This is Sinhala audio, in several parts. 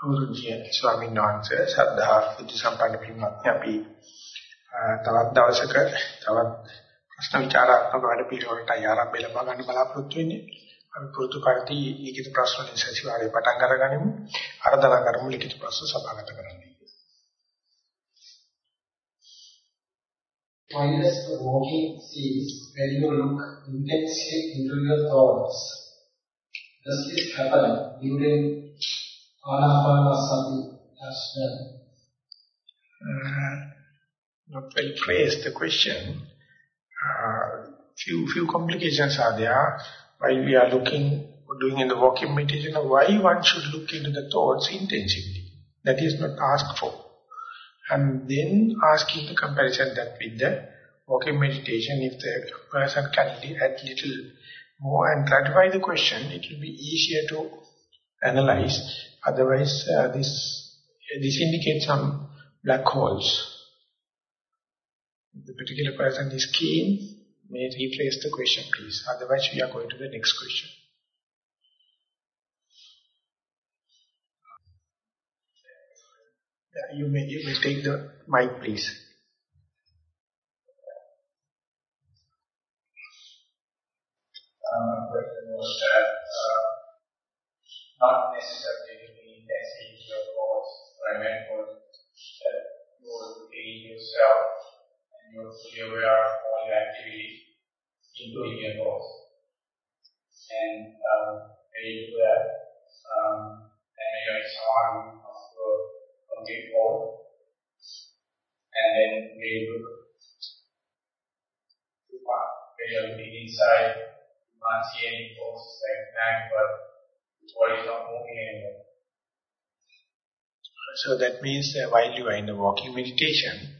අවුරුද්දිය ස්වාමීන් වහන්සේ සද්ධා බුද්ධ සම්පන්න පින්වත්නි අපි තවත් දවසක තවත් ප්‍රශ්න විචාරාත්මක වැඩ පිළිවෙලට ආරම්භ ලබා ගන්න බලාපොරොත්තු වෙන්නේ. අපි පුරුදු පරිදි ලිඛිත ප්‍රශ්න වලින් සතිವಾರයේ පටන් අරගනිමු. ආරාධනා කරමු ලිඛිත ප්‍රශ්න සභාගත කරන්න. Why does the walking cease when you look intensely into your thoughts? Does this happen during Uh, not well phrased the question. Uh, few few complications are there while we are looking, doing in the walking meditation, why one should look into the thoughts intensively. That is not asked for. And then asking the comparison that with the walking meditation, if the person can add little more and clarify the question, it will be easier to analyze Otherwise, uh, this, this indicates some black holes. The particular person is keen, may rephrase the question, please. Otherwise, we are going to the next question. Yeah, you may, you may take the mic, please. Um, question was that not necessarily meant was that you are looking yourself and you are fully aware of all your activities, including your goals. And um, when you do that, um, and you are someone of your complete goal, and then when you look when you are looking inside, you can't see any forces like that, but So that means while you are in the walking meditation,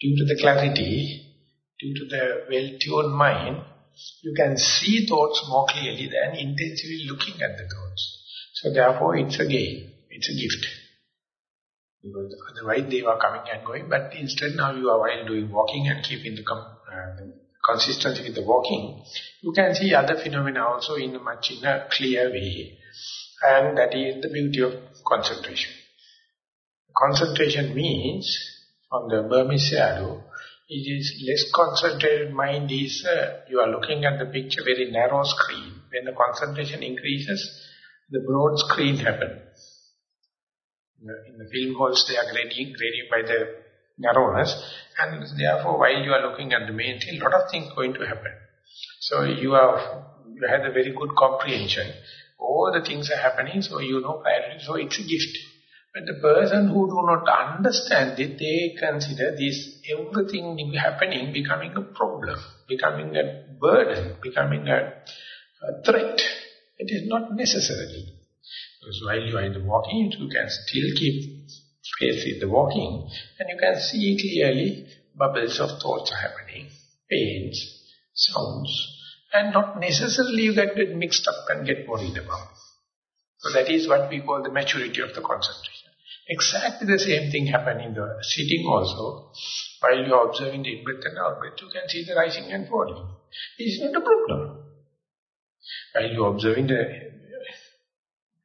due to the clarity, due to the well-tuned mind, you can see thoughts more clearly than intensively looking at the thoughts. So therefore it's a gain, it's a gift. Because otherwise they were coming and going, but instead now you are while doing walking and keeping the, uh, consistency with the walking, you can see other phenomena also in a much in a clear way. And that is the beauty of concentration. Concentration means, from the Burmese shadow, it is less concentrated mind is, uh, you are looking at the picture very narrow screen. When the concentration increases, the broad screen happen. In the, film halls, they are grading, grading by the narrowness, and therefore, while you are looking at the main thing, a lot of things going to happen. So you are, you have a very good comprehension. All the things are happening, so you know priority, so it's a gift. But the person who do not understand it, they consider this everything happening becoming a problem, becoming a burden, becoming a, a threat. It is not necessarily. Because while you are in the walking, you can still keep faith in the walking, and you can see clearly bubbles of thoughts are happening, pains, sounds, and not necessarily you get mixed up and get worried about. So that is what we call the maturity of the concentration. Exactly the same thing happen in the sitting also. While you are observing the in-breath and out-breath, you can see the rising and falling. It is not a problem. While you are observing the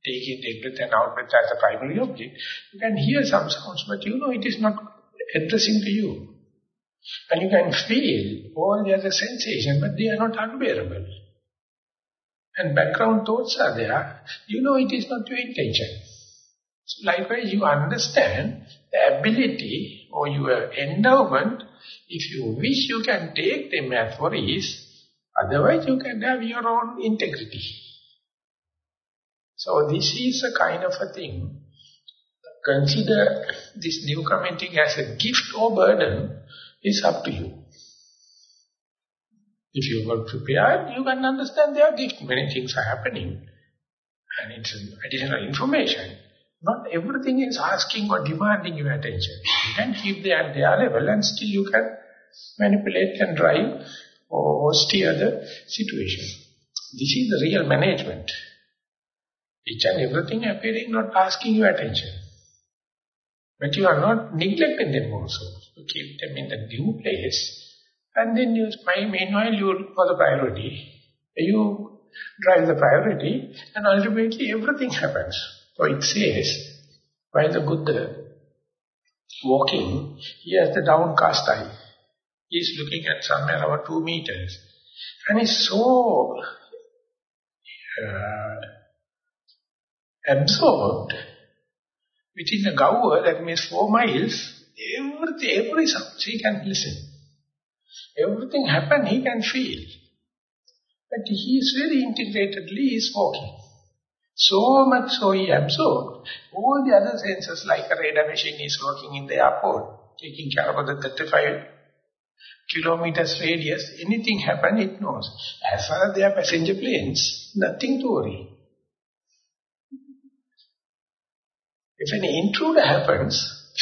taking the in-breath and out-breath as a primary object, you can hear some sounds, but you know it is not addressing to you. And you can feel all the other sensations, but they are not unbearable. And background thoughts are there, you know it is not your intention. So likewise, you understand the ability or your endowment, if you wish, you can take them as worries, otherwise you can have your own integrity. So this is a kind of a thing. Consider this new commenting as a gift or burden is up to you. If you are prepared, you can understand their gift. Many things are happening. And it's additional information. Not everything is asking or demanding your attention. You can keep the at their level and still you can manipulate and drive or steer the situation. This is the real management. Each and everything appearing not asking your attention. But you are not neglecting them also. You keep them in the due place. And then you, meanwhile you for the priority. You drive the priority and ultimately everything happens. So it says, While the Buddha walking, he has the downcast eye. He is looking at somewhere about two meters. And he's so uh, absorbed within a Gaur, that means four miles, everything, every sound he can listen. Everything happen, he can feel. But he is very integratedly, he is walking. So much so he absorbed all the other senses like a radar machine is working in the airport, taking care of the 35 kilometers radius, anything happen, it knows. As far as they are passenger planes, nothing to worry. If an intruder happens,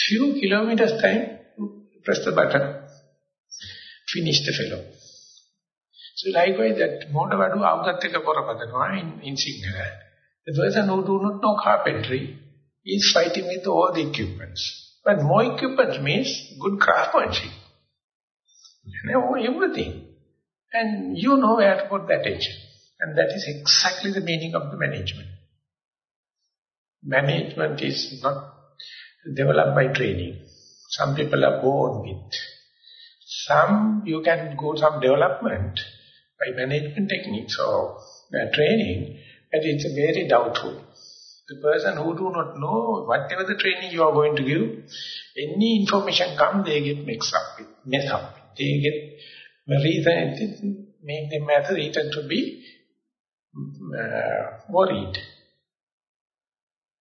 few kilometers time, press the button, finish the fellow. So likewise that Modavadu Avgattaka Porapadana in, in Sinhala, the person who do not know carpentry is fighting with all the equipments. But more equipment means good craftsmanship. You know everything. And you know where to put the attention. And that is exactly the meaning of the management. Management is not developed by training. Some people are born with. Some, you can go some development by management techniques or training, but it's very doubtful. The person who do not know, whatever the training you are going to give, any information come, they get mixed up with, messed up. They get the reason, make them as a reason to be uh, worried.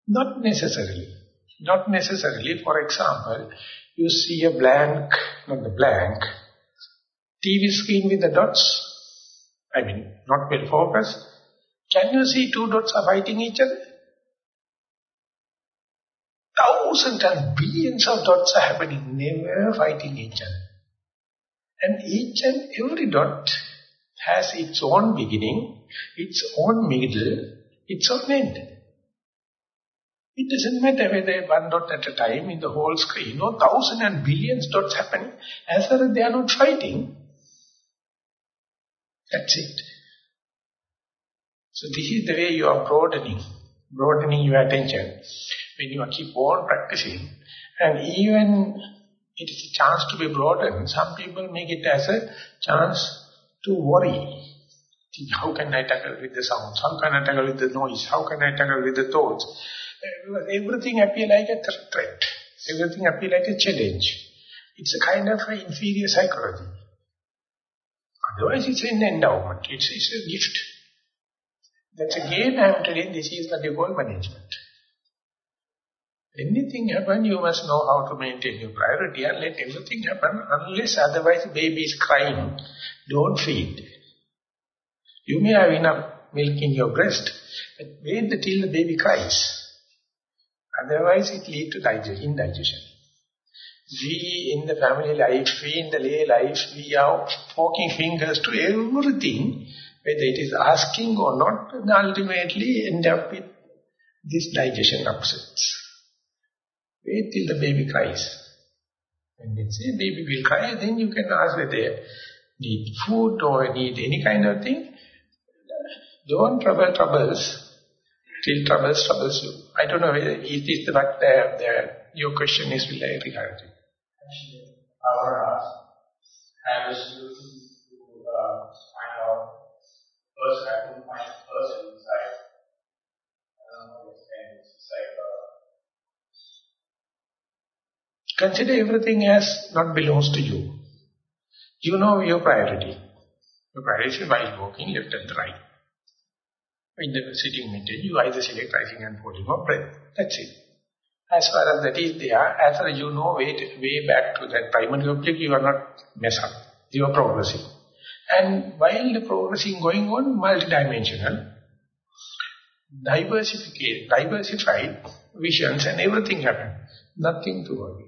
Not necessarily. Not necessarily. For example, you see a blank, not the blank, TV screen with the dots, I mean, not well focused, can you see two dots are fighting each other? Thousands and billions of dots are happening, never fighting each other. And each and every dot has its own beginning, its own middle, its own end. It doesn't matter whether one dot at a time in the whole screen or thousand and billions dots happen, as far as they are not fighting, that's it. So this is the way you are broadening, broadening your attention. When you keep on practicing, and even it is a chance to be broadened, some people make it as a chance to worry. How can I tackle with the sounds? How can I tackle with the noise? How can I tackle with the thoughts? Everything appear like a threat. Everything appear like a challenge. It's a kind of inferior psychology. Otherwise it's an endowment. It's, it's a gift. That's again I am telling this is you call management. Anything happen, you must know how to maintain your priority and let everything happen unless otherwise baby is crying. Don't feed. You may have enough milk in your breast, but wait till the baby cries. Otherwise it leads to indigestion. We in the family life, we in the lay life, we are poking fingers to everything whether it is asking or not, and ultimately end up with this digestion upsets. Wait till the baby cries. When they say baby will cry, then you can ask whether they need food or need any kind of thing. Don't trouble troubles till troubles troubles you. I don't know whether is this the, what the, the, your question is related regarding. Actually, our uh, have a solution to uh, find out First, I couldn't find the person inside. I don't know what It's uh, Consider everything as not belongs to you. You know your priority. Your priority is while walking left and right. In the sitting meditation, you either select rising and falling or breath. That's it. As far as that is there, as far as you know way, way back to that primary object, you are not mess up. You are progressing. And while the progressing going on, multidimensional, diversified, diversified visions and everything happen. Nothing to worry.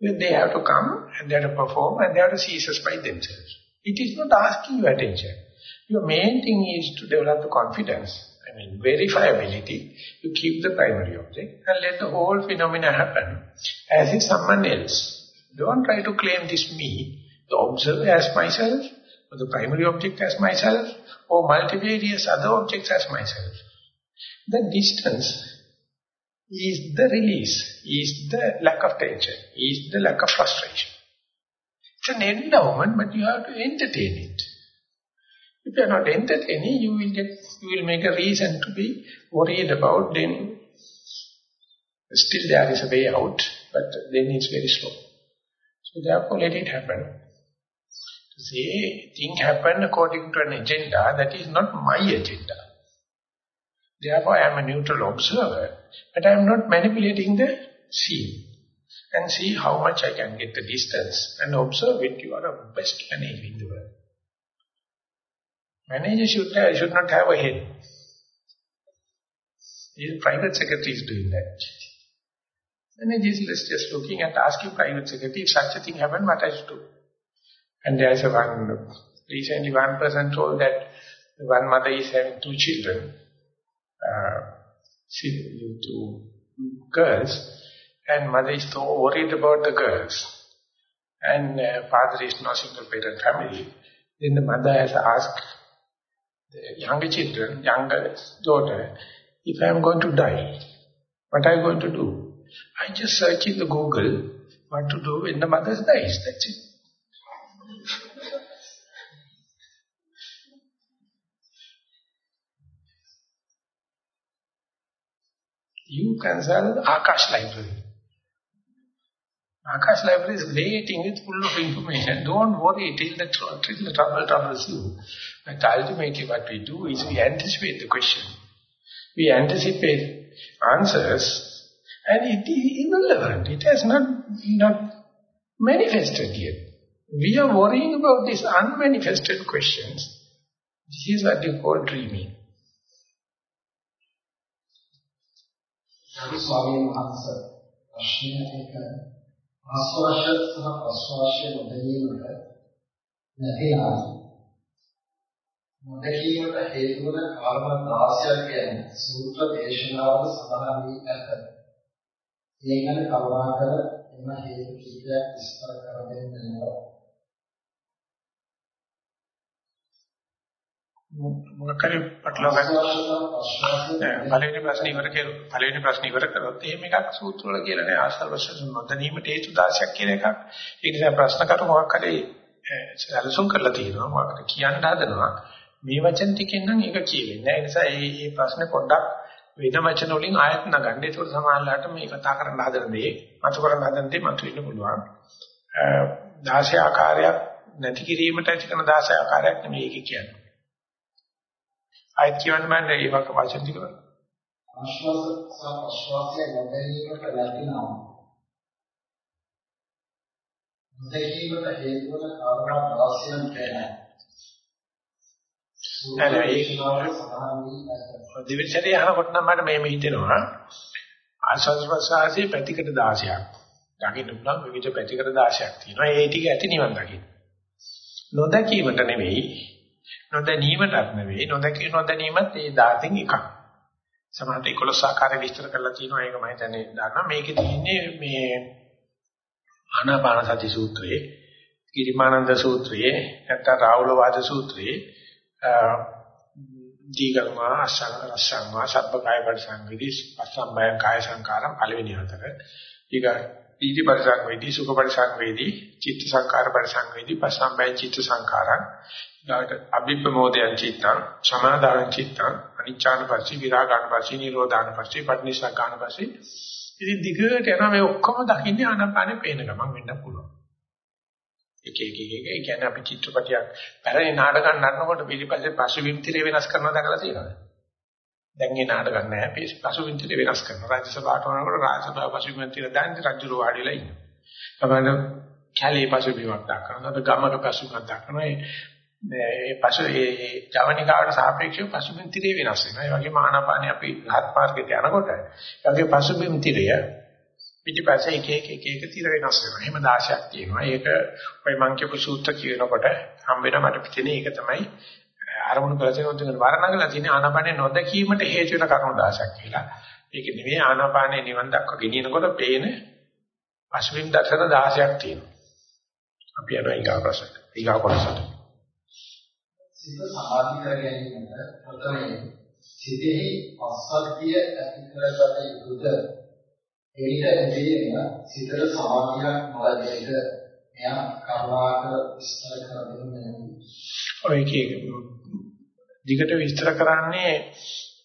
They have to come and they have to perform and they have to us by themselves. It is not asking your attention. Your main thing is to develop the confidence, I mean verifiability. You keep the primary object and let the whole phenomena happen as if someone else. Don't try to claim this me the observer as myself, or the primary object as myself, or multivarious other objects as myself. The distance is the release, is the lack of tension, is the lack of frustration. It's an endowment, but you have to entertain it. If you are not entertaining, you will get, you will make a reason to be worried about, then still there is a way out, but then it's very slow. So therefore let it happen. To say, thing happen according to an agenda, that is not my agenda. Therefore I am a neutral observer, but I am not manipulating the scene. And see how much I can get the distance and observe it. You are a best manager in the world. Manager should, have, should not have a head. The private secretary is doing that. Manager is just looking at asking private secretary, if such a thing happened, what I should do? And there is a one, recently one person told that one mother is having two children, uh, two girls, and mother is so worried about the girls. And uh, father is no single parent family. Then the mother has asked the younger children, younger daughter, if I am going to die, what are you going to do? I just search in the Google what to do when the mother dies, that's it. You consult Akash library. Akash library is waiting with full of information. Don't worry till the, till the trouble troubles you. But ultimately what we do is we anticipate the question. We anticipate answers and it is irrelevant. It has not, not manifested yet. We are worrying about these unmanifested questions. This is what you call dreaming. Swami Mahansa, වහන්සේ ප්‍රශ්නය එක ආස්වාශය සහ ප්‍රස්වාශය නොදැනීමට නැතිනම් නොදැකීමට හේතු වන කාරණා 16ක් ගැන සූත්‍ර දේශනාවල සඳහන් වී ඇත. ඒ ගැන කරුණාකර එම හේතු කිහිපයක් විස්තර කර දෙන්න මොකක් හරි පටලවා ගන්න. පළවෙනි ප්‍රශ්නේ ඉවර කරලා පළවෙනි ප්‍රශ්නේ ඉවර කරොත් එහෙම එකක් සූත්‍ර වල කියලා නෑ ආශ්‍රව ප්‍රශ්න නොදැනීමට හේතු 16ක් කියන එකක්. ඒ නිසා ප්‍රශ්න කරු මොකක් හරි සැලසුම් කරලා තියෙනවා. මොකක්ද කියන්න හදනවා. මේ වචන ටිකෙන් නම් ඒක කියෙන්නේ නෑ. ඒ නිසා මේ මේ ප්‍රශ්නේ පොඩ්ඩක් වෙන වචන වලින් ආයත් නගන්න. ඒක සමානලාට මේ කතා කරන්න හදන දේ, මතු කරන්න හදන දේ මතු වෙන්න පුළුවන්. 16 ආකාරයක් නැති කිරීමට ඇති කරන 16 ආකාරයක් නෙමෙයි ඒක කියන්නේ. ආයත් කියවන්න බෑ ඒක වචන ටික. ආශ්වාස සහ ප්‍රශ්වාසය නොදැනීමට ලැබෙනවා. නොදැනීමට හේතු වන කාරණා 16ක් ගැන. දිවිචරිය අහනකොට නම් මට මේම හිතෙනවා ආශ්වාස ප්‍රශ්වාසයේ පැතිකඩ 16ක්. දකින්න පුළුවන් විවිධ පැතිකඩ 16ක් තියෙනවා. ඒ ටික ඇති නිවන් දකින්න. නොදැකීමට නෙවෙයි නොදැනීමටත් නෙවෙයි නොදැකී නොදැනීමත් ඒ 10න් එකක්. සමහරට 11 ආකාරය විස්තර කරලා තියෙනවා ඒක මම හිතන්නේ දන්නවා මේකේ තියෙන්නේ මේ ආනාපාන සති සූත්‍රයේ කිරිමානන්ද සූත්‍රයේ නැත්නම් රාහුල වාද සූත්‍රයේ දීගම්මා අසංග රසංගා සබ්බකාය පරිසංවිදි පස්සම්බය කාය සංකාරම් පළවෙනි හතර ඊග පීති පරිසංවේදී සුඛ පරිසංවේදී චිත්ත සංකාර පරිසංවේදී පස්සම්බය චිත්ත සංකාරම් ඊට අභිප්‍රමෝදයන් චිත්තං සමාදාන චිත්තං අනිච්ඡාන පස්සේ විරාගාන පස්සේ නිරෝධාන පස්සේ පටිනිසග්ගාන පස්සේ ඉතින් දිගට යනවා මේ ඔක්කොම දකින්නේ ආනාපානේ පේන ගමන් වෙන්න පුළුවන්. එක එක එක එක. ඒ කියන්නේ අපි චිත්‍රපටයක් පැරණි 나ටකම් නන්නකොට පිළිපස්සේ පසුබිම් තිරේ වෙනස් කරනවා දැකලා තියෙනවද? දැන් ඒ නාටකම් නැහැ අපි පසුබිම් තිරේ වෙනස් කරනවා රාජ්‍ය සභාවට වනකොට රාජ්‍ය සභාව පසුබිම් තිරේ දාන්නේ රජු වාඩිලා ඉන්නවා අපහන කැලේ පසුබිමක් දක්වනවා ගමක පසුබිමක් දක්වනවා මේ පසු ඒ ජවනිකාවට සාපේක්ෂව පසුබිම් තිරේ වෙනස් වෙනවා. ඒ වගේම ආනාපානිය අපි රහත් මාර්ගයට යනකොට ඒ වගේ පසුබිම් තිරය පිටිපස්සේ එක එක එක එක තිර වෙනස් වෙනවා. එහෙම 16ක් තියෙනවා. ඒක ඔය මං කියපු සූත්‍ර කියනකොට හම් වෙන මට පිටිනේ ඒක තමයි අරමුණු තියෙන උන්ට වර්ණගලා තියෙන ආනාපානිය නොදකීමට හේතු වෙන කරුණු 16ක් කියලා. ඒක නෙවෙයි ආනාපානිය නිවන් දක්වා ගෙනියනකොට පේන පසුබිම් දර්ශන 16ක් තියෙනවා. අපි යනවා ඊගා ප්‍රශ්න. ඊගා කොටසට. සිත සමාධි කර ගැනීමට ප්‍රථමයෙන් සිතෙහි පස්සද්ධිය ඇති කරගත යුතුද එවිට එදීම සිතට සමාධියක් නොලැබෙයිද එයා කරුණාකර විස්තර කර දෙන්න ඔය කී දිගට විස්තර කරන්නේ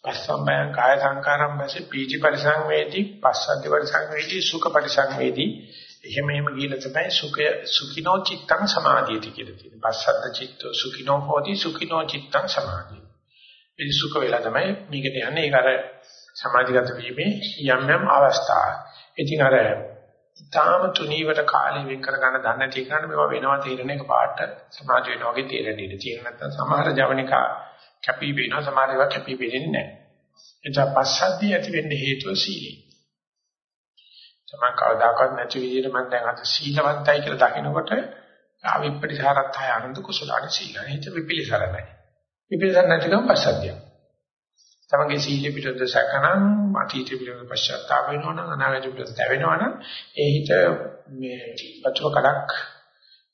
පස්සම්බයං කාය සංකාරම් වශයෙන් පීචි පරිසංවේදී පස්සද්ධි පරිසංවේදී සුඛ පරිසංවේදී එහෙම එහෙම ගිහිල්ලා තමයි සුඛය සුඛිනෝ චිත්තං සමාධියති කියලා තියෙන්නේ. පස්සද්ධ චිත්ත සුඛිනෝ හෝති සුඛිනෝ චිත්තං සමාධිය. ඒ සුඛ වෙලා තමයි මේකට යන්නේ. ඒක අර සමාධිගත වීමේ යම් යම් අවස්ථා. ඉතින් අර තාම තුනීවට කාලය වෙන් කර ගන්න දන්නේ නැති කෙනාට මේවා වෙනවා තේරෙන එක පාට සමාජ වෙනවා වගේ තේරෙන්න ඉඩ තියෙන නැත්නම් සමහර ජවනිකා කැපී වෙනවා සමහර ඒවා කැපී වෙන්නේ නැහැ. එතන පස්සද්ධිය ඇති වෙන්න හේතුව සීලය. තමන් කවදාකවත් නැති විදිහට මම දැන් අද සීලවන්තයි කියලා දකිනකොට ආවිප්පටිසාරත්ථය ආනන්ද කුසලාන සීලයි. හිත විපිලිසර නැහැ. විපිලිසර නැතිනම් පස්සද්ධිය. තමන්ගේ සීල පිටුද සකනම් අතීත පිළිවෙල පශ්චාත්තාප වෙනවනම් අනාගත පිළිවෙල තැවෙනවනම් ඒ හිත මේ වතුර කඩක්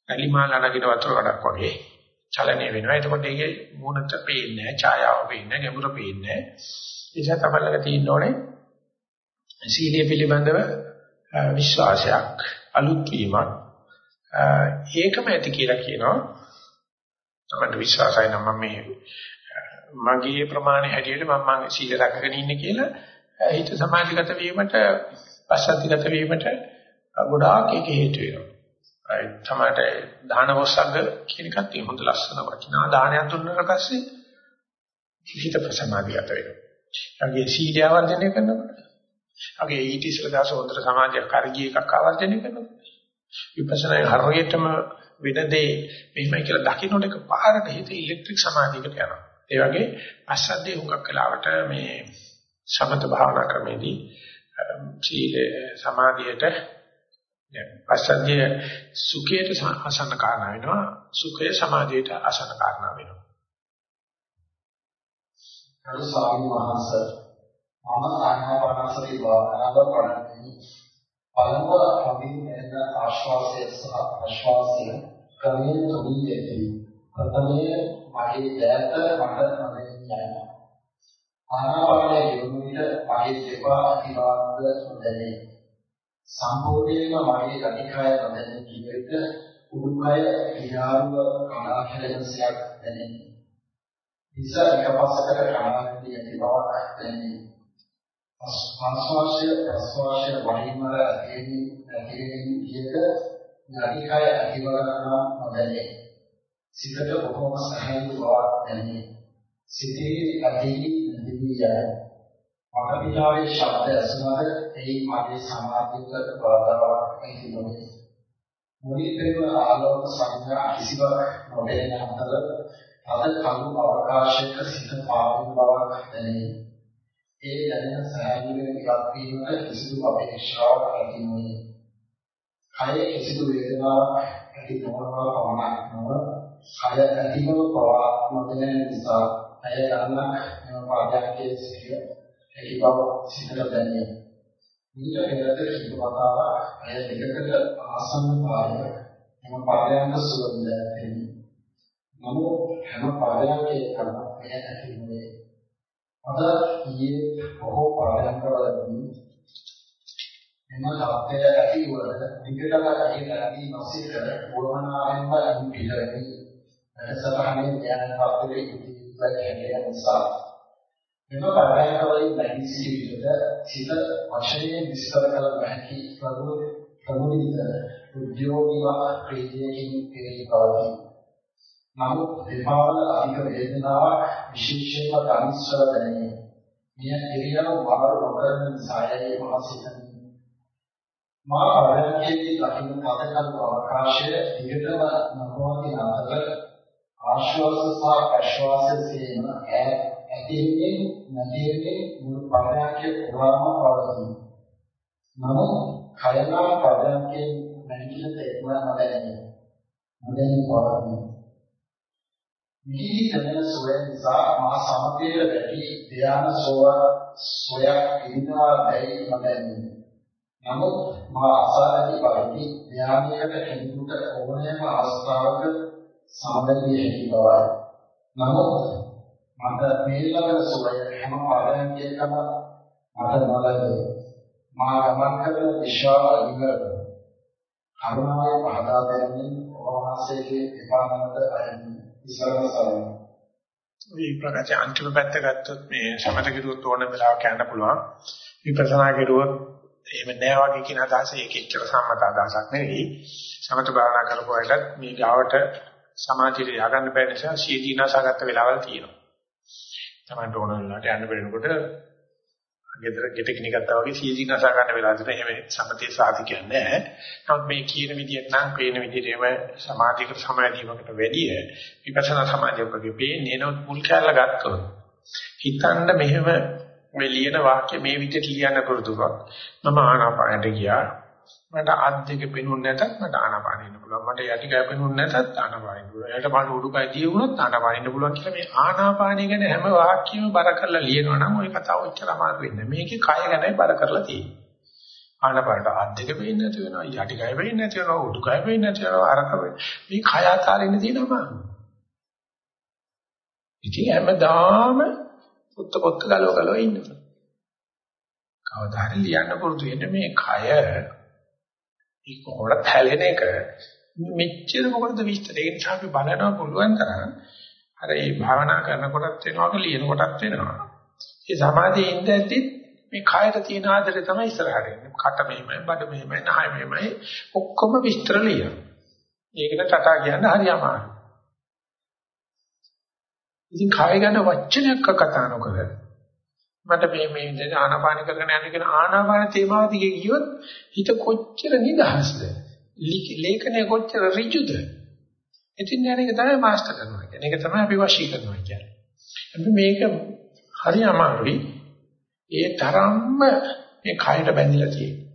ඇලිමාල නගින වතුර කඩක් වගේ චලනය වෙනවා. එතකොට ඒකේ මූණත පේන්නේ නැහැ, ඡායාව පේන්නේ නැහැ, ගැඹුර පේන්නේ නැහැ. ඒ නිසා තමයි ළඟ තියෙන්න ඕනේ සීලය පිළිබඳව විශ්වාසයක් අලුත් වීමක් ඒකම ඇති කියලා කියනවා තමයි විශ්වාසයි නම් මම මේ මගේ ප්‍රමාණය හැටියට මම මගේ සීල රැකගෙන ඉන්නේ කියලා හිත සමාධිගත වීමට පස්සද්ධිගත වීමට ගොඩාක් ඒක හේතු වෙනවා. ඒ තමයි දාන වස්සග්ග කියන එකත් තියෙන හොඳ ලස්සන වචනා දානයක් දුන්නාට පස්සේ හිත සමාධිගත වෙනවා. ඊගේ සීලය වර්ධනය කරනකොට අගේ ඊට ඉස්සර දාස හොඳට සමාධියක් කරගිය එකක් ආවර්ජනය කරනවා. විපස්සනා හරියටම වෙන දේ මෙහිමයි කියලා දකින්නට එක පාරට හිත ඉලෙක්ට්‍රික් සමාධියකට යනවා. ඒ වගේ අසද්දේ හුඟක් වෙලාවට මේ සමත භාවනා ක්‍රමේදී සීල සමාධියට අසද්දේ සුඛයට අසන්න කාරණා වෙනවා. සුඛය සමාධියට අසන්න කාරණා වෙනවා. අර ස්වාමීන් වහන්සේ මම ආනාපානසති භාවනාව කරන්නේ පළමුව අපි මෙන්න ආශ්වාසය සහ ප්‍රශ්වාසය ක්‍රමයෙන් තුනී දෙති. ප්‍රථමයේ මගේ දැත මට නොදෙන්නේ යනවා. ආනාපානයේ යොමු විට මගේ දෙපා අතිවාද නොදැනේ. සම්පූර්ණයෙන්ම මගේ ගතිකය නොදැනෙන කිවිට උඩුකය විහාරුව කලාකලෙන්සයක් දැනෙන්නේ. ඉස්සර එකපස්සකට කනාදී ඇති බවක් දැනෙන්නේ. ආස්වාශය ප්‍රස්වාශය වහිමර ඇතිවෙන ඇතිවෙන විදිහට නාටිකය ඇතිවර ගන්නවා නොදැනේ. සිතට බොහොම සහැල්ලු බවක් දැනේ. සිතේ ඇතිවි නැතිවි යයි. මනමිලාවේ ශබ්ද ඇසුනද එයි මගේ සමාධියට බාධාවක් ඇති නොවේ. මුලින් පෙරන ආලෝක සංඥා කිසිවක් නොදැනෙන අතර අද කලු අවකාශයක සිත පාවෙන බවක් දැනේ. ඒ දැනෙන සෑහීමේ ඉවත් වීමට කිසිදු අපේක්ෂාවක් ඇති නොවේ. කයේ කිසිදු වේදනාවක් ඇති නොවනවා පමණක් නොව කය ඇතිව පවා නොදැනෙන නිසා අය ගන්න මෙම පාඩකයේ සිටිය ඇති බව සිතට දැනේ. ඊට පෙරද කිව්වතාව අය දෙකකට ආසන්න පාරය එම පාරයන්ක සුවඳ දැනෙන්නේ. නමුත් හැම පාරයන්ගේ කරන මෙය ඇති නොවේ. අද ඊයේ බොහෝ පාඩම්කවලදී එම තාපය ඇති වල විකටම ඇති නොසිතර වුණාවෙන්ම අන්තිලයි සතරහනේ ඥාන තාපයේ ඉතිරිලා නිසා මෙම පාඩම්කවලින් නැති සිටිවිද සිත වශයෙන් විස්තර කළ නොහැකි ප්‍රබු ප්‍රමුදිත උද්‍යෝගීව ප්‍රේතයකින් පෙරී පවතී නමුත් දෙපාවල අධික වේදනාවක් විශේෂයෙන්ම ධනිස්සල දැනේ. මෙය එරියව බාර නොකරන නිසායයි මහසිතන්නේ. මා පරයන්කේදී දකින්න පදකල් අවකාශය දිගටම නපවතින අතර ආශ්වාස සහ ප්‍රශ්වාස සේන ඇතිවෙමින් නැතිවෙමින් මුළු පරයන්කේ පුරාම පවතී. නමුත් කයනා පරයන්කේ නැගිටින තෙක්ම නොදැනේ. නොදැනී පවතී. මිහිරි කරන සොයන නිසා මා සමතේ වැඩි ධ්‍යාන සෝව සොයක් ඉන්නවා බැයි මතන්නේ. නමුත් මා අසාරදී පරිදි ධ්‍යානයකට කෙනෙකුට ඕනෑම අවස්ථාවක සමතේ හැකි බවයි. නමුත් මට මේ ළඟ සුවය හැම පාරයකම මට නොලැබේ. මා ගමන් කරන විශ්වාස ඉවරද. කරුණාවේ පහදා දෙන්නේ ඔබවහන්සේගේ එපානකට අයන්නේ ඉස්සරහ සරණ. මේ ප්‍රකාශ අන්තිම පැත්ත ගත්තොත් මේ සමත කිරුවොත් ඕන වෙලාවක යන්න පුළුවන්. විපස්සනා කිරුවොත් එහෙම නෑ වගේ කියන අදහස ඒක එච්චර සම්මත අදහසක් නෙවෙයි. සමත භාවනා කරපුවාට මේ ගාවට සමාධිය ය아가න්න බැරි නිසා සීදීනාසගත වෙලාවල් තියෙනවා. තමන්ට ඕන වෙලාවට යන්න බැරිනකොට ගෙදර ගෙට කිනි ගත්තා වගේ සීදීනාස ගන්න වෙලාවට එහෙම සමතේ සාධි කියන්නේ නැහැ. නමුත් මේ කියන විදිහට නම් පේන විදිහට එම සමාධියකට සමාධියකට වැඩිය විපස්සනා සමාධියකගේ පේන්නේ නමුත් මුල් කැලල ගත්තොත් හිතන්න මෙහෙම මේ ලියන වාක්‍ය මේ විදිහට ලියන්න පුරුදුවක්. මම ආනාපානට ගියා. මට අත් දෙක පෙනුනේ නැතත් මට ආනාපාන ඉන්න පුළුවන්. මට යටි කය පෙනුනේ නැතත් ආනාපාන ඉන්න පුළුවන්. යට මට උඩුකය දිය වුණොත් ආනාපාන ඉන්න පුළුවන් කියලා මේ ආනාපානය ගැන හැම වාක්‍යෙම බර කරලා ලියනවා නම් ওই කතාව ඔච්චර අමාරු වෙන්නේ නැහැ. මේකේ කය ගැනයි බර කරලා තියෙන්නේ. ආනාපානට අත් දෙක පෙන්නේ නැති වෙනවා. යටි කය පෙන්නේ නැති වෙනවා. උඩුකය පෙන්නේ නැති වෙනවා. අරක මේ කය අතාරින්න තියෙනවා. ඉතින් හැමදාම පොත්ත පොත්ත ගලව ගලව ඉන්නවා. කවදා හරි ලියන්න පුරුදු වෙන්න මේ කය ඒක කොහොමද හැලෙන එක? මෙච්චර මොකටද විස්තර? ඒ නිසා අපි බලනවා පුළුවන් තරම් අර ඒ භාවනා කරනකොටත් වෙනවා ලියන කොටත් වෙනවා. ඒ සමාධියේ ඉඳද්දි මේ කායට තියෙන ආදරය තමයි ඉස්සරහට එන්නේ. කට මෙහෙමයි බඩ මෙහෙමයි නහය මෙහෙමයි. ඔක්කොම විස්තර ලියන ඒකට කතා කියන්න හරි අමාරුයි. ඉතින් කාය ගැන වචනයක් කතා නොකර මට මේ මේ ඉඳන් ආනාපාන කරගෙන යන කියන ආනාපාන තේමාව දිගේ ගියොත් හිත කොච්චර නිදහස්ද? ලේඛනය කොච්චර ඍජුද? ඉතින් යන එක තමයි මාස්ටර් කරනවා කියන්නේ. ඒක තමයි අපි වශී කරනවා කියන්නේ. අපි මේක හරි අමාරුයි. ඒ තරම්ම මේ කයට බැඳිලා තියෙන්නේ.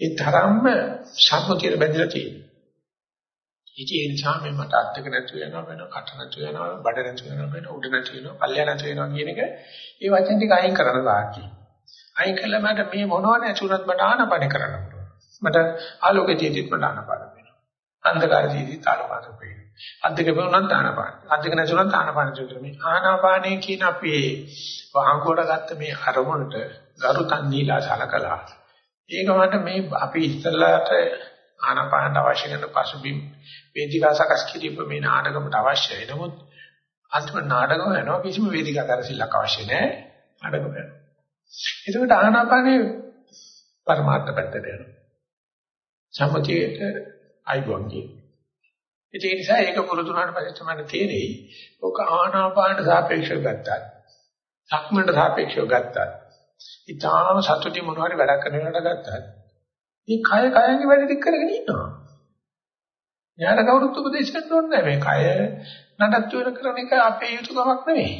ඒ තරම්ම සම්මුතියට බැඳිලා තියෙන්නේ. ඉතින් ඒ නිසා මේ මට අද්දක නැතු වෙනවා වෙන කට නැතු වෙනවා බඩ නැතු වෙනවා වෙන උඩ නැතු වෙනවා පල්ලය නැතු වෙනවා කියන එක ඒ වචන ටික අයින් කරන්න වාක්‍ය. අයින් කළා මට මේ මොනව නැතුණත් මට ආනපන කරන්න පුළුවන්. මට ආලෝකයේ තියෙද්දිත් මට ආනපන වෙනවා. අන්ධකාරයේ තියෙද්දිත් ආලෝකය වෙනවා. අද්දක වෙනුනත් ආනපන. අද්දක නැතුණත් ආනපන චුතර මේ ආනාපානයේ කියන අපේ වහංගුවට ගත්ත මේ අරමුණට ගරුතන් දීලා සලකලා ඒක මට මේ අපි ඉස්සල්ලාට ආනාපානට අවශ්‍ය කරන පසුබිම් වේදිකා සකස් කිරීම මේ නාටකමට අවශ්‍යයි. නමුත් අන්තිම නාටකම යනවා කිසිම වේදිකා දරසිල්ලක් අවශ්‍ය නැහැ. නාටකම යනවා. එතකොට ආනාපානේ පරමාර්ථ පැත්තට යනවා. සම්මුතියට අයිබෝන් කියනවා. ඒ නිසා ඒක පුරුදු වුණාට පස්සේ තමයි තේරෙයි. ඔක ආනාපානට සාපේක්ෂව ගත්තා. සක්මන්ට සාපේක්ෂව ගත්තා. ඊටාම සතුටි මොනවාරි වැඩක් කරන වෙලාවට ගත්තා. මේ කය කයන්ගේ වැඩ ටික කරගෙන ඉන්නවා. යාට කවුරුත් උපදේශ කරන්න ඕනේ නැහැ. මේ කය නඩත්තු වෙන කරන එක අපේ යුතුයකමක් නෙවෙයි.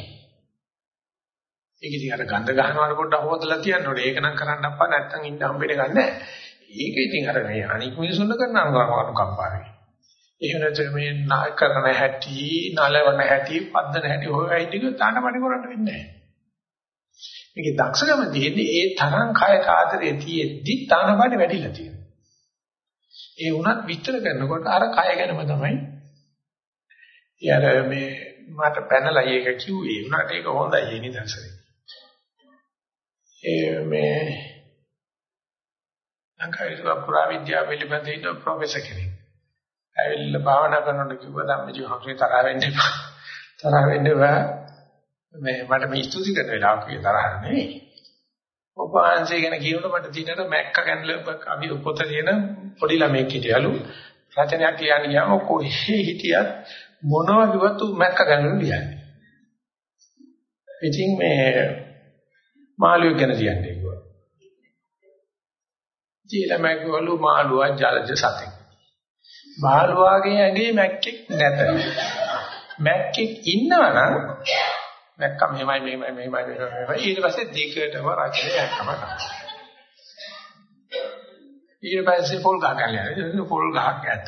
ඒක ඉතින් අර ගඳ ගන්නවට පොඩ්ඩක් හොදලා තියන්න ඕනේ. ඒක නම් කරන්න අප්පා නැත්තම් ඉන්න හම්බෙන්නේ ගන්නෑ. ඒක ඉතින් අර මේ අනික් මිනිසුන්ට කරන අනුකම්පාවයි. එහෙම නැත්නම් මේ නාය කරන හැටි, නලවන හැටි, පද්දන හැටි ඔය අයිටික තානපටි කරන්න වෙන්නේ නැහැ. මේකේ දක්ෂකම තියෙන්නේ ඒ තරම් කයට ආදරේ තියෙද්දි තානපටි වැඩිලා තියෙනවා. ඒ වුණත් විතර කරනකොට අර කය ගැනම තමයි. යාර මේ මට පැනලා ඒක කිව්වේ. උනාට ඒක හොඳයි ඒ නිදර්ශනේ. ඒ මේ ලංකාවේ පුරා විද්‍යාව පිළිබඳ ඉන්න ප්‍රොෆෙසර් කෙනෙක්. ඇවිල්ලා භාවනා කරනකොට කිව්වා ධම්මජීව හම්සේ තරහ වෙන්න එපා. තරහ වෙන්න එපා. මේ මට මේ ස්තුති කරන වෙලාවක තරහ නෙවෙයි. ඔබ වහන්සේ ගැන කියනකොට මට තියෙනට මැක්ක ගැන අපි පොත තියෙන පොඩි ළමෙක් හිටියලු රචනයක් ලියන්න ගියාම කොහේ හිටියත් මොනවා කිව්වත් උ මැක්ක ගැන ලියන්නේ. ඉතින් මේ මාළුවෙක් ගැන ලියන්නේ කිව්වා. ජීලා මැක්කවලු මාළුවා ජලජ සතෙක්. මාළුවාගේ ඇඟේ මැක්කෙක් නැත. මැක්කෙක් ඉන්නවනම් නැක්කම මෙහෙමයි මෙහෙමයි මෙහෙමයි මෙහෙමයි ඊට පස්සේ දෙකටම රචනය යන්නම ඊට පස්සේ පොල් ගහ ගන්න පොල් ගහක් ඇත.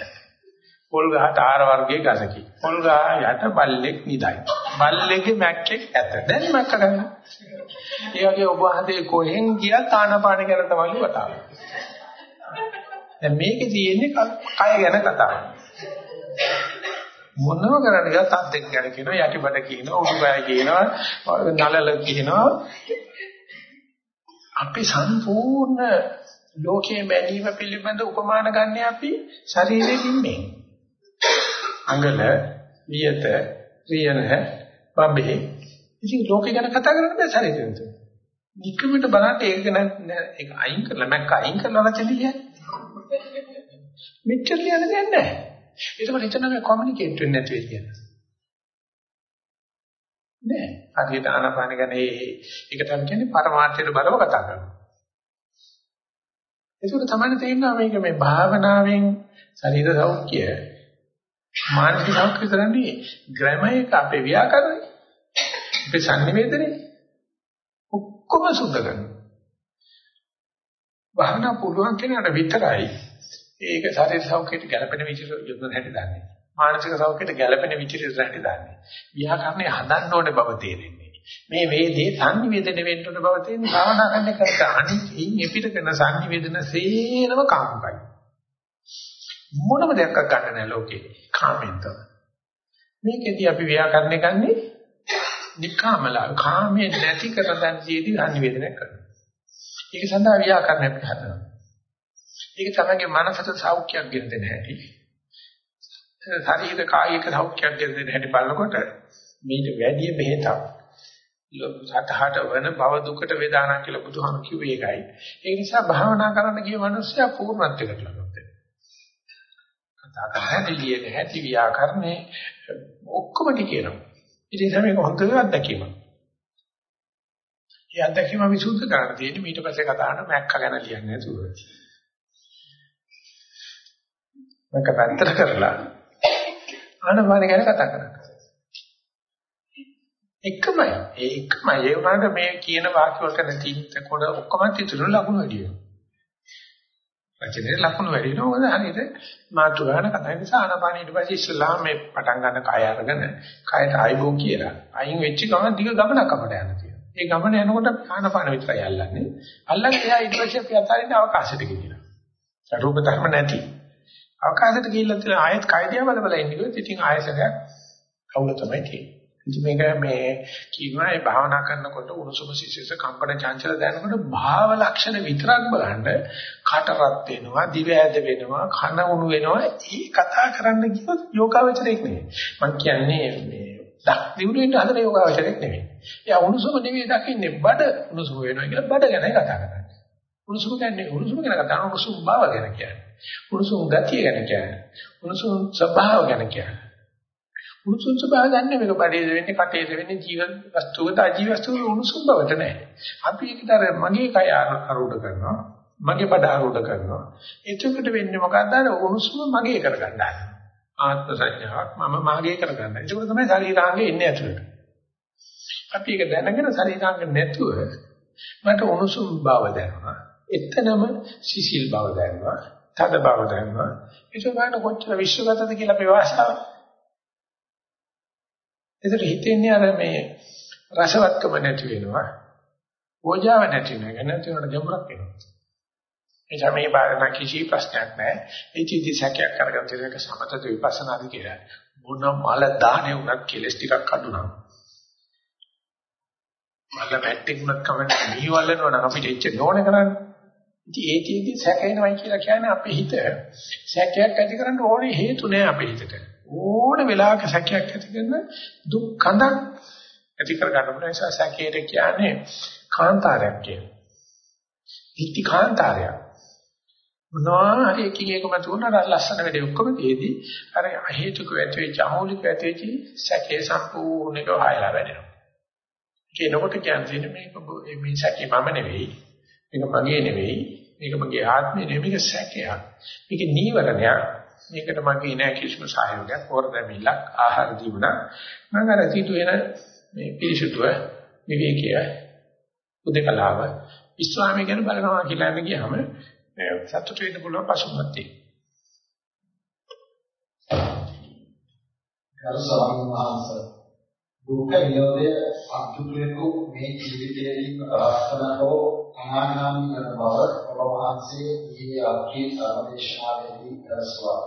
පොල් ගහට ආර වර්ගයේ ගසකි. පොල් ගහ යට බල්ලෙක් නිදයි. බල්ලෙක්ගේ මැක්කෙක් ඇත. දැන් මැක්ක ගන්න. ඒ වගේ ඔබ හදේ කොහෙන් ගියත් ආනපාන ගැන තමයි කතාව දැන් මේකේ තියෙන්නේ කය ගැන කතාව මොනව කරන්නේ කියලා තත් දෙක ගැන කියනවා යටිබඩ කියනවා උඩුබය කියනවා නලල කියනවා. අපි සම්පූර්ණ ලෝකයේ බැලීම පිළිබඳ උපමාන ගන්න අපි ශරීරයෙන් ඉන්නේ අඟල වියත වියන බම්බේ ඉතින් ලෝකේ ගැන කතා කරන්න බෑ ශරීරයෙන්. නිකමට බලන්න ඒක නෑ ඒක අයින් කරලා මැක්ක අයින් කරලා වචන ලියන්නේ. මෙච්චර ලියන්න දෙයක් නෑ ඒකම හිතන මේ කොමියුනිකේට් වෙන්නේ නැති වෙයි කියලා නෑ. හරියට ආනාපාන ගැන ඒක තමයි කියන්නේ පරමාර්ථයට බලව කතා කරනවා. ඒක තමයි තේරෙනවා මේක මේ භාවනාවෙන් ශරීර සෞඛ්‍ය මානසික සෞඛ්‍ය විතරනේ ග්‍රැමර් එක අපේ ව්‍යාකරණය. අපේ sannivedanaye. ඔක්කොම සුද්ධ කරනවා. වහන පුළුවන් කෙනාට විතරයි ඒක ශරීර සෞඛ්‍යයට ගැළපෙන විදිහට යොදන හැටි දන්නේ. මානසික සෞඛ්‍යයට ගැළපෙන විදිහට හැටි දන්නේ. ව්‍යාකරණය හදන්න ඕනේ බව තේරෙන්නේ. මේ වේදේ සංනිවේදනය වෙන්න ඕන බව තේරෙන භාවනා කරන්න කරත අනිත් එයින් එපිට කරන සංනිවේදන සේරම කාමකයි. මොනම දෙයක් ගන්න නැහැ ලෝකේ. කාමෙන් තමයි. මේකෙදී අපි ව්‍යාකරණය ගන්නේ නිකාමලා කාමයේ නැති කරදන් ජීවිතය අනිවේදනය කරනවා. ඒක සඳහා ව්‍යාකරණයක් හදනවා. ඒක තමයි මනසට සෞඛ්‍යයක් ගෙන දෙන හැටි. ශරීර කායික සෞඛ්‍යයක් ගෙන දෙන හැටි බලනකොට මේට වැඩි බෙහෙතක් සතහට වෙන භව දුකට වේදානා කියලා බුදුහාම කිව්වේ ඒකයි. ඒ නිසා භාවනා කරන්න ගිය මිනිස්සයා පූර්ණත්වයට ලබනවා. කතා කරන්නේ ලියන හැටි ව්‍යාකරණේ ඔක්කොම කියනවා. ඉතින් තමයි හොඳ අත්දැකීම. ඒ අත්දැකීම විසුද්ධ කරන්න තියෙන්නේ ඊට පස්සේ කතා කරන මැක්ක ගැන ලියන්නේ නැතුව. මැක්ක පැත්තට කරලා ආනපාන ගැන කතා කරන්නේ. එකමයි. ඒ එකමයි. ඒ වුණාට මේ කියන වාක්‍ය වලට නැති කොට ඔක්කොම තිතුරු ලකුණු වැඩි වෙනවා. වචනේ ලකුණු වැඩි වෙනවා. මොකද හරියට මාතුරාන කතා නිසා ආනපාන ඊට පස්සේ ඉස්ලාම මේ පටන් ගන්න කය අරගෙන කයට ආයිබෝ කියලා. අයින් වෙච්ච ගමන් දිග ගමනක් අපට යන්න තියෙනවා. ඒ ගමන යනකොට ආනපාන විතරයි අල්ලන්නේ. අල්ලන්නේ එයා ඊට පස්සේ අපි අතාරින්න අවකාශයට ගිහිනවා. රූප ධර්ම නැති. අවකාශයට ගිහිල්ලා තියෙන ආයත් කයදියා බල බල ඉන්නේ කිව්වොත් ඉතින් ආයසරයක් කවුල තමයි තියෙන්නේ. ඉතින් මේක මේ කියනවා මේ භාවනා කරනකොට උණුසුම සිසිලස කම්පන චංචල දැනනකොට භාව ලක්ෂණ විතරක් බලන්න කට රත් වෙනවා දිව ඇද වෙනවා කන උණු වෙනවා. ඒ කතා කරන්න කිව්වොත් යෝගාවචරයක් නෙවෙයි මම කියන්නේ මේ දක් දිනුන ඉන්න හදන යෝගාවචරයක් නෙවෙයි එයා උණුසුම නෙවෙයි දකින්නේ බඩ උණුසුම වෙනවා කියලා බඩ ගැනයි කතා කරන්නේ. උණුසුම කියන්නේ උණුසුම ගැන කතා කරන උණුසුම භාව ගැන කියන්නේ උණුසුම ගතිය ගැන කියන්නේ උණුසුම ස්වභාව ගැන කියන්නේ උණුසුම් ස්වභාවය ගන්න මේක බඩේ වෙන්නේ කටේ වෙන්නේ ජීව වස්තුවකට අජීව වස්තුවක උණුසුම් බවට නැහැ. අපි ඒකට අර මගේ කය ආරූඪ කරනවා. මගේ බඩ ආරූඪ කරනවා. එතකොට වෙන්නේ මොකද්ද? අර උණුසුම මගේ කරගන්න ආත්ම සංඥාවක් මම මාගේ කරගන්න. ඒක තමයි ශරීරාංගේ ඉන්නේ ඇතුළට. අපි ඒක දැනගෙන ශරීරාංග නැතුව මට උණුසුම් බව දැනෙනවා. එතනම සිසිල් බව දැනෙනවා. තද බව දැනෙනවා. ඒක ගන්න කොච්චර විශ්වගතද කියලා අපි වාසාව ඒකට හිතෙන්නේ අර මේ රසවත්කම නැති වෙනවා. ඕජාව නැති වෙනවා. නැති වෙනකොට ගැඹුරක් වෙනවා. ඒ තමයි බාරණ කිසි ප්‍රශ්නයක් නැහැ. ඒ චිති සැකයක් කරගෙන තියෙනක සමතද විපස්සනාද කියලා. මොන මල දාහනේ උනත් කෙලස් ටිකක් අඩු නම්. මල වැටෙන්න උනත් කමන්නේ මීවලනවා නම් අපිට එච්ච නෝන කරන්නේ. ඉතින් ඒ තියෙදි සැකේනවයි කියලා කියන්නේ අපේ හිත සැකයක් ඇති කරන්න ඕනේ හේතු නෑ අපේ හිතට. ඕන වෙලාවක සැකයක් ඇති කරන දුක් කඳක් ඇති කර ගන්න පුළුවන් නිසා සැකයට කියන්නේ කාන්තාරයක් කියලා. ඉති කාන්තාරයක්. මොනවා හරි එකකින් එකම තුන අර ලස්සන වෙලෙ ඔක්කොම තියේදී අර හේතුක ඇති වෙච්ච අහෝලික ඇති වෙච්ච සැකේ සම්පූර්ණක හයලා වැඩෙනවා. කියනකොට කියන්නේ මේක මේ සැකේ මම නෙවෙයි. මේක මගේ නෙවෙයි. මේක මගේ ආත්මය නෙවෙයි. මේක සැකයක්. මේක නීවරණයක්. මේකට මගේ නෑ කිසිම සහයෝගයක් හොරදැමිලක් ආහාර දීුණා මම අර සිදුවෙන මේ පිරිසුදුව විවේකය උදකලාව විස්වාමය ගැන බලනවා කියලා යන ගියාම සතුට වෙන්න පුළුවන් පසුබිමක් තියෙනවා ගරු ස්වාමීන් වහන්සේ දුක්ඛ නිරෝධය අත්දුකේතු මේ ජීවිතයේදී ප්‍රාර්ථනාවෝ අනාගාමී කරන බව ඔබ වහන්සේ ඊයේ අත්කී සාදේශනාවේදී දස්වා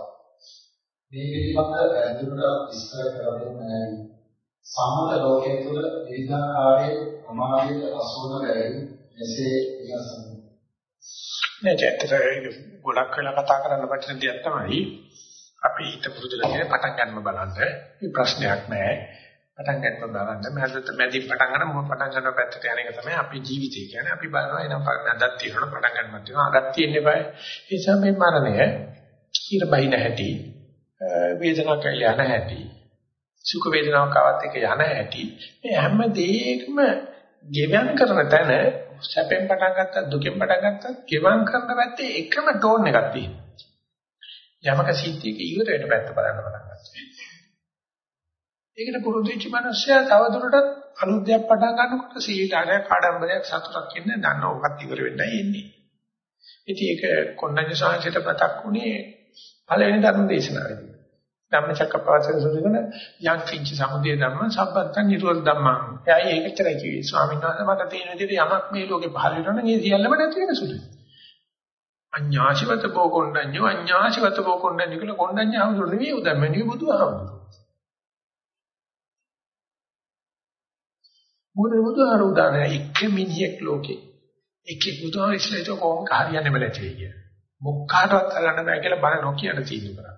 මේ පිළිබඳ පැහැදිලිව විස්තර කර දෙන්නේ සම්මත ලෝකයේ තුල විවිධාකාරයේ ප්‍රමාදයට අසුන බැරි මෙසේ විගසන නේද ගොඩක් වෙලා කතා කරන්න බැටන දෙයක් තමයි අපි හිත පුරුදුලා කියන පටන් ගන්න බලන්න. මේ ප්‍රශ්නයක් නෑ. පටන් ගන්න බලන්න. මැදට මැදින් පටන් ගන්න මොකක් පටන් ගන්න පැත්තට යන එක තමයි අපේ ජීවිතය කියන්නේ. අපි බලනවා එනම් නැදක් තියෙනවා පටන් ගන්නවත් තියෙනවා අගක් තියෙන්න බෑ ඒ නිසා මේ මරණය ඊට බහින හැටි වේදනාවක් කියලා යන හැටි සුඛ වේදනාවක් ආවත් එක යන හැටි මේ හැම දෙයකම ගෙවම් කරන තැන සැපෙන් පටන් ගත්තත් දුකෙන් පටන් ගත්තත් ගෙවම් කරන පැත්තේ එකම ටෝන් එකක් තියෙනවා. යමක සිද්ධියක ඉවර වෙන පැත්ත බලන්න පටන් ගන්නවා ඒකට පුරුදු වෙච්ච මිනිස්සයා තවදුරටත් අලුත් දෙයක් පටන් ගන්නකොට සීලාරයක් ආඩම්බරයක් සතුටක් ඉන්නේ දන්න ඕකත් ඉවර වෙන්නයි එන්නේ ඉතින් ඒක කොණ්ඩඤ්ඤ සාංශයට මතක් වුණේ පළවෙනි ධර්ම දේශනාවේදී ධම්මචක්කපවත්තන සූත්‍රෙන යං කිංච සමුදය ධම්ම සම්පත්තන් නිරෝධ ධම්මං. එයයි ඒකතරයි කිව්වේ. ස්වාමීන් වහන්සේ මට තියෙන විදිහට යමක් මේ ලෝකේ පහළ වෙනවා නම් ඒ සියල්ලම නැති වෙන සුළුයි. අඤ්ඤාශිවත බෝ කොණ්ඩඤ්ඤෝ අඤ්ඤාශිවත බෝ කොණ්ඩඤ්ඤ කියලා කොණ්ඩඤ්ඤ හඳුරු නෙවෙයි උදම්මනේ බුදුහාමුදුරු. මොකද බුදුහාරු උදානේ එක්ක මිනිහෙක් ලෝකේ. එක්ක බුදුහාරු ඉස්ලායට කොහොම හරියන්නේ බැලටි කිය. මොක්කාටවත් කරන්න බෑ කියලා බල නොකියන තීන්දුව කරා.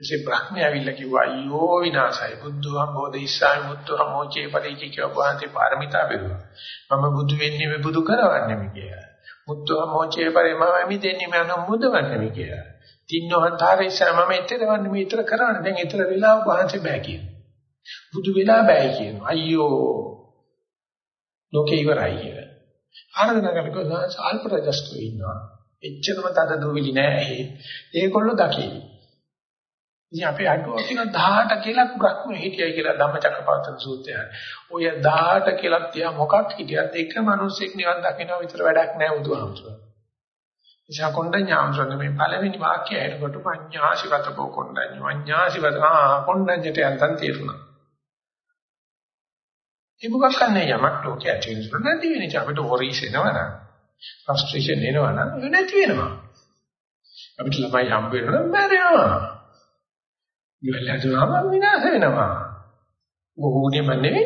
එසේ බ්‍රහ්මයා ඇවිල්ලා කිව්වා අයියෝ විනාශයි බුද්ධවම් බෝධිසායි. මුත්තම මොචේ පරිචි කියවපහන්ති පාරමිතා බෙරුවා මම බුදු වෙන්නේ මේ බුදු කරවන්නේ මේ කියලා. මුත්තම මොචේ පරිමම මිදෙන්නේ මම අනුමුදවන්නේ මේ කියලා. තින්නෝහන්තරේ ඉස්සර මම ඊතරවන්නේ මේ ඊතර කරන්නේ දැන් ඊතර වෙලා වහන්සේ බෑ කියන බුදු වෙලා බෑ කියන අයියෝ ලෝකේ ඉවරයි කියලා ආනන්ද නගරක අල්ප රජස්තු ඉන්නවා එච්චරම තද දුවිලි නෑ ඒගොල්ලෝ දකියි ඉතින් අපි අටුව කියන 18 කියලා බ්‍රහ්ම හිටියයි කියලා ධම්මචක්කපවත්තන සූත්‍රය. ඔය 18 කියලා තියා මොකක් හිටියත් එක මිනිසෙක් නිවන් දකින්න විතර වැඩක් නැහැ බුදුහාමුදුරුවෝ. නිසා කොණ්ඩඤ්ඤාමසොන්න මේ පළවෙනි වාක්‍යය එනකොට පඤ්ඤාසිවතපෝ කොණ්ඩඤ්ඤ වඤ්ඤාසිවත ආ කොණ්ඩඤ්ඤට යන්තම් තේරුණා. ඒ මොකක් කන්නේ යමක් ලෝකයේ ඇති වෙන නැති වෙන ඉතින් අපිට වොරීස් එනවනම් ෆ්‍රස්ට්‍රේෂන් එනවනම් ඒක නැති වෙනවා. අපිට ළමයි හම්බ වෙනවනම් මැරෙනවා. ඉවල හදුනම විනාශ වෙනවා. ඕනෙම නෙවෙයි.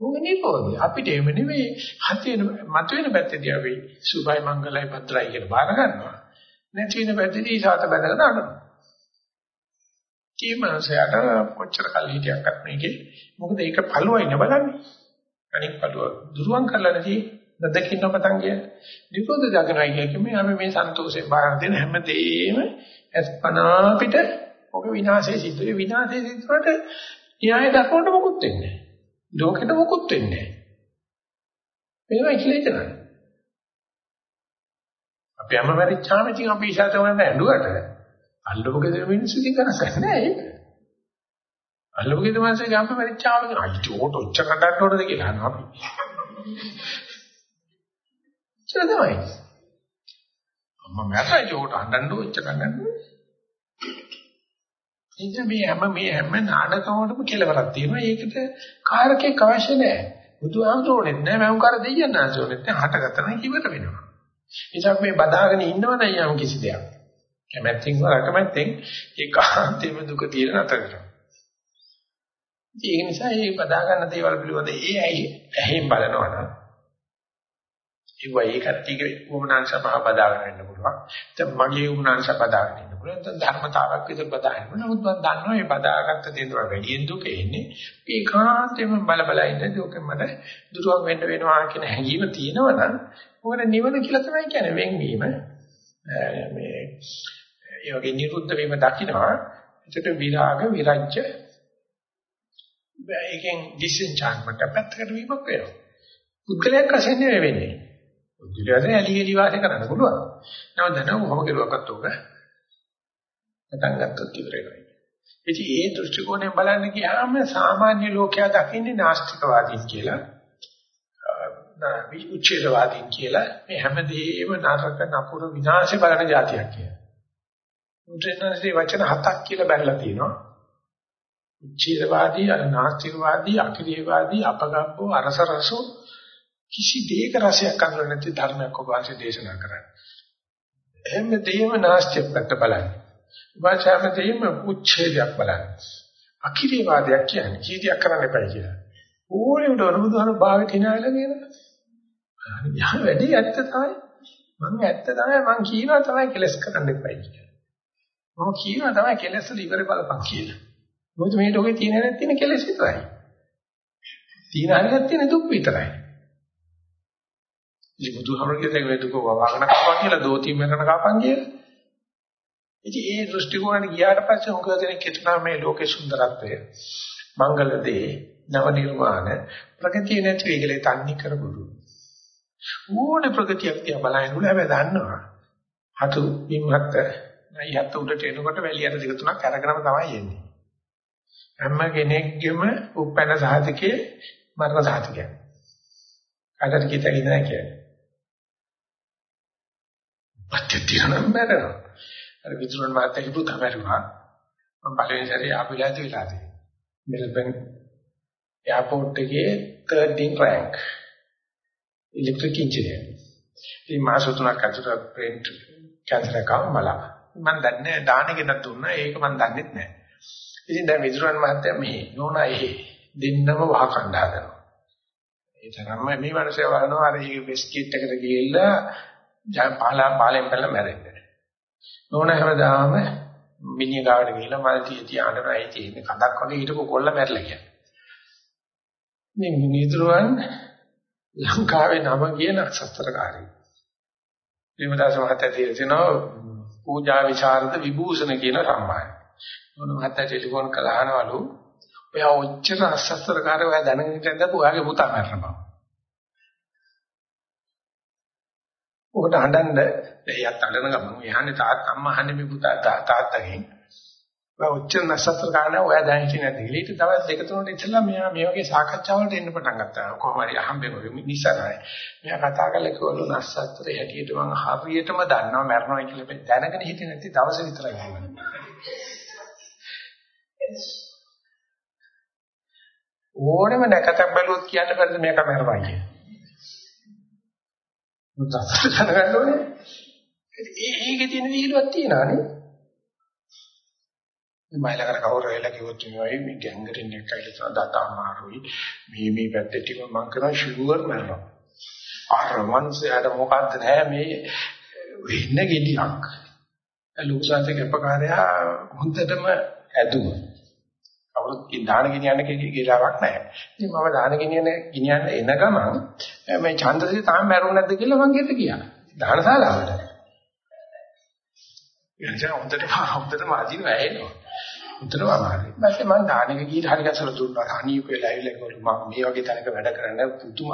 ඕනේ පොඩි. අපිට එහෙම නෙවෙයි. හතේ මතුවෙන පැත්තේදී අපි සුභයි මංගලයි භද්‍රයි කියලා බාර ගන්නවා. නැති වෙන පැත්තේදී සාත බැඳගෙන අඬනවා. කීමනසයට කොච්චර කල් හිටියක්වත් මේකේ මොකද ඒක පළුවයි නේ බලන්නේ. අනික් පළුව දුරුවන් කරලා නැති දදකින්න පටන් ගියා. නිරෝධ ජගනයි කියන්නේ අපි මේ සන්තෝෂයෙන් බාර දෙන හැමදේම අස්පනා පිට ඔක විනාශය සිද්ධ වෙයි විනාශය සිද්ධ වුණාට න්‍යාය දක්වන්න මොකුත් වෙන්නේ නැහැ. ලෝකෙට මොකුත් වෙන්නේ නැහැ. මේවා ඉක්ලේචනයි. අපි අම මැරිච්චාම ඉතින් අපි ඉෂා තමයි ඇඬුවට අල්ලපු ගෙදර මිනිස්සු ඉතින් කරන්නේ නැහැ ඒක. අල්ලපු ගෙදර මිනිස්සු ගම්ම මැරිච්චාම අයිති ඕට ඔච්ච කඩන්න ඕනද කියලා අහනවා අපි. ඒක තමයි. අම්මා මැරලා ඒකට හඬන්න ඔච්ච කඩන්න. ඉතින් මේ හැම මේ හැම නාටකවලම කෙලවරක් තියෙනවා. ඒකට කාරකයක් අවශ්‍ය නැහැ. බුදුහාමුදුරනේ නැහැ මම කර දෙයයන් ආසෝනේ නැහැ. හටගත්තා නම් කිව්වට වෙනවා. ඉතින් මේ බදාගෙන ඉන්නවනම් යම් කිසි දෙයක්. කැමැත්තෙන් හෝ අකමැත්තෙන් ඒකාන්තයෙන්ම දුක తీරන අතර කරනවා. ඒ නිසා මේ බදා ගන්න දේවල් පිළිබඳ ඒ ඇයි ඇහෙන් බලනවනම් ඒවා ඒ කට්ටියගේ උමනාංශ පහ බදාගෙන ඉන්න පුළුවන්. දැන් මගේ උමනාංශ බදාගෙන ඉන්න පුළුවන්. දැන් ධර්මතාවක් විතර බදාගෙන. නමුත් මම දන්නවා මේ බදාගත්ත දේ තුළ වැඩියෙන් දුක එන්නේ. ඒකාන්තයෙන්ම බල බල ඉන්න දුකෙන් මට දුරවක් වෙන්න වෙනවා කියන හැඟීම තියෙනවනම් මොකද නිවන කියලා තමයි කියන්නේ වෙන්වීම. මේ ඒ වගේ නිරුද්ධ වීම දකින්නවා. එතකොට විරාග විරජ්‍ය ඒකෙන් ඩිසෙන්චාන්ට්මන්ට් පැත්තකට වීමක් වෙනවා. පුද්ගලයක් වශයෙන් නෙවෙයි වෙන්නේ. බුද්ධිලයන් ඇලි එලි වාසය කරන්න පුළුවන්. නමුත් දැන් කොහොම කෙරුවක්වත් උක නැතන් ගත්තොත් ඉවරයි. ඉතින් ඒ දෘෂ්ටි කෝණයෙන් බලන්න ගියාම සාමාන්‍ය ලෝකයා දකින්නේ නාස්තිකවාදීන් කියලා. විචේතවාදීන් කියලා මේ හැමදේම නරක නපුර විනාශය බලන જાතියක් කියලා. මුද්‍රණන්සේ වචන හතක් කියලා බැලලා තියෙනවා. උච්චේතවාදී, අනාස්තිකවාදී, අක්‍රීයවාදී, අපගබ්බෝ, අරසරසෝ කිසි දෙයක රසයක් අඳුර නැති ධර්මයක් ඔබ වහන්සේ දේශනා කරන්නේ. හැමදේම නාස්තිය පැත්ත බලන්නේ. වාචාමදේම උච්ඡේදයක් බලන්නේ. අකිරේවාදයක් කියන්නේ ජීවිතයක් කරන්න එපයි කියලා. ඕනේ උඩ බුදුහාම භාවිත හිනාලා කියන. යා වැඩි ඇත්ත තමයි. මම ඇත්ත තමයි මං කියනවා තමයි කෙලස් කරන්න එපයි කියලා. මම කියනවා තමයි කෙලස් වල ඉවර බලපන් කියලා. මොකද මේ ලෝකේ තියෙන නැති තියෙන කෙලස් විතරයි. තියෙන හරියක් තියෙන දුක් විතරයි. ඉතින් බුදුහාමරගේ මේ දුක වවාගෙන කපන් කියලා දෝති මෙරණ කපන් කියලා. ඉතින් ඒ දෘෂ්ටි කෝණයට ගියාට පස්සේ උගව දෙනෙක් හිතනවා මේ ලෝකේ සුන්දරත්වය මංගල දේ නව නිර්මාණ ප්‍රගතිය නැති වෙගලේ තන්නේ කරබුරු. ඕනේ ප්‍රගතියක් තියා බලන්න උල හැබැයි දන්නවා. හතු බිම්හත් නයි හත් උඩට එනකොට වැලියට දෙක තුනක් අරගෙනම තමයි එන්නේ. හැම කෙනෙක්ගෙම උපැන්න සාධකයේ මරණ සාධකයක්. කාටද කිතගෙන නැහැ කියන්නේ. පත්‍යතිරණ මරණ. අර විදුරන් මාතේ හිතු තමරුවා. මම පළවෙනි සැරේ ආපිලාදී වෙලා තියෙනවා. මෙල්බන් එයාපෝට් එකේ third in rank electric engineer. ඉතින් මාස තුනක් අතර ප්‍රේන්ට් කැන්සර් එකක් මලා. මම දන්නේ දාන ගෙනත් දුන්නා ඒක මම දන්නේ නැහැ. ඉතින් දැන් විදුරන් මහත්තයා මෙහි නෝනා එහි දෙන්නම වහ කණ්ඩා කරනවා. ඒ තරම්ම මේ මිනිස්සු වරනවා අර මේ බිස්කිට් එකට ගිහිල්ලා පාලා පාලෙන් පැනලා මැරෙන්නේ. නෝන හැමදාම මිනිහ ගාවට ගිහිල්ලා මල් තිය තියාගෙන ඇයි තියෙන්නේ කඩක් වගේ හිටපු කොල්ල මැරලා කියන්නේ. මේ මිනිතුරුවන් ලංකාවේ නම කියන සත්‍තරකාරී. විමදාස මහත්තයා තියෙනවා පූජා විචාරද විභූෂණ කියන සම්මානය. මොන මහත්තයා ටෙලිෆෝන් කළා අහනවලු ඔයා ඔච්චර අසස්තරකාරය ඔයා දැනගෙන ඉඳලා ඔයාගේ පුතා මැරෙන බව. ඔකට හඬන්න එයාත් අඬන ගමන් එහානේ තාත්තා අම්මා අහන්නේ මේ පුතා තාත්තගෙන්. ඔයා ඔච්චර අසස්තරකාරය ඔයා දැනගෙන නැති. ඊට දවස් දෙක තුනකට ඉස්සෙල්ලා මෙයා මේ වගේ සාකච්ඡාවලට එන්න පටන් ගත්තා. කොහොම හරි අහම්බෙම නිසාරයි. මෙයා කතා කරලා කිව්වලු නස්සත්තරේ හැටියට මම හරියටම දන්නවා මැරෙනවා කියලා දැනගෙන හිටියේ නැති දවස් විතරයි කියන්නේ. ඕනෙම නැකතක් බැලුවොත් කියන්න බැරිද මේක මරනවා කිය. මුත්තත් දැනගන්න ඕනේ. ඒ ඒකේ තියෙන විහිළුවක් තියනවානේ. මේ මයිලකට කවුරු වෙලා කිව්වොත් මේ මේ ගැංගරින් එක කියලා දත අමාරුයි. මේ මේ පැත්තේ ටික මං කරන ෂුවර් මරනවා. අර මන්සයාට මොකද්ද නැහැ මේ වෙන්න ගෙඩියක්. ලෝකසාන්ත කැපකාරයා හොඳටම ඇදුවා. කවුරුත් දාන ගෙනියන්න කියලාවක් නැහැ. ඉතින් මම දාන ගෙනියන්න ගෙනියන්න එන ගමන් මේ ඡන්දසිරි තාම මැරුණ නැද්ද කියලා මං ගෙට ගියා. දානශාලාවට. එනිසා හොඳට හොඳටම අදින වැයෙනවා. හොඳටම අමාරුයි. ඊපස්සේ මං දානෙක ගිහින් හරි ගැසල දුන්නා. අනියු කියලා ඇවිල්ලා ඒගොල්ලෝ මම මේ වගේ තැනක වැඩ කරන්න පුදුම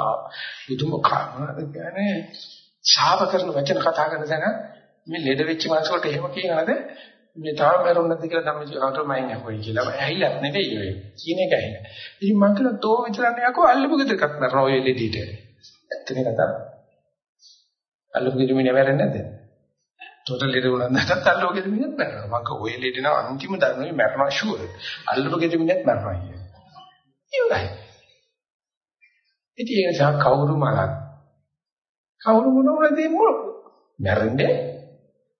පුදුම කාමද කියන්නේ ශාප කරන වචන කතා කරන තැන මේ ලෙඩ වෙච්ච මනසකට එහෙම කියනවාද මේ තාම මරුණාද කියලා තමයි ආතෝ මයින් අහුවයි කියලා. ඇහිලත් නෙවෙයි ඔය. කියන එක ඇහිලා. ඉතින් මං කියලා තෝ විතරන්නේ යකෝ අල්ලපු ගෙදරකත් මරනවා ඔය ලෙඩිට. ඇත්තනේ කතාව. අල්ලපු ගෙදර මිනිහ වැරෙන්නේ නැද්ද? තොට ලෙඩ වුණා නැත්නම් අල්ලපු ගෙදර මිනිහත් මරනවා. මං කෝ ඔය ලෙඩ නා අන්තිම ධර්මයේ මරනවා ෂුවර්. අල්ලපු ගෙදර මිනිහත් මරනවා කියන්නේ. ඉවරයි. ඉතින් ඒ නිසා කවුරු මරන කවුරු මොනවද දෙන්නේ? මැරෙන්නේ.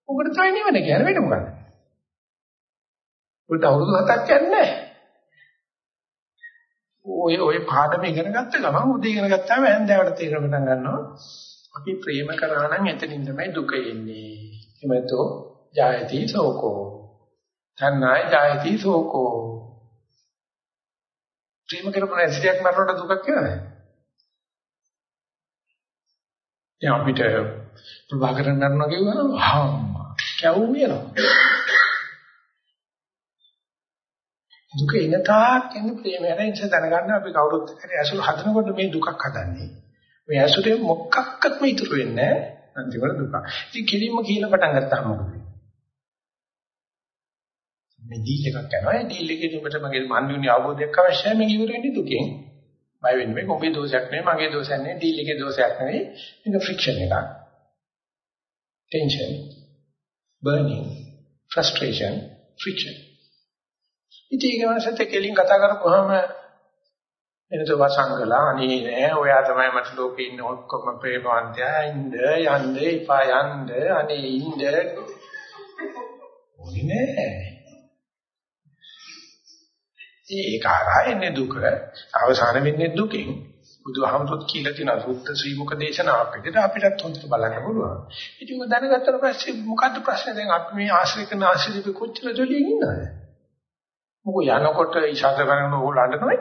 උකට තමයි නෙවෙයි කියන්නේ වෙන මොකක්ද? උන්ට අවුරුදු 7ක් යන්නේ ඔය ඔය පාඩම ඉගෙන ගත්ත ගමන් උදේ ඉගෙන ගත්තාම හැන්දෑවට තේරෙන්න පටන් ගන්නවා. අපි ප්‍රේම කරා නම් එතනින් තමයි දුක එන්නේ. එමෙතෝ ජායති සෝකෝ. තණ්හාය ජායති සෝකෝ. ප්‍රේම කරපු නැතියක් මරනකොට දුකක් කියනවාද? දැන් අපිට ප්‍රභාකරන් නරනවා කියවනම් හම්මා කැවුම් වෙනවා. දුක එන තාක් එන ප්‍රේමය නිසා දැනගන්න අපි කවුරුත් හරි ඇසුර හදනකොට මේ දුකක් හදන්නේ. මේ ඇසුරේ මොකක්වත්ම ඉතුරු වෙන්නේ නැහැ. අන්තිමට දුක. ඉතින් කිලින්ම කියලා පටන් ගත්තාම මොකද වෙන්නේ? මේ ඩීල් එකක් කරනවා. ඒ ඩීල් එකේ ඔබට මගේ මන්දුනේ අවබෝධයක් අවශ්‍යයි මේක ඉවර වෙන්නේ දුකෙන්. බය වෙන්නේ මේක ඔබේ දෝෂයක් නෙවෙයි මගේ දෝෂයක් නෙවෙයි ඩීල් එකේ දෝෂයක් නෙවෙයි. මේක ෆ්‍රික්ෂන් එකක්. Tension, burning, frustration, friction. ඉතින් ඒක මාසෙත් කෙලින් කතා කරපුවාම එනත වසංගලා අනේ නෑ. ඔයා තමයි මට ලෝකේ ඉන්න ඔක්කොම ප්‍රේමවන්තයා. ඉන්න යන්න එපා යන්න. අනේ ඉන්න. ඕනේ නෑ. ඒක ආරයන්නේ දුක. අවසාන වෙන්නේ දුකෙන්. බුදුහාමුදුරුවෝ කියලා තියෙන සුත්ත ශ්‍රී මුක දේශනාවක් විදිහට අපිටත් හොඳට බලන්න පුළුවන්. ඉතින් ඔය දැනගත්තට පස්සේ මොකද්ද ප්‍රශ්නේ? දැන් අපි මේ ආශ්‍රය කරන ආශ්‍රිත කොච්චර ජොලියෙන් ඉන්නවද? මොකෝ යනකොට ඉෂාද කරන ඕලන්න තමයි.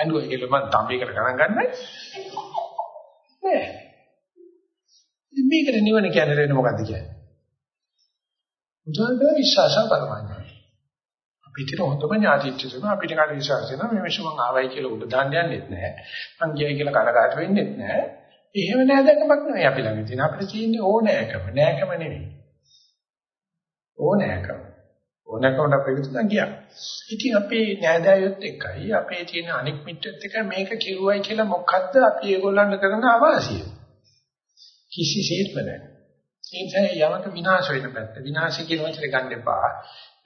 ඇඬුවා කියලා මම තම්බේකට ගණන් ගන්නයි. නෑ. මේකට නිවන කියන්නේ රෙන්න මොකද්ද කියන්නේ? උදාහරණ විශ්වාස පරමාඥය. අපිට හොඳම ඥාතිච්ච තුන අපිට කාට විශ්වාස වෙනවා මේ මිෂ මං ආවයි කියලා උඩ දාන්න යන්නෙත් නෑ. මං ගියයි කියලා කනකාට වෙන්නෙත් නෑ. එහෙම නෑ දැකමක් නෙවෙයි අපි ළඟ තියෙන. අපිට තියෙන්නේ ඕනෑකම, නෑකම නෙවෙයි. ඕනෑකම. ඕනෑකමට අපිට දැන් ගියා. ඉතින් අපේ නෑදෑයොත් එක්කයි අපේ තියෙන අනික් මිත්‍රත් එක්ක මේක කිරුවයි කියලා මොකද්ද අපි ඒගොල්ලන්ට කරන අවාසිය? කිසිසේත්ම නෑ. ඒ නිසා යමක විනාශ වෙන පැත්ත විනාශය කියන වචනේ ගන්න එපා.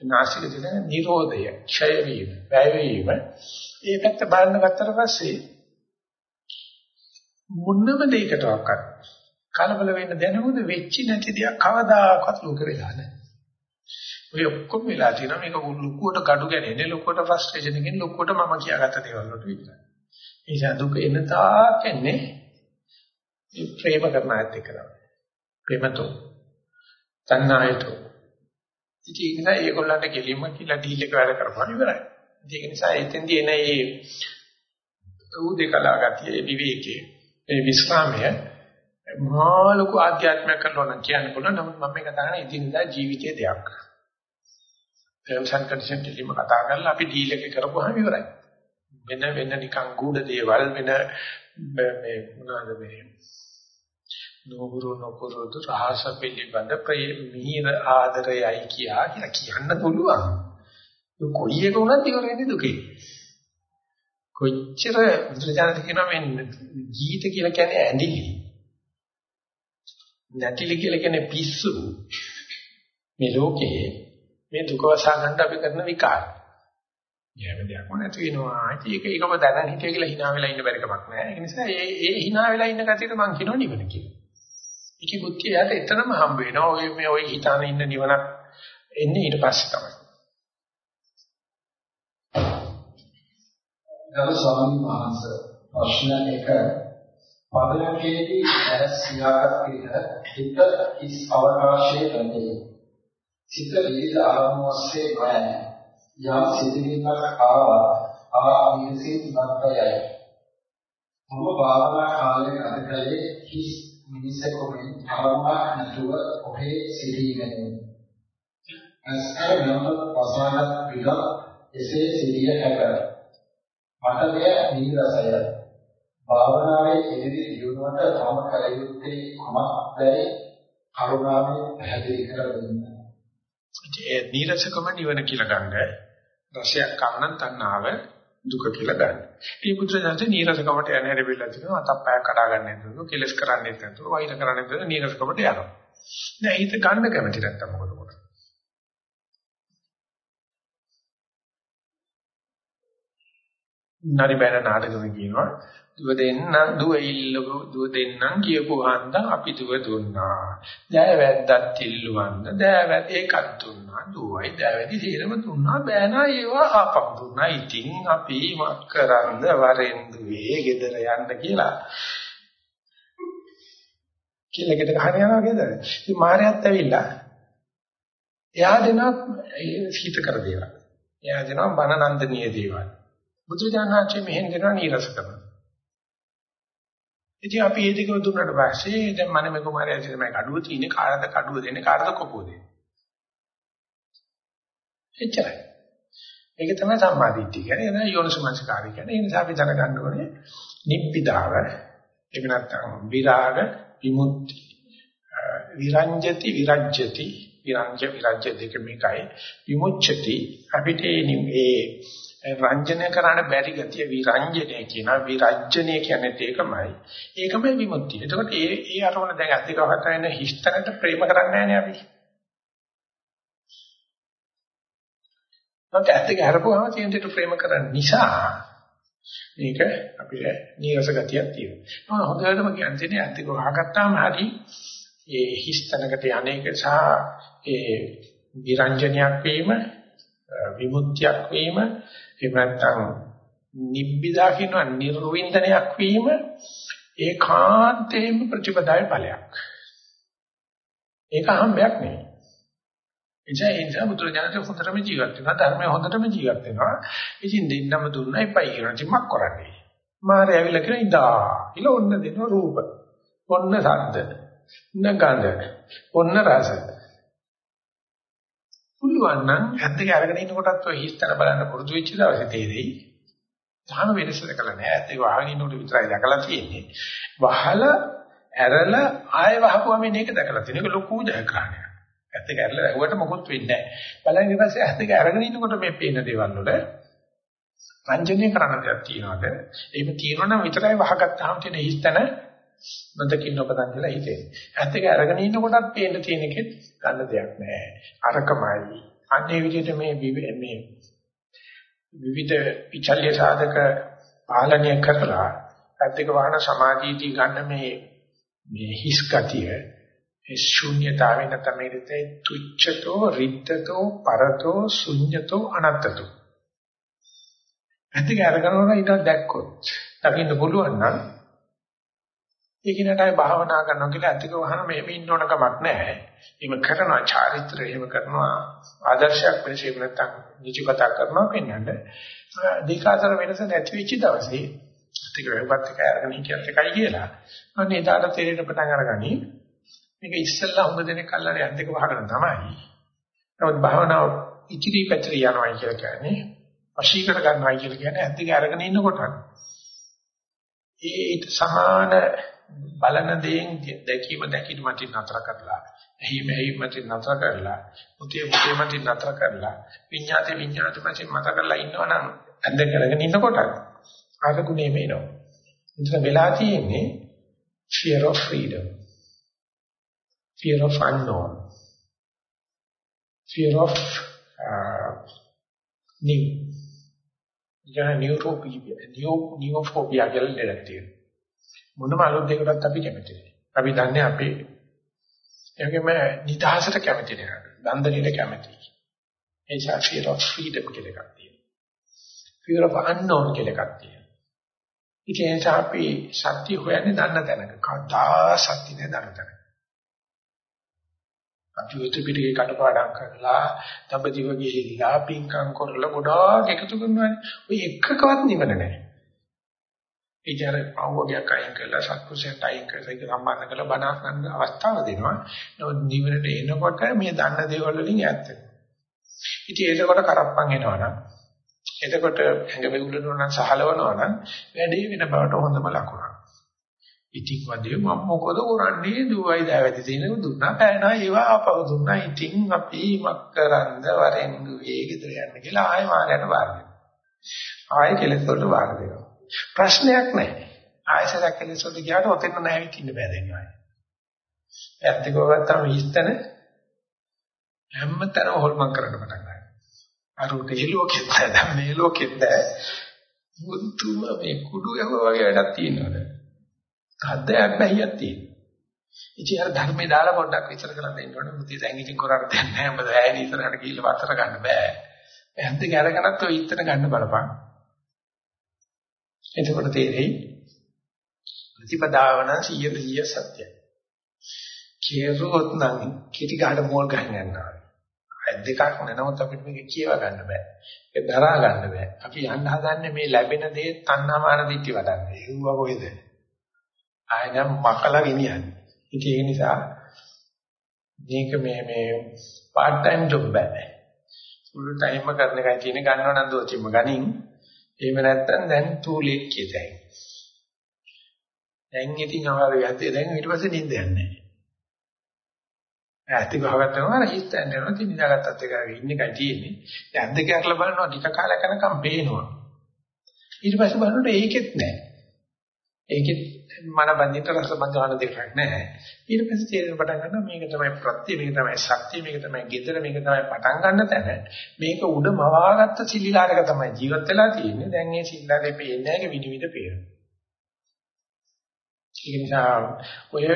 නාසික දෙන නිරෝධය, ක්ෂය වීම, වැය වීම. ඒ පැත්ත බලන්න ගත්තට පස්සේ මොනම දෙයකටවත් කලබල වෙන්න දැනුමුද වෙච්ච නැති දෙයක් කවදාකවත් ලෝක වෙලා නැහැ. ඔය ඔක්කොම වෙලා තියෙනවා මේක ලොකුවට gadu ගැනෙන්නේ ලොකුවට ෆ්‍රස්ට්‍රේෂන් එකෙන් ලොකුවට මම කියාගත්ත දේවල් වලට විතරයි. ඒ නිසා දුක එන තාක් එන්නේ ප්‍රේම කරන අයත් එක්ක තමයි. ප්‍රේමතෝ තණ්හායතෝ ඉතින් ඒ නිසා ඒගොල්ලන්ට කෙලින්ම කියලා ඩීල් එක වැඩ කරපුවා ඉවරයි. ඒක නිසා එතෙන්දී එන මේ උදේකලා ගතිය විවේකයේ මේ විස්රාමය මහා ලොකු ආධ්‍යාත්මයක් කරනවා නම් කියන්න පුළුවන්. නමුත් මම මේ කතා කරන්නේ ඉදින්දා ජීවිතයේ දෙයක්. ටර්ම්ස් ඇන්ඩ් කන්ඩිෂන් දෙලිම කතා කරලා අපි ඩීල් එක කරපුවාම ඉවරයි. වෙන වෙන නිකන් ගුඩ දේවල් වෙන මේ මොනවාද මේ නෝබුරු නොපුරුදු රහස පිළිබඳ මිහිර ආදරයයි කියා කියලා කියන්න පුළුවන්. කොයි එක වුණත් ඉවර වෙන්නේ දුකේ. කොච්චර බුදුරජාණන් කියනවා මේ ගීත කියලා කියන්නේ ඇඳිලි. නැටිලි කියලා කියන්නේ පිස්සු. මේ ලෝකේ මේ දුක වසා ගන්න අපි කරන විකාර. එහෙම දෙයක් නැති වෙනවා. ඒක ඒකම දැනන් හිටිය කියලා hina වෙලා ඉන්න බැරි කමක් නැහැ. ඒ නිසා ඒ ඒ hina වෙලා ඉන්න කතියට මම කියනවා නිවන කියලා. ඒකේ බුද්ධිය යට එතනම හම්බ වෙනවා. ඔය මේ ඔය හිතාන ඉන්න නිවනක් එන්නේ ඊට පස්සේ තමයි. ගරු ස්වාමීන් වහන්සේ ප්‍රශ්න එක පදයකදී ඇස් සියාගත් විට හිත කිස් අවකාශයේ රැඳේ. සිත විවිධ අරමුණු ඔස්සේ ගයන යම් සිදුවීමක් ආවා ආ මිනිසින් මතයයි. මම භාවනා කාලයේ ගත කළේ කිස් මිනිසෙකුෙන් අවමක් නැතුව ඔහේ සිටීමෙන් අස්කර නම් පසානත් විල එසේ සිටිය හැක මට මෙය නීරසය භාවනාවේ ඉදිරි දියුණුවට තම කල යුත්තේ කුමක්දයි කරුණාවෙන් පැහැදිලි කර දෙන්න. ඒ නීරසකම නිවන කියලා ගන්න රසයක් කන්න තණ්හාව දුක කියලා ගන්න. මේ බුදුරජාණන් නීරසකමට යන හැටි බෙල්ල තියෙනවා අතප්පය කඩා ගන්න නැතුව, කෙලස් කරන්නේ නැතුව, වෛර කරන්නේ නැතුව නීරසකමට යනවා. දැන් හිත ගන්න කැමති නැත්තම් මොකද කරන්නේ? නරි බැන නාටකෙම කියනවා දුව දෙන්නම් දුව ඉල්ලපු දුව දෙන්නම් කියපු හන්ද අපි දුව දුන්නා. දෑවැද්දත් ඉල්ලුවන්ද? දෑවැද ඒකත් දුන්නා. දුවයි දෑවැදි තීරම දුන්නා. බෑනා ඒවා ආපක් දුන්නා. ඉතින් අපි මත් කරන්ද වරෙන් දුවේ ගෙදර යන්න කියලා. කිල්ලකට ගහන යනවා ගෙදර. ඉතින් මාරයත් ඇවිල්ලා එයා දෙනවා හිත කර දේවල්. එයා දෙනවා බන නන්දනීය දේවල්. බුදුජානනාචි මෙහෙන් දෙනවා නීරස කරනවා. ඉතින් අපි මේ දෙකම දුන්නාට පස්සේ දැන් මනමේ කුමාරයා තමයි කඩුව තියෙන්නේ කාටද කඩුව දෙන්නේ කාටද කොපුව දෙන්නේ. එච්චරයි. ඒක තමයි සම්මාදිට්ඨිය කියන්නේ නේද යෝනිසමංසකාරය කියන්නේ. ඒ නිසා අපි දැනගන්න ඕනේ නිබ්බිදාව ඒක නැත්නම් විරාග විමුක්ති විරංජති විරජ්‍යති විරංජ විරජ්‍ය දෙක මේකයි විමුච්ඡති අපිට ඒ රංජනය කරන්න බැරි ගතිය විරංජනය කියන විරජ්‍යණය කියන්නේ ඒකමයි. ඒකමයි විමුක්තිය. එතකොට ඒ ඒ අරමුණ දැන් අත් දෙක හත වෙන හිස්තැනට ප්‍රේම කරන්නේ නැහැ අපි. නැත්නම් ඇත්ත දෙක හරපුවාම තියෙන දෙයට ප්‍රේම කරන නිසා මේක අපිට නීරස ගතියක් තියෙනවා. හොඳටම කියන්නේ ඇත්තක වහගත්තාම හරි ඒ හිස්තනකට යන්නේක සහ ඒ විරංජනයක් වීම විමුක්තියක් වීම එහෙම නැත්නම් නිබ්බිදා කියනවා නිර්වින්දනයක් වීම ඒකාන්තයෙන්ම ප්‍රතිපදාවේ ඵලයක්. ඒක හම්බයක් නෙවෙයි. එනිසා ඒ නිසා බුදුරජාණන් හොඳටම ජීවත් වෙනවා ධර්මය හොඳටම ජීවත් වෙනවා. ඉතින් දෙන්නම දුන්නයි පයි කියන තිමක් කරන්නේ. මාරය ඇවිල්ලා කියන ඉදා කියලා ඔන්න දෙන රූප. ඔන්න ශබ්ද. ඔන්න ගන්ධ. ඔන්න රස. පුළුවන් නම් ඇත්තට අරගෙන ඉන්නකොටත් ඔය හිස්තර බලන්න පුරුදු වෙච්ච දවසේ තේරෙයි. තාම වෙනසක් කළා නෑ. ඇත්තට වහගෙන ඉන්නකොට විතරයි දැකලා තියෙන්නේ. වහලා ඇරලා ආයෙ වහපුවම මේක දැකලා තියෙන. ඒක ලොකු ජයග්‍රහණයක්. ඇත්ත දෙක ඇරලා ඇහුවට මොකොත් වෙන්නේ නැහැ. බලන්න ඊට පස්සේ ඇත්ත දෙක අරගෙන ඉන්නකොට මේ පේන දේවල් වල රංජනීය කරන්න දෙයක් තියනවාද? එහෙම තියෙනවනම් විතරයි වහගත්තාම තියෙන හිස්තන නොදකින්න ඔබදන් කියලා හිතෙන්නේ. ඇත්ත දෙක අරගෙන ඉන්නකොටත් පේන්න තියෙන එකෙත් ගන්න දෙයක් නැහැ. අරකමයි. අන්නේ විදිහට මේ මේ විවිධ විචල්්‍ය සාධක පාලනය කරලා ඇත්ත දෙක වහන සමාධියදී ගන්න මේ මේ හිස් ගතිය ඒ ශුන්‍යතාවේ නැත්නම් මේ තුච්ඡතෝ රිත්තතෝ පරතෝ ශුන්‍යතෝ අනත්තතෝ ඇත්තට අරගෙනවන ඊට දැක්කොත් දකින්න පුළුවන් නම් ඒකිනටයි භාවනා කරනවා කියලා ඇත්තක වහන මෙහෙම ඉන්න ඕන කමක් නැහැ. එහෙම කරනවා චාරිත්‍රය එහෙම කරනවා ආදර්ශයක් වෙනසෙම නැත්තම් නිචිකතා කරනවා පෙන්වන්න. දෙක අතර වෙනස නැති වෙච්ච දවසේ ටික වෙබත් එක අරගෙන හිටියත් එකයි කියලා. අනේ ඊට තේරෙන්න පටන් අරගනි. මේක ඉස්සෙල්ලා හොඟ දෙනෙක් අල්ලන යන් දෙක වහගෙන තමයි. නමුත් භාවනාව ඉතිරි පැතිර යනවා කියලා කියන්නේ වශීකර ගන්නවා කියලා කියන්නේ ඇත්ත දෙක අරගෙන ඉන්නකොට ඒ සමාන බලන දේෙන් දැකීම දැකීම මතින් නතර කරලා එහිම එහිම මතින් නතර කරලා මුතිය මුතිය මතින් නතර කරලා විඤ්ඤාතේ විඤ්ඤාත මතින් මත කරලා ඉන්නවනම් ඇඳ කරගෙන ඉන්නකොට ආද ගුණේ මේනවා. එතන වෙලා තියෙන්නේ fear of freedom fear of unknown, fear of uh, new. ඉතින් නියුරෝපියා නියෝ නියෝෆෝබියා කියලා දෙයක් තියෙනවා. මොනම අලුත් දෙයකටත් අපි කැමති නැහැ. අපි දන්නේ අපේ ඒකෙම නිදහසට කැමති නෑ. බන්ධනෙට කැමති. ඒ නිසා fear of freedom කියලා එකක් තියෙනවා. fear of unknown කියලා එකක් තියෙනවා. ඉතින් ඒ නිසා අපි සත්‍ය හොයන්නේ දන්න තැනක. කවදා සත්‍ය නෑ දන්න තැනක. අපි උතු පිටේ කටපාඩම් කරලා තඹදිව ගිහිල්ලා පින්කම් කරලා ගොඩාක් එකතු කරනවානේ. ඔය එකකවත් නිවන නැහැ. ඒ ජර පවෝගයක් අයින් කරලා සත්පුරුෂයන්ට අයින් කරලා ඒක සම්බන්ධ කරලා බණ ගන්න අවස්ථාව දෙනවා. නමුත් නිවනට එනකොට මේ දන්න දේවල් වලින් ඈත් වෙනවා. ඉතින් ඒකකොට කරප්පන් එනවනම් එතකොට ඇඟ වෙගුලනවා නම් සහලවනවා නම් වැඩේ වෙන බවට හොඳම ලකුණක්. ඉතින් වදේ මම මොකද කරන්නේ දුවයි දැවැදි දිනක දුන්නා පැනනා ඒවා ආපහු දුන්නා ඉතින් අපි මක් කරන්ද වරෙන් දුවේ ගෙදර යන්න කියලා ආයෙ මාකට වාර දෙනවා ආයෙ කෙලෙස් වලට වාර දෙනවා ප්‍රශ්නයක් නැහැ ආයෙසරක් කෙලෙස් වලට ගියාට ඔතෙන් නැවිත් ඉන්න බෑ දෙන්නවා ඇත්තකව ගත්තම හිස්තන හැමතැනම හොල්මන් කරන්න පටන් ගන්නවා අර උදේ ලෝකෙත් දැන් මේ ලෝකෙත් මුතුම මේ කුඩු යව වගේ වැඩක් තියෙනවද හදයක් බැහැියක් තියෙනවා. ඉතින් අර ධර්මේ දාලා පොඩ්ඩක් විචාර කරලා දෙන්න ඕනේ. මුතිය දැන් ඉතින් කරාට දැන් නැහැ. මොකද ඇයි ඉස්සරහට ගිහිල්ලා වතර ගන්න බෑ. එහෙනම් දෙක අරගෙනත් ඔය ඉත්තන ගන්න බලපන්. එතකොට තේරෙයි ප්‍රතිපදාව නම් 100 100 සත්‍යයි. කියරුවොත් නම් කිටි ගහට මෝල් ගහන්න යනවා. අය දෙකක් නැනවත් අපිට මේක කියව ගන්න බෑ. ඒක දරා ගන්න බෑ. අපි යන්න හදන්නේ මේ ලැබෙන දේ තණ්හාමාන දිට්ඨි වඩන්නේ. ඒව කොහෙද? ආය නම් මකලා ගෙනියන්නේ. ඉතින් ඒ නිසා මේක මේ මේ part time job බෑ. full time කරන එකයි තියෙන ගන්නව නම් දෝචිම ගනින්. එහෙම නැත්නම් දැන් too late කියතයි. දැන් ඉතින් අමාරු යත්තේ දැන් ඊට පස්සේ නිින්ද යන්නේ නැහැ. ඇත්ත ගහගත්තම අර හිතෙන් යනවා ඉතින් නිදාගත්තත් එක ඉන්න එකයි තියෙන්නේ. දැන් දෙක අරලා බලනවා ටික කාලයක් යනකම් පේනවා. ඊට පස්සේ බලනකොට ඒකෙත් නැහැ. ඒකෙත් මන බඳින්න රස බඳවන දෙයක් නැහැ. ඊට පස්සේ තේරෙන පටන් ගන්නවා මේක තමයි ප්‍රත්‍ය මේක තමයි ශක්තිය මේක තමයි gedara මේක තමයි පටන් ගන්න තැන. මේක උඩ මවාගත්ත සිල්ලාරක තමයි ජීවත් වෙලා තියෙන්නේ. දැන් මේ සිල්ලාරේ පේන්නේ නැහැ විනිවිද පේනවා. ඒක නිසා ඔය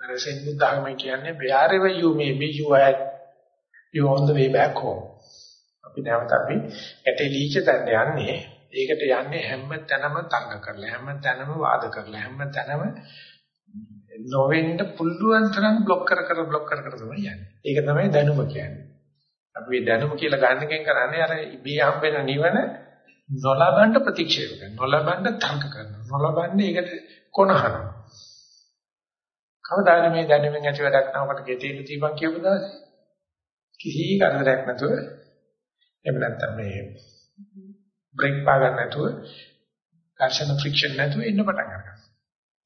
අර සෙන් බුද්ධාගම කියන්නේ wherever you may be you are you on the way back home. අපි නැවත අපි ඇටේ ලීච තැන්න යන්නේ ඒකට යන්නේ හැම තැනම තර්ක කරලා හැම තැනම වාද කරලා හැම තැනම නොවෙන්න පුළුවන් තරම් બ્લોක් කර කර બ્લોක් කර කර තමයි යන්නේ. ඒක තමයි දැනුම කියන්නේ. අපි මේ දැනුම කියලා ගන්න එකෙන් කරන්නේ අර ඉබේ හම්බෙන නිවන නොලබන්න ප්‍රතික්ෂේප කරනවා. නොලබන්න තර්ක කරනවා. නොලබන්න ඒකට කොනහනවා. කවදාද මේ දැනුමෙන් ඇති වැඩක් නැවකට ගෙතේම තීමක් කියපු දවසේ කිසි කරදරයක් නැතුව එහෙම නැත්නම් මේ බ්‍රේක් පා ගන්න නැතුව ඝර්ෂණ ෆ්‍රික්ෂන් නැතුව ඉන්න පටන් ගන්නවා.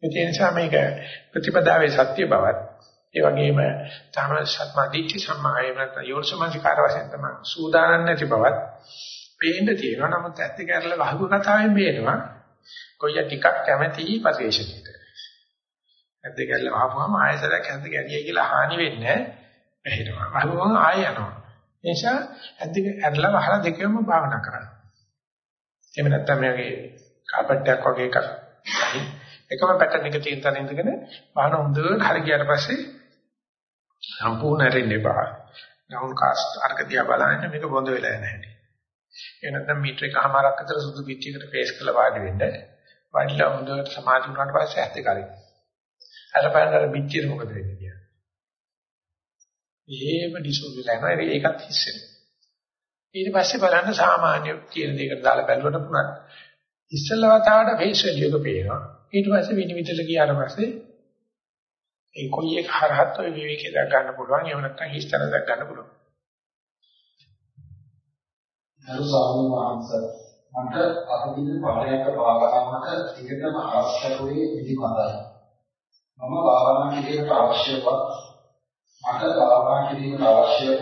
ඒ නිසා මේක ප්‍රතිපදාවේ සත්‍ය බවත් ඒ වගේම තම සත්‍මාදිච්ච සම්මායම නැත්නම් යෝනිසමංස්කාර වශයෙන් තමයි සූදානම් නැති බවත් පේන්න තියෙනවා. නමුත් ඇත්ත කරලා වහගු කතාවෙන් බේනවා. කොයිය ටිකක් කැමැති පරිශ්‍රණයට. ඇත්ත කරලා වහපුවම ආයසරයක් ඇත්ත ගැරියයි කියලා හානි වෙන්නේ නැහැ. එහෙනවා. වහගුවම ආය යනවා. ඒ නිසා ඇත්ත ඇරලා වහලා දෙකම භාවනා කරන්න. එහෙම නැත්නම් මේගේ කාපට් එකක් වගේ එකක් එකම පැටර්න් එක තියෙන තැන ඉඳගෙන බාන හොඳට හරි ගියාට පස්සේ සම්පූර්ණ හැරෙන්න එපා. ඩවුන් කාස්ට් අරක දිහා බලන්න මේක බොඳ වෙලා නැහැ. ඒ නැත්නම් මීටර එකමාරක් අතර සුදු පිටියකට ෆේස් කරලා වාඩි වෙන්න. වාඩිලා හොඳට සමාධි වුණාට පස්සේ ඇත්ත කරේ. අර බලන්න පිටියට මොකද වෙන්නේ කියලා. එහෙම ඩිසෝල් වෙලා යනවා ඒකත් හිස්සෙනවා. ඊට පස්සේ බලන්න සාමාන්‍ය කියන දෙයකට දාලා බැලුවට පුණත් ඉස්සෙල්ලා වතාවට ෆේස් වැලියු එක පේනවා. ඊට පස්සේ විනිවිදට ගියාට පස්සේ ඒ කොයි එක හරහත් ඔය විවේකේ දක් ගන්න පුළුවන්. එහෙම නැත්නම් හිස්තර දක් ගන්න පුළුවන්. ගරු ස්වාමීන් වහන්සේ මට අතදින පාරයක භාවනාවක ටිකටම අවශ්‍යකෝයේ විදිමතයි. මම භාවනා කිරීමට අවශ්‍යව මට භාවනා කිරීමට අවශ්‍යව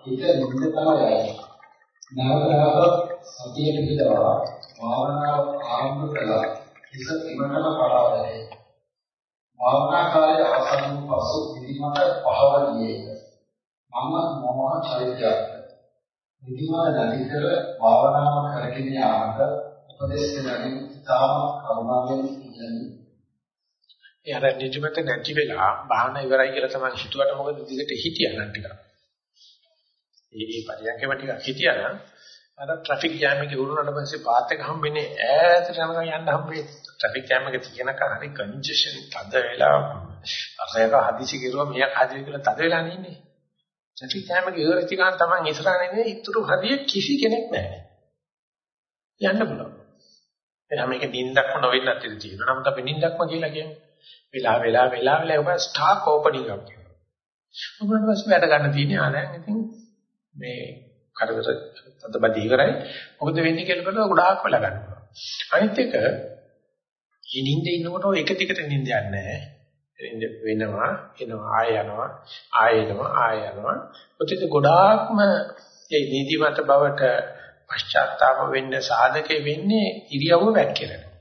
හිත නිින්ද තමයි යන්නේ. නැවත නැවත සතිය පිටවා භාවනාව ආරම්භ කළා හිස ඉමතම පඩා වැටේ. භාවනා කාලය අවසන් වූ පසු විධිමත පහව ගියේ. මම මොහ චෛත්‍යයක්. විධිමත නැති කර භාවනාව කරගෙන යාමට උපදෙස් දෙමින් තාම කරුණාවෙන් ඉන්නේ. ඒ අර නිජමත නැති වෙලා භාවනා ඉවරයි කියලා තමයි හිතුවට මොකද දිගට හිටියා නම් ටිකක්. ඒ ඒ පරියන්කම ටිකක් හිටියා නම් අර ට්‍රැෆික් ජෑම් එකේ වුණාට පස්සේ පාත් එක හම්බෙන්නේ ඈතට යනවා යන්න හම්බෙන්නේ ට්‍රැෆික් ජෑම් එක තියෙනකන් හරි කන්ජෙෂන් තද වෙලා අරයක හදිසි කෙරුවා මෙයා හදිසි කියලා තද වෙලා නෙන්නේ ට්‍රැෆික් ජෑම් එක ඉවරච්ච ගමන් තමන් ඉස්සරහා නෙන්නේ ඉතුරු හදිය කිසි කෙනෙක් නැහැ යන්න පුළුවන් එහම මේක නිින්දක්ම නොවෙන්නත් ඉතින් තියෙනවා නමුත් අපි නිින්දක්ම කියලා කියන්නේ වෙලා වෙලා වෙලා වෙලා ඔබ ස්ටාක් ඕපනින් එකක් කියනවා ඔබට පස්සේ වැඩ ගන්න තියෙන්නේ ආ දැන් ඉතින් මේ කරදර තදබදී ඉවරයි. මොකද වෙන්නේ කියලා බලලා ගොඩාක් වෙලා ගන්නවා. අනිත් එක ඉනින්ද ඉන්නකොට එක ටිකට නිින්ද යන්නේ නැහැ. නිින්ද වෙනවා, එනවා, ආය යනවා, ආය එනවා, ආය යනවා. ඔතෙත් ගොඩාක්ම ඒ නිදිමත බවට පශ්චාත්තාප වෙන්න සාධකේ වෙන්නේ ඉරියව්ව වැක්කිරෙනවා.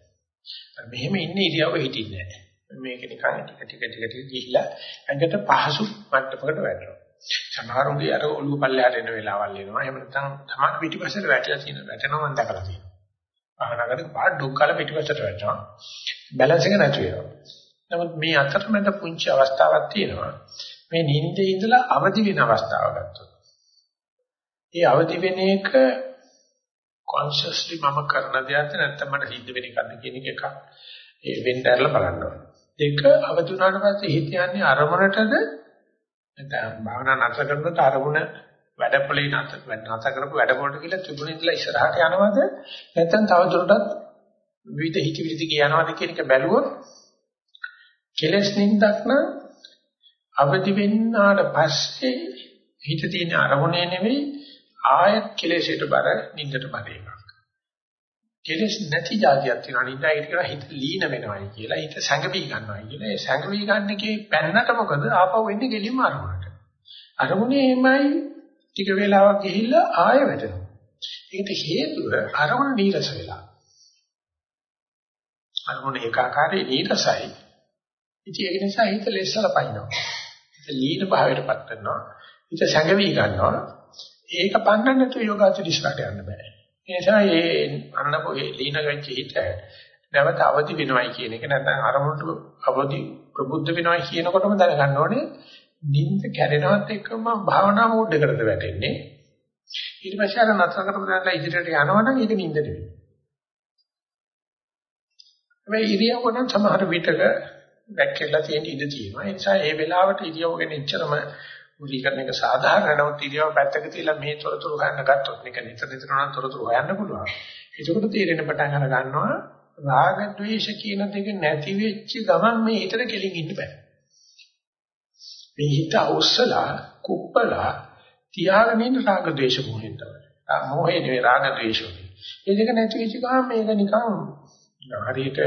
මෙහෙම ඉන්නේ ඉරියව්ව හිටින්නේ නැහැ. මේක නිකන් ටික ටික ටික ටික ගිහිල්ලා ඇඟට පහසු මට්ටමකට වැටෙනවා. සමහරුන්ගේ අර ඔළුව පල්ලයට එන වෙලාවල් එනවා. එහෙම නැත්නම් තමන් පිටිපස්සට වැටලා තියෙන වැටෙනවා මම දැකලා තියෙනවා. ආහනකට පාඩ ඩොක්කල පිටිපස්සට වැටෙනවා. බැලන්ස් එක නැති වෙනවා. නමුත් මේ අතරමැද පුංචි අවස්ථාවක් තියෙනවා. මේ නිින්දේ ඉඳලා අවදි වෙන අවස්ථාව ගත්තොත්. ඒ අවදි වෙන එක consciously මම කරන දෙයක්ද නැත්නම් මට සිද්ධ වෙන එකක්ද කියන එක ඒ වෙන්න ඇරලා බලන්න ඕනේ. දෙක අවදි වුණාට පස්සේ හිත යන්නේ අරමුණටද නැත්නම් භාවනා නැතර කරනකොට අරමුණ වැඩපොලේ නැතර නැතර කරපු වැඩපොලට කියලා තිබුණේ ඉඳලා ඉස්සරහට යනවද නැත්නම් තවදුරටත් විවිධ හිතවිලි දිගේ යනවද කියන එක බැලුවොත් කෙලස් නින්දක් නම් අවදි වෙන්නාට පස්සේ හිත තියෙන අරමුණේ නෙවෙයි ආයත් කෙලෙසට බර නින්දට බර එකක්. කෙලස් නැති જાතියක් තියෙනවා නින්දා ඒක කියලා හිත ලීන වෙනවයි කියලා හිත සැඟවි ගන්නවයි කියලා ඒ සැඟවි ගන්න එකේ පැන්නට මොකද ආපහු වෙන්නේ ගෙලින්ම අරමුණට අරමුණේමයි ටික වෙලාවක් ගිහිල්ලා ආයෙ වැටෙනවා ඒකට හේතුව අරමුණ නීරස වෙලා අරමුණ ඒකාකාරී නීරසයි. ඉතින් ඒක නිසා හිත ලෙස්සල පයින්නවා. හිත ලීන භාවයටපත් කරනවා. හිත සැඟවි ගන්නවා. ඒක පන්නන්න නැතුව යෝගාචර ඉස්සරහට යන්න බෑ. ඒ නිසා මේ අන්නකෝ ලීන වෙච්ච හිත නැවත අවදි වෙනවයි කියන එක නැත්නම් අරමුණට අවදි ප්‍රබුද්ධ වෙනවයි කියනකොටම දැනගන්න ඕනේ නිින්ද කැඩෙනවත් එක්කම භාවනා මෝඩ් එකකට වැටෙන්නේ. ඊට පස්සේ අර නතර කරපු දැනලා ඉදිරියට යනවනම් ඒක නිින්ද නෙවෙයි. මේ ඉරියව්ව නම් සමහර විටක වැක්කෙලා තියෙන ඉඩ තියෙනවා. ඒ නිසා ඒ වෙලාවට ඉරියව්ව ගැන මුලී කරන එක සාධාරණ නමුත් ඉරියව පැත්තක තියලා මේ තොරතුරු ගන්න ගත්තොත් මේක නිතර නිතර නම් තොරතුරු හොයන්න පුළුවන්. ඒකකොට තීරණ පටන් අර ගන්නවා රාග ద్వේෂ කියන දෙක නැති වෙච්ච ගමන් මේ හිතට කෙලින් ඉන්න බෑ. මේ හිත අවුස්සලා කුප්පලා තියාගෙන ඉන්න රාග ద్వේෂ මොහෙන් තමයි. මොහේ නෙවෙයි රාග ద్వේෂ. ඒ දෙක නැති වෙච්ච ගමන් මේක නිකන් හරියට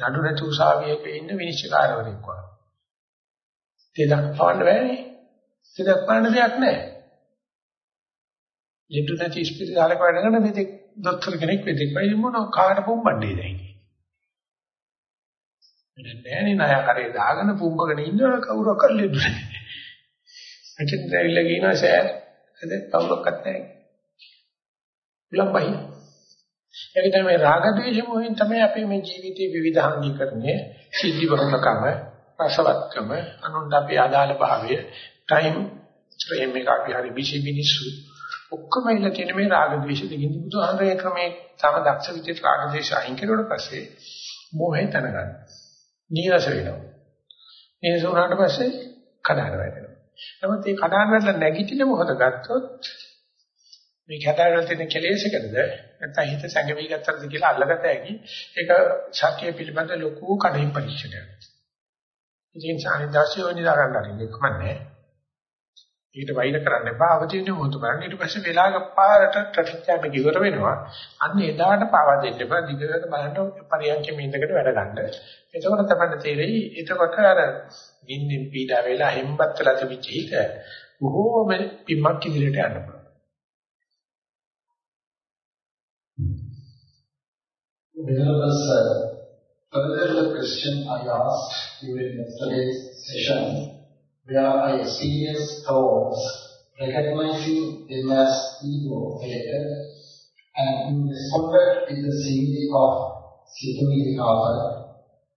නඩු නැති උසාවියක ඉන්න විනිශ්චයකාරවරයෙක් වගේ. තේදක් පාන්න බෑනේ. දෙයක් පවන්න දෙයක් නැහැ. ලිටු නැති ස්පිරිතාලක වැඩ කරන මෙතෙක් දොස්තර කෙනෙක් වෙදෙක් වෙයි මොන කාට පොම්බන්නේ දැන්. මෙන්න නෑනේ ණය කරේ දාගෙන පුම්බගෙන ඉන්නව කවුරක් කරලෙද නැහැ. මෙතෙන් දැවිලා කියනවා සෑර් අද කවුරක්වත් නැහැ. විලම්බයි. ඒක තමයි රාග ద్వේෂ මොහින් තමයි අපි මේ ජීවිතේ විවිධාංගීකරණය සිද්ධි වරණකම රසවත්කම අනුන්ට අපි අදාළ භාවය ටයිම් ෆ්‍රේම් එක අපි හරි බිසි මිනිස්සු ඔක්කොම ඉන්න තියෙන මේ රාග ද්වේෂ දෙකින් බුදුහාමරේ ක්‍රමේ තම දක්ෂ විදිහට රාග ද්වේෂ අයින් කරුවට පස්සේ මොහේ තනගන්න. නීරස වෙනවා. නීරස වුණාට පස්සේ කඩාන වැටෙනවා. නමුත් මේ කඩාන වැටලා නැගිටින මොහොත ගත්තොත් මේ කඩාන තියෙන කෙලෙසකද නැත්නම් හිත සැඟවි ගත්තද කියලා අල්ලගත හැකි ඒක සත්‍ය පිළිබඳ ලොකු කඩින් පරීක්ෂණයක්. ඉතින් සානිදාසියෝ නිදාගන්න හරි කමන්නේ. ඊට වෛර කරන්න එපා අවදීන මොහොත බලන්න ඊට පස්සේ වෙලාවක පාරට ට්‍රැෆික් ජෑම් එක ඉවර වෙනවා. අන්න එදාට පාවා දෙන්න එපා. දිගට බලන්න පරියන්කෙ මින්දකට වැඩ ගන්න එතකොට තමයි තේරෙයි එතකොට අර නිින්දින් පීඩා වෙලා හෙම්බත් වෙලා තිබිච්ච හිත බොහෝම පිම්මක් ඉදිරියට යන්න පුළුවන්. Venerable sir, further the question I asked during yesterday's session where I serious thoughts, recognizing them as ego related, and responded with the simile of Situmilikava,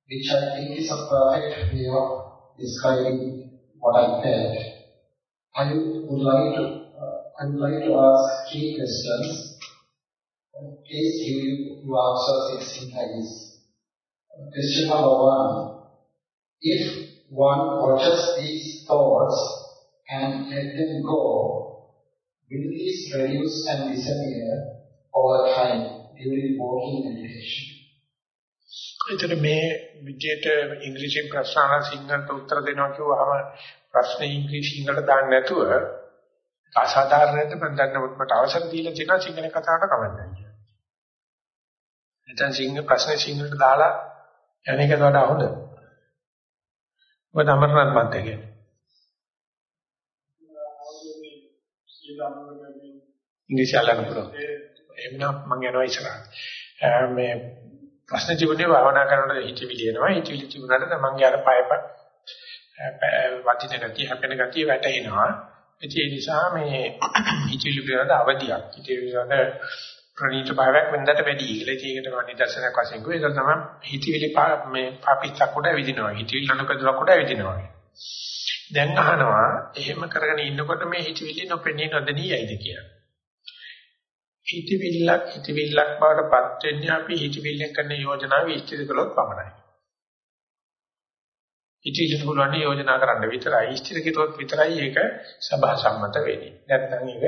which I think is a perfect way of describing what I felt. I would like to, uh, I would like to ask three questions. Please give your answers succinctly. Question number one. If one watches these thoughts and let them go, will these reduce and disappear over time during walking meditation? එතන මේ විදියට ඉංග්‍රීසියෙන් ප්‍රශ්න අහන සිංහලට උත්තර දෙනවා කිව්වහම ප්‍රශ්නේ ඉංග්‍රීසි සිංහලට දාන්න නැතුව අසාධාරණද මම දන්නවත් මට අවසර දීලා තියෙනවා සිංහල කතාවට කමන්නේ කියලා. නැත්නම් සිංහල ප්‍රශ්නේ සිංහලට දාලා යන එකද වඩා හොඳ. මොකද අමරනාත් මන්තය කියන්නේ. ඉංග්‍රීසි අල්ලන්න පුළුවන්. එමුනම් මම යනවා ඉස්සරහට. මේ ප්‍රශ්න තිබුණේ භාවනා කරනකොට හිතවිලි එනවා. හිතවිලි තිබුණාට තමන්ගේ අර පය වදින ගතිය, හැපෙන ගතිය වැටෙනවා. ඒ නිසා මේ හිතවිලි පිළිබඳ අවදියක්. හිතවිලි පිළිබඳ ප්‍රණීත භාවයක් වෙනදට වැඩි කියලා. ඒකට මම නිදර්ශනයක් වශයෙන් කිව්වේ ඒක තමයි හිතවිලි මේ පාපිච්චක් උඩ ඇවිදිනවා. හිතවිලි ලනුකදුරක් උඩ ඇවිදිනවා. දැන් අහනවා එහෙම කරගෙන ඉන්නකොට මේ හිතවිලි නොපෙනී නොදෙනී යයිද කියලා. හිතවිල්ලක් හිතවිල්ලක් බවට පත් වෙන්නේ අපි හිතවිල්ලෙන් කරන යෝජනාව විශ්චිත කළොත් පමණයි. ඉතින් පුළුවන් යෝජනා කරන්න විතරයි ඉස්තිර කිරුවොත් විතරයි ඒක සභා සම්මත වෙන්නේ. නැත්නම් ඒක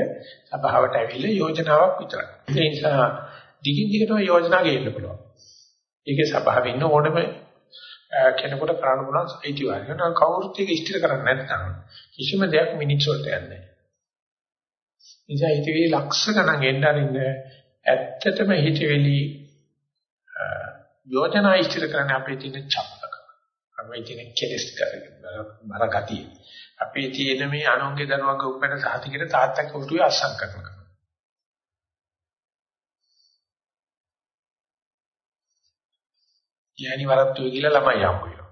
සභාවට ඇවිල්ලා යෝජනාවක් විතරයි. ඒ නිසා දිගින් දිගටම යෝජනා ගේන්න පුළුවන්. ඒකේ සභාවේ ඉන්න ඕනම කෙනෙකුට කරන්න පුළුවන් අයිතිවාසිකම්. නම් කවුරුත් ඒක ඉස්තිර කරන්නේ නැත්නම් කිසිම දෙයක් මිනිත්තු වලට යන්නේ නැහැ. නිසා හිතවිලි ලක්ෂ ගණන් එන්න අරින්න ඇත්තටම හිතවිලි යෝජනා ඉස්තිර කරන්න අපේ තියෙන චප්ප අපේ තියෙන කෙලස් බර ගතිය. අපේ තියෙන මේ අනුන්ගේ දරුවන්ගේ උපැන්න සාතිකේට තාත්තගේ උටුවේ අස්සම් කරනවා. ගෑණි වරත්තුවේ කියලා ළමයි හම්බ වෙනවා.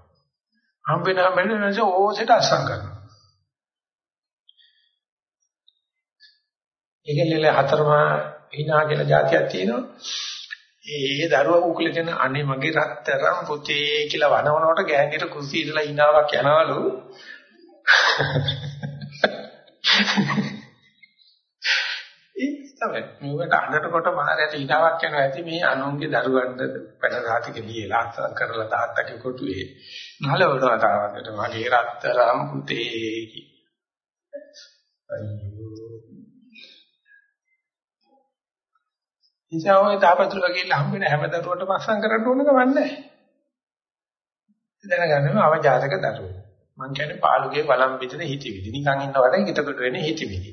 හම්බ වෙනා මෙන්න ඕසෙට අස්සම් කරනවා. ඒකෙල්ල හතරමා hina කියලා જાතියක් තියෙනවා. ඒ දරුවා උකුලේ දෙන අනේ මගේ රත්තරන් පුතේ කියලා වනවනකොට ගෑණිට කුසී ඉඳලා hinaවක් යනවලු. තමයි. මේකට අඬනකොට මාරයට ඊඩාවක් යනවා ඇති මේ අනුන්ගේ දරුවන්ට පැනරාතික ලියලා අත්සන් කරලා තාත්තගේ කොටුවේ නලවනවා තාවකට මගේ රත්තරම් පුතේ කි. අයියෝ. ඉතින් ඔය තාපතුල ගිහිල්ලා හම්බෙන හැම දරුවටම අත්සන් කරන්න ඕන ගමන් නැහැ. දැනගන්න අවජාතක දරුවෝ. මං කියන්නේ පාළුගේ වළම් පිටින හිතවිලි. නිකන් ඉන්නවට හිතකට වෙන්නේ හිතවිලි.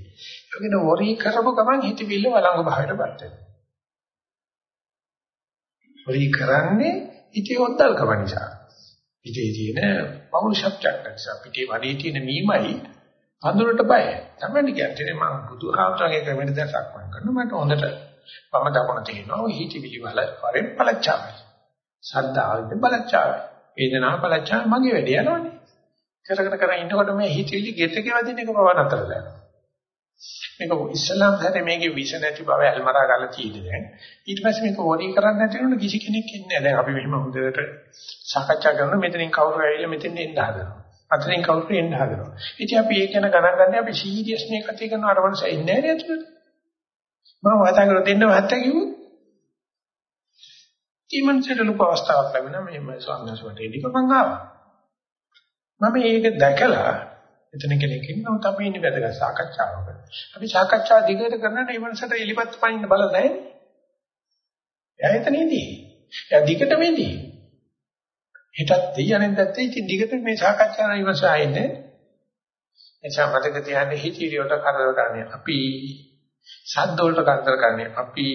ඒකන වොරි කරපු ගමන් හිතවිල්ල වළංගු භාවයටපත් වෙනවා. වොරි කරන්නේ හිතේ ඔද්දල්කම නිසා. හිතේ තියෙන පෞරුෂත්වයක් නිසා පිටේ වඩේ තියෙන මීමයි අඳුරට බය. තමයි කියන්නේ මම බුදුහාමරගේ ක්‍රමෙට දැන් සක්මන් කරනවා මට හොඳට වම දකුණ තියෙනවා හිතවිලි වල වරෙන් පළච්චාවයි. සද්දාවිත බලච්චාවයි. වේදනාව පළච්චාවයි මගේ වැඩේ යනවනේ. කරගෙන කරගෙන ඉන්නකොට මේ හිතවිලි ගෙට ගෙවදින එක බව නතර දැනෙනවා. මේක ඉස්ලාම් හැරේ මේකේ විෂ නැති බව ඇල්මරා ගන්න තියෙන්නේ දැන්. ඊට පස්සේ මේක වොරි කරන්නේ නැති වෙනකොට කිසි කෙනෙක් ඉන්නේ නැහැ. දැන් අපි මෙහෙම හොඳට සාකච්ඡා කරනවා මෙතනින් කවුරු ඇවිල්ලා මෙතෙන් එන්න හදනවා. අතරින් කවුරු එන්න හදනවා. ඉතින් අපි ඒක ගැන ගණන් ගන්න අපි සීරියස් මේ කතා කරන අර මනස ඉන්නේ නැහැ නේද? මම වාතා කර දෙන්න මහත්තයා කිව්වොත් ඊමණට ලොකු අවස්ථාවක් ලැබෙනවා මේ ස්වාමීන් වහන්සේට එදික මං ආවා. මම ඒක දැකලා එතන කෙනෙක් ඉන්නවා අපි ඉන්නේ වැදගත් සාකච්ඡාවක. අපි සාකච්ඡා දිගට කරනකොට ඒ මනසට එලිපත් පයින්න බල නැහැ. එයා එතන ඉදී. එයා දිගටම ඉදී. හිතත් තියන්නේ නැත්තේ ඉතින් දිගට මේ සාකච්ඡා කරන ඉවසා ඉන්නේ. එනිසා මතක තියාගන්න හිතීරි වලට කරදර කරන්නේ අපි සද්ද වලට කරදර කරන්නේ අපි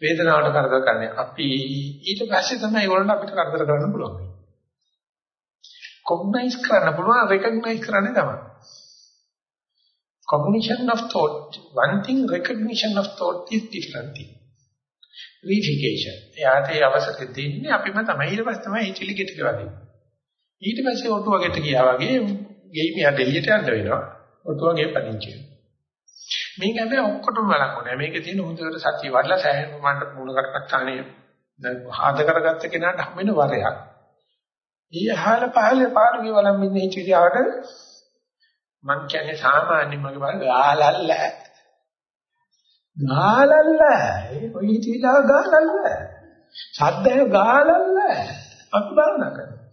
වේදනාවට කරදර කරන්නේ අපි. ඊට පස්සේ තමයි ඒගොල්ලන්ට අපිට කරදර කරන්න පුළුවන්. කොග්නයිස් කරන්න පුළුවන් රෙකග්නයිස් කරන්න තමයි. cognition of thought. One thing recognition of thought is different thing. Verification. එයාට ඒ අවසර දෙන්නේ අපිම තමයි. ඊට පස්සේ තමයි හිතලි ගෙට ගවදී ඊට පස්සේ ඔටුව ගෙට ගියා වගේ ගෙයිමියා දෙලියට යන්න වෙනවා. ඔටුව ගේ පදිංචි මේක හැබැයි ඔක්කොටම බලන්නේ මේකේ තියෙන හොඳට සත්‍ය වඩලා සෑහෙන ප්‍රමාණයට මූල කර්මස්ථානයේ ආද කරගත්ත කෙනාට හම් වෙන වරයක් ඊහාල පහල පාළුගේ වලම් ඉන්න හිටියාට මං කියන්නේ සාමාන්‍ය මගේ බල ගාලල්ල. ගාලල්ල. ඒ කොයි හිටිලා ගාලල්ල? සද්දය ගාලල්ල. අපි බලන්න කරා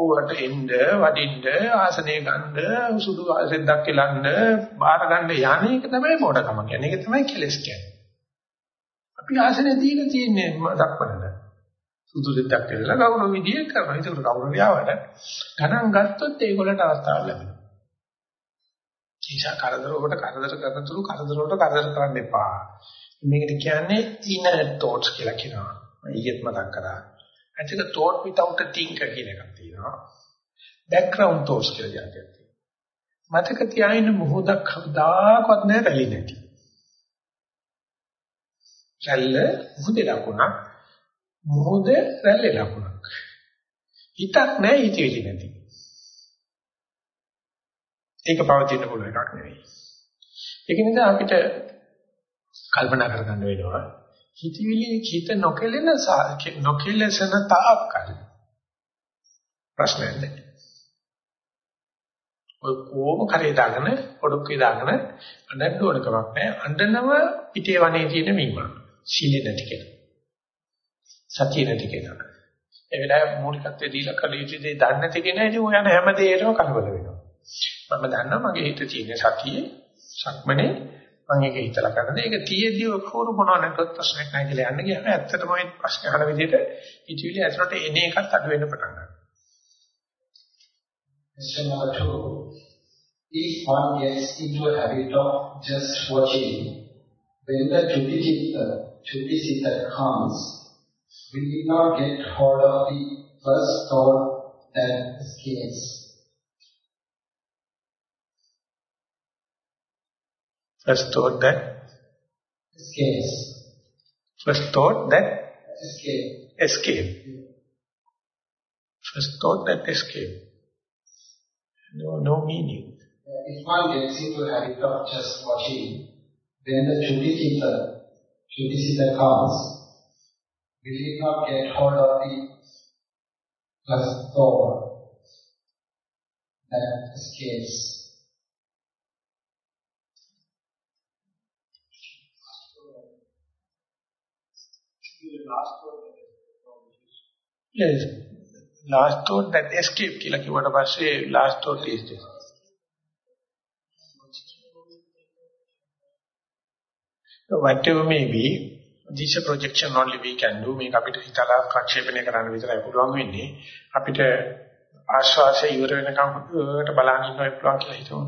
ඕවට එන්න වඩින්න ආසනේ ගන්න සුදු ආසෙන්දක් කෙලන්න බාර ගන්න යන්නේ ඒක තමයි මොඩකම කියන්නේ ඒක තමයි කෙලස් කියන්නේ අපි ආසනේ දීලා තියෙන්නේ දක්වන්න සුදු දෙයක් කියලා කවුරු විදිය කරනවා. ඒක කවුරු වියාවට ගණන් ගත්තොත් ඒගොල්ලන්ට අවස්ථාවක් ලැබෙනවා. කීසා කරදර වලට කරදර කරන තුරු කරදර වලට කරදර කරන්න එපා. මේකට කියන්නේ inner thoughts කියලා කියනවා. මම ඊයේත් මතක් කරා. ඇත්තට thought without a thinker කියන එකක් තියෙනවා. background thoughts කියලා જાතියක් තියෙනවා. මතක තියාගෙන මොහොතක් කවදාකවත් නැහැ රැලි නැති. රැල්ල මොහොතේ ලකුණක් මොහොත රැල්ලේ ලකුණක්. හිතක් නැහැ හිතවිලි නැති. ඒක පවතින පුළුවන් එකක් නෙවෙයි. ඒක නිසා අපිට කල්පනා කරගන්න වෙනවා හිතවිලි හිත නොකෙලෙන නොකෙලසන තාක්කල් ප්‍රශ්නයක් නැහැ. ඔය කොහොම කරේ දාගෙන පොඩොක්කේ දාගෙන අඬන්න ඕන කමක් නැහැ. අඬනව පිටේ වනේ තියෙන මීම. සීලෙ නැති කෙනා. සතිය නැති කෙනා. ඒ වෙලාවේ මූලිකත්වයේ දීලා කල යුතු දේ දන්නේ නැති කෙනා ඉතින් ඔය යන හැම දෙයකම කලබල වෙනවා. මම දන්නවා මගේ හිතේ තියෙන සතියේ සක්මනේ මම ඒක හිතලා කරන්නේ. ඒක තියේදී කවුරු මොනව නැතත් ප්‍රශ්නයක් නැහැ කියලා යන්න ගියාම ඇත්තටම ওই ප්‍රශ්න අහන විදිහට ඉතිවිලි ඇතුළට එන එකත් අඩු වෙන්න පටන් ගන්නවා. If one gets into a habit of just watching, when the Chudicitta, Chudicitta comes, we did not get hold of the first thought that escapes. First thought that escapes. First thought that escape. Escape. First thought that escape. No, no meaning. If one gets into a habit of just watching, then the Chuti Chutisita comes, will he not get hold of the first thought that escapes? Yes. Last thought that escape කියලා කිව්වට පස්සේ last thought is this. So whatever may be, this a projection only we can do. මේක අපිට හිතලා ප්‍රක්ෂේපණය කරන්න විතරයි පුළුවන් වෙන්නේ. අපිට ආශ්වාසය ඉවර වෙනකම් හොඳට බලන් ඉන්න පුළුවන් කියලා හිතමු.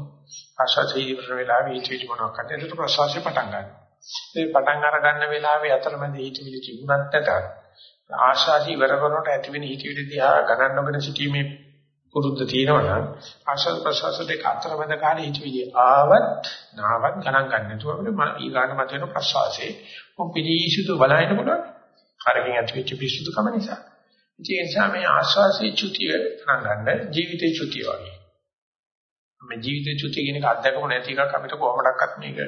ආශ්වාසය ඉවර වෙලාවේ ඊට මොනවක් කරන්නේ. එතකොට ප්‍රශ්වාසය පටන් ගන්නවා. මේ පටන් අර ගන්න වෙලාවේ අතරමැද හිතවිලි තිබුණත් නැතත් ආශාසි ඉවර කරනකොට ඇතිවෙන හිතවිලි දිහා ගණන් නොගෙන සිටීමේ පුරුද්ද තියෙනවා නම් ආශාස ප්‍රසවාස දෙක අතරමැද කාලේ හිතවිලි ආවත් නාවත් ගණන් ගන්න නැතුව අපිට ඊගාට මත වෙන ප්‍රසවාසයේ මොපිලිසුදු බලන්න පුළුවන්. කරකින් ඇතිවෙච්ච පිසුදුකම නිසා. ඒ නිසා මේ ආශාසී චුතිය ගණන් ගන්න ජීවිතේ චුතිය වගේ. මේ ජීවිතේ චුතිය කියන එක අත්දැකම නැති එකක් අපිට කොහොමඩක්වත් මේක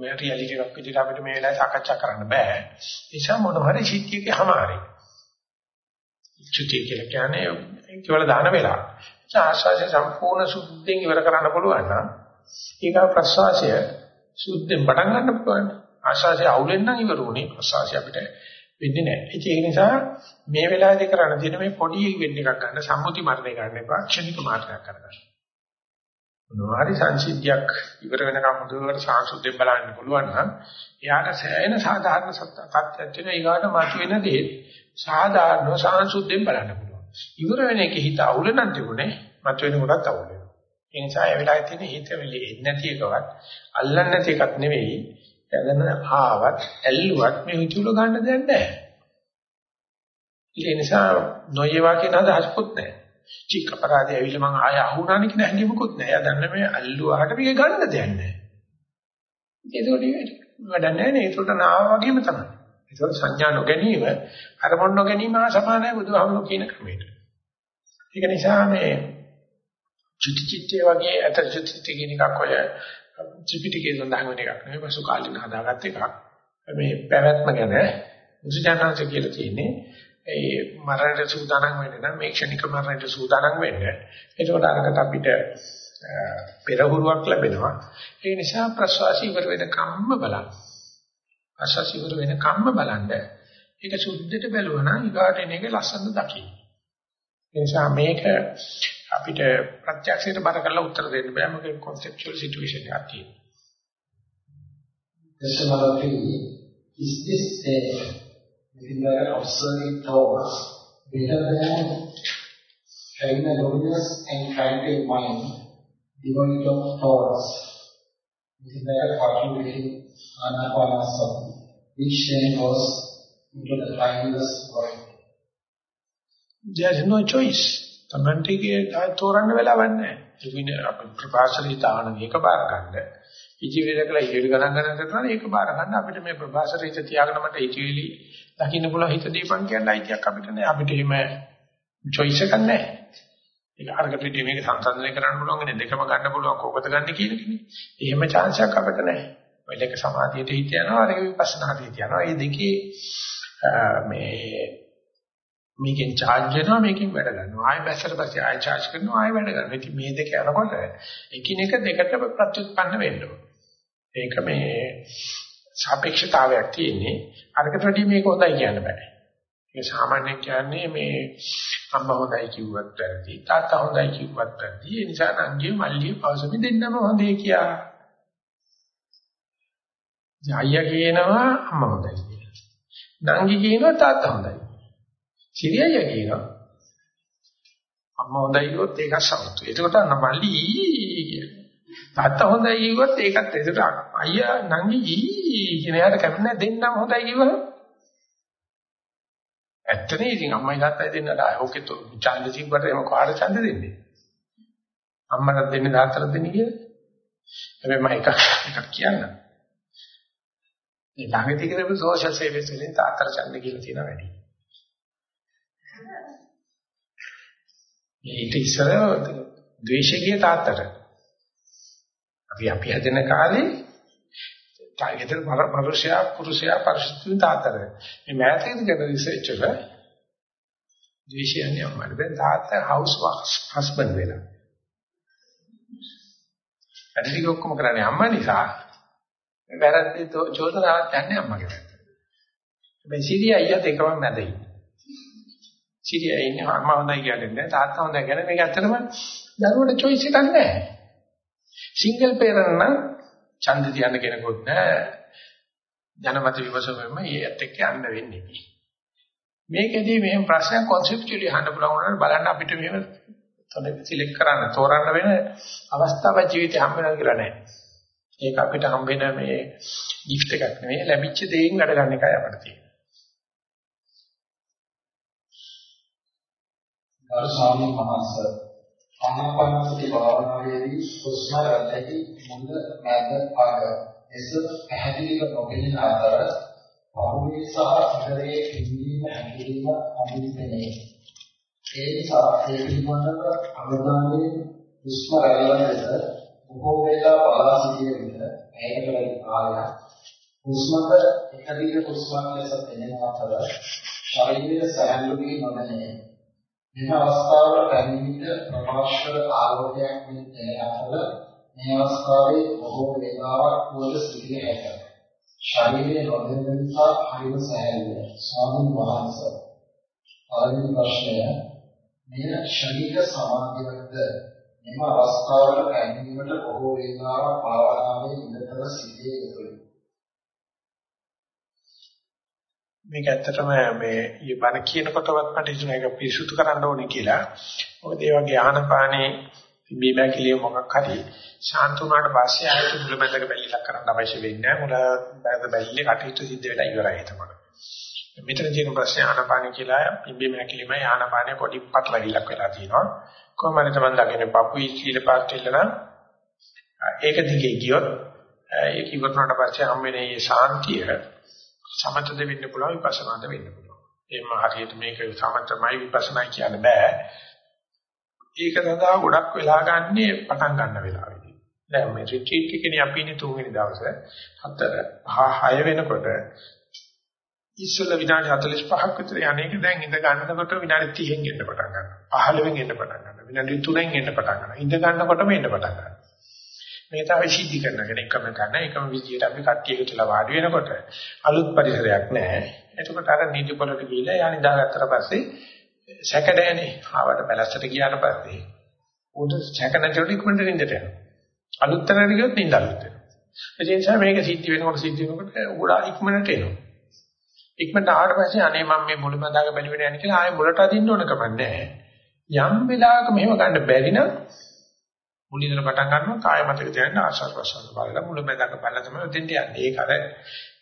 මේ රියැලිටි එකක් විදිහට අපිට මේ වෙලාවේ සාකච්ඡා කරන්න බෑ. ඒ නිසා මොන හරි සිද්ධියක හැමාරි. චුතිය කියලා කියන්නේ ඒකවල දාන වෙලාව. ආශ්වාසය සම්පූර්ණ සුද්ධියෙන් ඉවර කරන්න පුළුවන් නම් ඒක ප්‍රශ්වාසය සුද්ධියෙන් පටන් ගන්න පුළුවන්. ආශ්වාසය අවුලෙන් නම් ඉවරුනේ ප්‍රශ්වාසය අපිට වෙන්නේ නැහැ. ඒක නිසා මේ වෙලාවේදී කරන්න තියෙන මේ පොඩි වෙන්න එකක් ගන්න සම්මුති මරණය ගන්න එපා ක්ෂණික මාත්‍රයක් කරගන්න. මොනවාරි සංසිද්ධියක් ඉවර වෙනකම් හොඳට සාංශුද්ධයෙන් බලන්න පුළුවන් නම් එයාට සෑහෙන සාධාරණ සත්‍යයක් තියෙන ඊගාට මතුවෙන දේ සාධාරණව සාංශුද්ධයෙන් බලන්න පුළුවන්. ඉවර වෙන එකේ හිත අවුල නම් තිබුණේ මතුවෙන කොටත් අවුල වෙනවා. ඒ නිසා ඒ වෙලාවේ තියෙන හිත වෙලෙ එන්නේ නැති එකවත් අල්ලන්නේ නැති එකක් නෙවෙයි. යගෙන ආවත් ඇල්ලුවත් මේ හිතුල ගන්න දෙයක් නැහැ. ඒ නිසා නොයවා කියන අදහසකුත් නැහැ. චික් අපරාධය ඇවිල්ලා මං ආය අහුණානේ කියන හැඟීමකුත් නැහැ. එයා දන්න මේ අල්ලුවාට මේක ගන්න දෙයක් නැහැ. ඒකෝට වැඩ නැහැ නේ. ඒකට නාව වගේම තමයි. ඒක සංඥා නොගැනීම අරමුණ නොගැනීම හා සමානයි බුදුහාමුදුරු කියන ක්‍රමයට. ඒක නිසා මේ චුතිචිත්තේ වගේ අත චුතිචිත්තේ කියන එකක් ඔය ත්‍රිපිටකයේ සඳහන් වෙන එකක් නෙවෙයි පසු කාලින හදාගත්ත එකක්. මේ පැවැත්ම ගැන මුසජානන්ත කියලා තියෙන්නේ ඒ මරණයට සූදානම් වෙන්න නම් මේ ක්ෂණික මරණයට සූදානම් වෙන්න. එතකොට අරකට අපිට පෙරහුරුවක් ලැබෙනවා. ඒ නිසා ප්‍රසවාසී ඉවර වෙන කම්ම බලන්න. ප්‍රසවාසී ඉවර වෙන කම්ම බලන්න. ඒක සුද්ධට බැලුවා නම් ඊගාට එන එක ලස්සන දකින්න. ඒ නිසා මේක අපිට ප්‍රත්‍යක්ෂයට බර කරලා උත්තර දෙන්න බෑ මොකද conceptual situation එකක් තියෙනවා. Deshmalapi, is this safe? within the observing thoughts better than having a loneliness and tranquil mind devoid of thoughts within the working within anapanasati, which then goes into the timeless void. There is no choice. තමන්ටගේ තෝරන්න වෙලාවක් නැහැ. ඉතින් අපි ප්‍රභාසරී තාන මේක බාර ගන්න. ඉජීවිත කළා ඉජීවිත ගණන් ගන්න කරනවා ඒක බාර ගන්න අපිට මේ ප්‍රභාසරී තියාගෙන මට ඉජීවිලි දකින්න පුළුවන් හිත දීපන් කියන අයිතියක් අපිට නෑ. අපිට එහෙම choice එකක් නෑ. ඒක අරකට පිටි මේක සංසන්දනය කරන්න පුළුවන් නේ දෙකම ගන්න පුළුවන් කොහොමද ගන්න කියන එකනේ. එහෙම chance එකක් අපිට නෑ. ඔය දෙක සමාධියට හිත යනවා අරක විපස්සනාට හිත යනවා. මේ දෙකේ මේ මේකෙන් charge වෙනවා මේකෙන් වැඩ ගන්නවා. ආයෙ බැස්සට පස්සේ ආයෙ charge කරනවා ආයෙ වැඩ ගන්නවා. ඉතින් මේ දෙක යනකොට එකිනෙක දෙකට ප්‍රත්‍යুৎපන්න වෙන්න ඕනේ. ඒක මේ සාපේක්ෂතාවයක් තියෙන්නේ අරකට වැඩිය මේක හොඳයි කියන්න බෑ. ඒ සාමාන්‍යයෙන් කියන්නේ මේ අම්මා හොඳයි කිව්වත් වැරදි තාත්තා හොඳයි කිව්වත් වැරදි ඒ නිසා නංගිය මල්ලිය පවසමි දෙන්නම හොඳයි කියා. අයියා කියනවා අම්මා හොඳයි කියලා. නංගි කියනවා තාත්තා හොඳයි. සිරියයියා කියනවා අම්මා හොඳයි කිව්වොත් ඒක සතුටු. එතකොට මල්ලි කියනවා. තාත්තා හොඳයි කිව්වොත් ඒකත් එතකොට අයියා නංගි ඊ කියන යාට කැමති නැහැ දෙන්නම හොඳයි කිව්වම ඇත්තනේ ඉතින් අම්මයි තාත්තයි දෙන්නට ආ ඕකේ તો ඡන්ද තිබ්බට එම කාට ඡන්ද දෙන්නේ අම්මට දෙන්නේ තාත්තට දෙන්නේ කියලා හැබැයි මම එකක් එකක් කියන්නම් මේ ළඟදී කරපු සෝෂල් සර්විස් වලින් තාත්තර ඡන්ද කියලා තියෙන වැඩි. මේ ඊට ඉස්සර ද්වේෂයේ තාත්තට. අපි අපි හදන කාලේ තාගෙතර මනුෂ්‍යයා පුරුෂයා පරිශුද්ධ තාත්තර. මේ මෑතකදී කරන රිසර්ච් වල ද්වේෂයන්නේ අම්මට. දැන් තාත්තා හවුස් හස්බන්ඩ් වෙලා. ඇටි ඔක්කොම කරන්නේ අම්මා නිසා වැරද්දේ චෝදනාවක් යන්නේ අම්මගේ පැත්තට. මේ සිරිය අයියත් එකම මැද ඉන්නේ. සිරිය ඉන්නේ අම්මා හොඳයි කියන්නේ නැහැ තාත්තා හොඳයි කියන්නේ මේක ඇත්තටම දරුවට choice එකක් නැහැ. සිංගල් පේරන්ට් නම් ඡන්ද තියන්න කෙනෙකුත් නැහැ. ජනමත විමසුමෙම ඒත් එක්ක යන්න වෙන්නේ. මේකෙදී මෙහෙම ප්‍රශ්නයක් conceptually අහන්න පුළුවන් වුණාට බලන්න අපිට මෙහෙම සිලෙක්ට් කරන්න තෝරන්න වෙන අවස්ථාවක් ජීවිතේ හම්බ වෙනවා කියලා නැහැ. ඒක අපිට හම්බ වෙන මේ gift එකක් නෙවෙයි ලැබිච්ච දේෙන් වැඩ ගන්න එකයි අපිට තියෙන්නේ. ගරු ස්වාමීන් වහන්සේ ආනාපානසති භාවනාවේදී හුස්ම රැල්ලෙහි මුල මැද අග එස පැහැදිලිව නොපෙනෙන අතර පහුවේ සහ ඉදිරියේ පිළිවීම හැකිලිම අනුපෙනේ. ඒ නිසා ඒ පිළිබඳව අවධානයේ හුස්ම රැල්ල ලෙස බොහෝ වේලා බලා සිටින විට ඇයකට වැඩි කාලයක් හුස්මක එක දිග හුස්මක් ලෙස දැනෙන අතර ශරීරය සැහැල්ලු වී නොදැනේ. මේ අවස්ථාවල පැමිණිට ප්‍රකාශකර ආලෝකයක් මෙන් දැනෙන අතර මේ අවස්ථාවේ බොහෝ වේලාවක් වල සිටින හැක. ශරීරයේ නොදැනෙන නිසා හරිම සැහැල්ලුයි. ස්වාමීන් වහන්සේ පළවෙනි ප්‍රශ්නය මෙය ශරීර සමාධියක්ද මෙම අවස්ථාවල පැමිණීමට බොහෝ වේලාවක් භාවනාවේ නිරතව සිටියේ මේක ඇත්තටම මේ ඊබණ කියනකොටවත් මට හිතුණා ඒක පිරිසුදු කරන්න ඕනේ කියලා. මොකද ඒ වගේ ආනපානේ බීබැකිලිය මොකක් හරි ශාන්ත වුණාට පස්සේ ආයෙත් මුලමඳක බැලිලක් කරන්න අවශ්‍ය වෙන්නේ නැහැ. මුල බැලිලේ කටයුතු සිද්ධ වෙලා ඉවරයි එතකොට. මෙතන තියෙන ප්‍රශ්නේ ආනපාන කියලා පිම්බීම හැකිලිමයි ආනපානේ පොඩි පටලවිලක් වෙලා තියෙනවා. කොහොමද තමයි දකින්නේ පපුයි කියලා පාත් ඉල්ලන ඒක දිගේ ගියොත් ඒක ඉවරනට පස්සේ හම් වෙන මේ ශාන්තිය සමතද වෙන්න පුළුවන් විපස්සනාද වෙන්න පුළුවන්. එහෙම හරියට මේක සමතමයි විපස්සනායි කියන්න බෑ. ඒක සඳහා ගොඩක් වෙලා ගන්නේ පටන් ගන්න වෙලාවෙදී. දැන් මේ රිට්‍රීට් එකේදී අපි ඉන්නේ තුන්වෙනි දවසේ 4 5 6 වෙනකොට ඉස්සෙල්ලා විනාඩි 45ක් විතර යන්නේක දැන් ඉඳ ගන්නකොට විනාඩි 30න් එන්න පටන් ගන්නවා 15න් එන්න පටන් ගන්නවා විනාඩි 3න් එන්න පටන් ගන්නවා ඉඳ ගන්නකොටම එන්න පටන් ගන්නවා මේ තමයි සිද්ධි කරනගෙන එකම ගන්න. එකම විදියට අපි කට්ටිය එකතුලා වාඩි වෙනකොට අලුත් පරිසරයක් නැහැ. එතකොට අර නීති පොළට ගිහිල්ලා යා නිදාගත්තට පස්සේ සැකඩෑනේ ආවට පැලැස්සට ගියාට පස්සේ උන්ට සැක නැතිවට ඉක්මනට නින්දට යනවා. අලුත් තැනකට ගියොත් නින්ද අලුත් වෙනවා. ඒ නිසා මේක සිද්ධ වෙනකොට සිද්ධ වෙනකොට ගොඩාක් ඉක්මනට එනවා. ඉක්මනට ආවට පස්සේ අනේ මම මේ මුලමඳාක බැලුවේ නැහැ කියලා ආයෙ මුලට අදින්න ඕන කමක් නැහැ. යම් වෙලාවක මෙහෙම ගන්න බැරි නම් මුලින්දල පටන් ගන්නවා කාය මතක තියන්න ආශාර ප්‍රසන්න බලලා මුලමඳාක බලලා තමයි දෙන්න යන්නේ. ඒක අර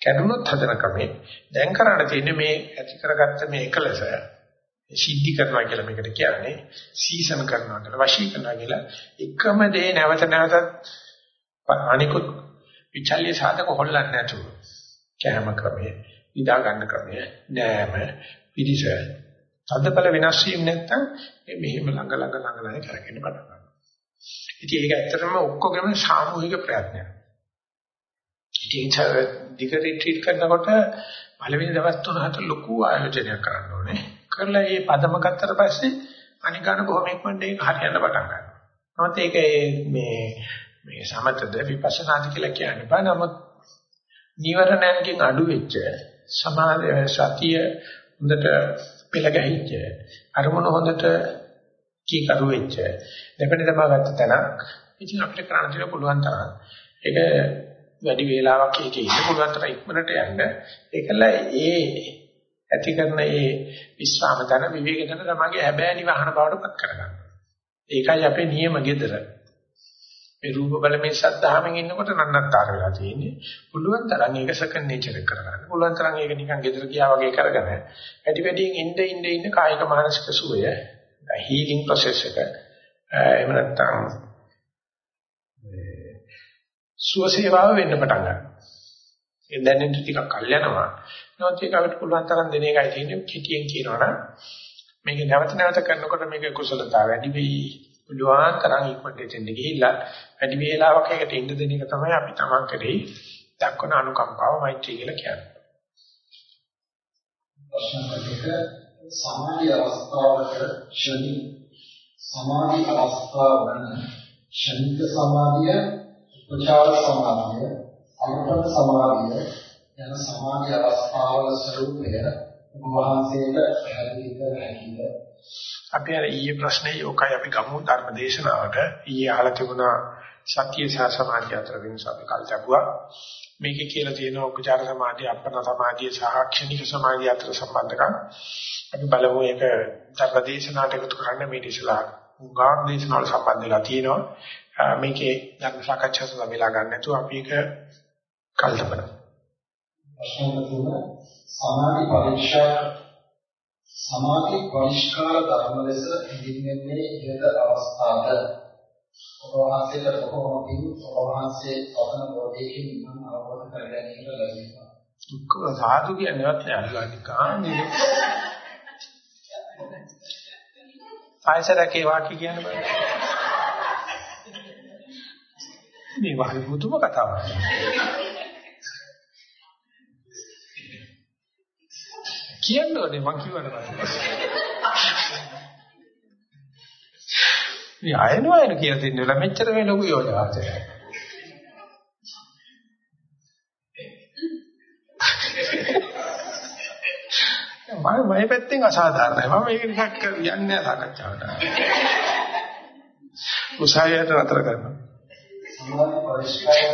කැඩුනොත් හදන ක්‍රමේ. දැන් කරන්න තියෙන්නේ මේ ඇති කරගත්ත මේ එකලස සිද්ධි කරනවා කියලා මේකට කියන්නේ සීසන් කරනවා කියලා වශී කරනවා කියලා එකම දේ නැවත නැවතත් අනිකුත් විචල්්‍ය සාධක හොල්ලන්නේ නැතුව කැම ක්‍රමයේ නිදා ගන්න ක්‍රමය නෑම පිරිස තදබල වෙනස් වීම නැත්තම් මෙහෙම ළඟ ළඟ ළඟ ළඟ කරගෙන පටන් ගන්නවා. ඉතින් ඒක ඇත්තටම ඔක්කොගෙම සාමූහික ප්‍රයත්නයක්. ඉතින් දිග රිට්‍රීට් කරනකොට පළවෙනි දවස් තුන හතර ලොකු ආයෝජනයක් කරන්න ඕනේ. කරලා මේ පදම ගත්තට පස්සේ අනිකාන බොහොම ඉක්මනට ඒක හරියන්න පටන් ගන්නවා. නමුත් ඒක මේ මේ සමතද විපස්සනාද කියලා කියන්නේ බෑ. නමුත් නිවරණයන්ගෙන් අඩු වෙච්ච සමාධි සතිය හොඳට පෙළ ගැහිච්ච අරමුණ හොඳට කීකරු වෙච්ච දෙපෙණ දමාගත්ත තැනක් ඉතින් අපිට කරන්න තියෙන පුළුවන් තරම් ඒක වැඩි වේලාවක් ඒකේ ඉන්න පුළුවන් තරම් ඉක්මනට යන්න ඒකල ඒ ඇති කරන ඒ විස්රාම තන විවේක තන තමගේ හැබෑ නිවහන බවට පත් කරගන්න. ඒකයි අපේ නියම gedara. මේ රූප බලමේ සද්ධාමෙන් ඉන්නකොට නන්නත්තර වෙලා තියෙන්නේ. පුළුවන් තරම් ඒක සකන් නේචර් එක කරගන්න. පුළුවන් තරම් ඒක නිකන් ගෙදර ගියා වගේ කරගෙන වැඩි වැඩියෙන් ඉnde ඉnde ඉන්න කායික මානසික සුවය හීලින් ප්‍රොසෙස් එක එහෙම නැත්නම් සුව සේවාව වෙන්න පටන් ගන්නවා. ඒ දැනෙන්න ටිකක් කල් යනවා. නමුත් ඒක අපිට පුළුවන් තරම් දෙන එකයි තියෙන්නේ කිටියෙන් කියනවනම් මේක නැවත නැවත කරනකොට මේක කුසලතාව වැඩි වෙයි. පුළුවන් තරම් ඉක්මනට එතෙන්ද ගිහිල්ලා වැඩි වේලාවක් එකට ඉන්න දෙන එක තමයි අපි තමන් කරේ දක්වන අනුකම්පාව මෛත්‍රී කියලා කියන්නේ. ප්‍රශ්න දෙක සමාධි අවස්ථාවක ශනි සමාධි අවස්ථාව වන ශනික සමාධිය උපචාර සමාධිය අනුපත සමාධිය යන සමාධි අවස්ථාවල ස්වરૂපය වහන්සේට පැහැදිලි කර හැකිද අපි අර ඊයේ ප්‍රශ්නේ යෝකයි අපි ගමු ධර්ම දේශනාවට ඊයේ අහලා තිබුණා සත්‍ය සහ සමාධිය අතර වෙනස අපි කල් ලැබුවා මේකේ කියලා තියෙන උපචාර සමාධිය අපන සමාධිය සහ ක්ෂණික සමාධිය අතර සම්බන්ධකම්. අපි බලමු ඒක ධර්ම දේශනාවට එකතු කරන්න මේ ඉස්සලා උගාක් දේශනාවල සම්බන්ධ වෙලා තියෙනවා. මේකේ ධර්ම සාකච්ඡා සඳහා ගන්න නැතුව අපි ඒක කල් ලබනවා ප්‍රශ්න තුන සමාධි පරීක්ෂා සමාධි පරිස්කාර ධර්ම ලෙස ඉදිරියෙන්නේ ඉහත අවස්ථාවද? ඔබ වහන්සේට කොහොම පින් ඔබ වහන්සේ සතන බෝධියකින් නිවන් අවබෝධ කර ගැනීමට ලැබෙනවා දුක්ඛ සාධු කියනවත් නෑ. අල්ලාහ් කාන්නේ. ආයසරකේ වාක්‍ය කියන්න බෑ. මේ වගේ පුදුම කතාවක්. කියන්න ඕනේ මං කිව්වට පස්සේ. මේ අයන අයන කියලා දෙන්නේ නැහැ මෙච්චර මේ ලොකු යෝජනාවක්. මම මම පැත්තෙන් අසාධාරණයි. මම මේක නිකක් යන්නේ සාකච්ඡාවට. උසාවියට නතර කරනවා. සමාධි පරිස්කාරය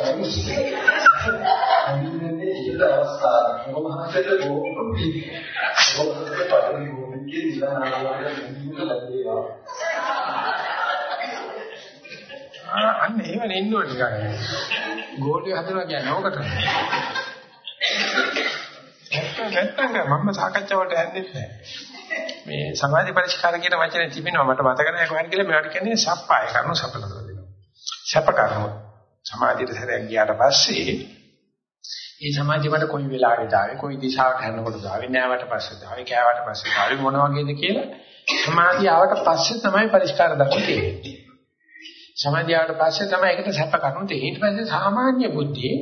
හඳුන්වන්නේ ඉහළ අවස්ථාව. මොහොතකට ගෝපී. මොහොතකට පදවි ගෝපීගේ නිදානාවකට නිමුත ලැබේවා. ආ අන්න එහෙම නෙන්න ඕන ටිකක්. ගෝලිය හදනවා කියන්නේ ඕකට. නැත්තම් මම සාකච්ඡාවට යන්නේ නැහැ. මේ සමාධි පරිස්කාර කියන වචනේ තිබෙනවා මට මතක නැහැ කොහොමද කියලා මේවට කියන්නේ සප්පාය කරනු සපලන දෙනවා. සප කරනු සමාධියට සැරයක් ගියාට පස්සේ ඒ සමාධිය මට කොයි වෙලාවෙද ආවේ කොයි දිශාවට යනකොටද ආවේ නෑවට පස්සේද ආවේ කෑවට පස්සේද ආවේ මොන වගේද කියලා සමාධිය ආවට පස්සේ තමයි පරිස්කාර දක්වන්නේ සමාධිය ආවට පස්සේ තමයි ඒකට සැප කරුණු දෙන්නේ ඊට පස්සේ සාමාන්‍ය බුද්ධියේ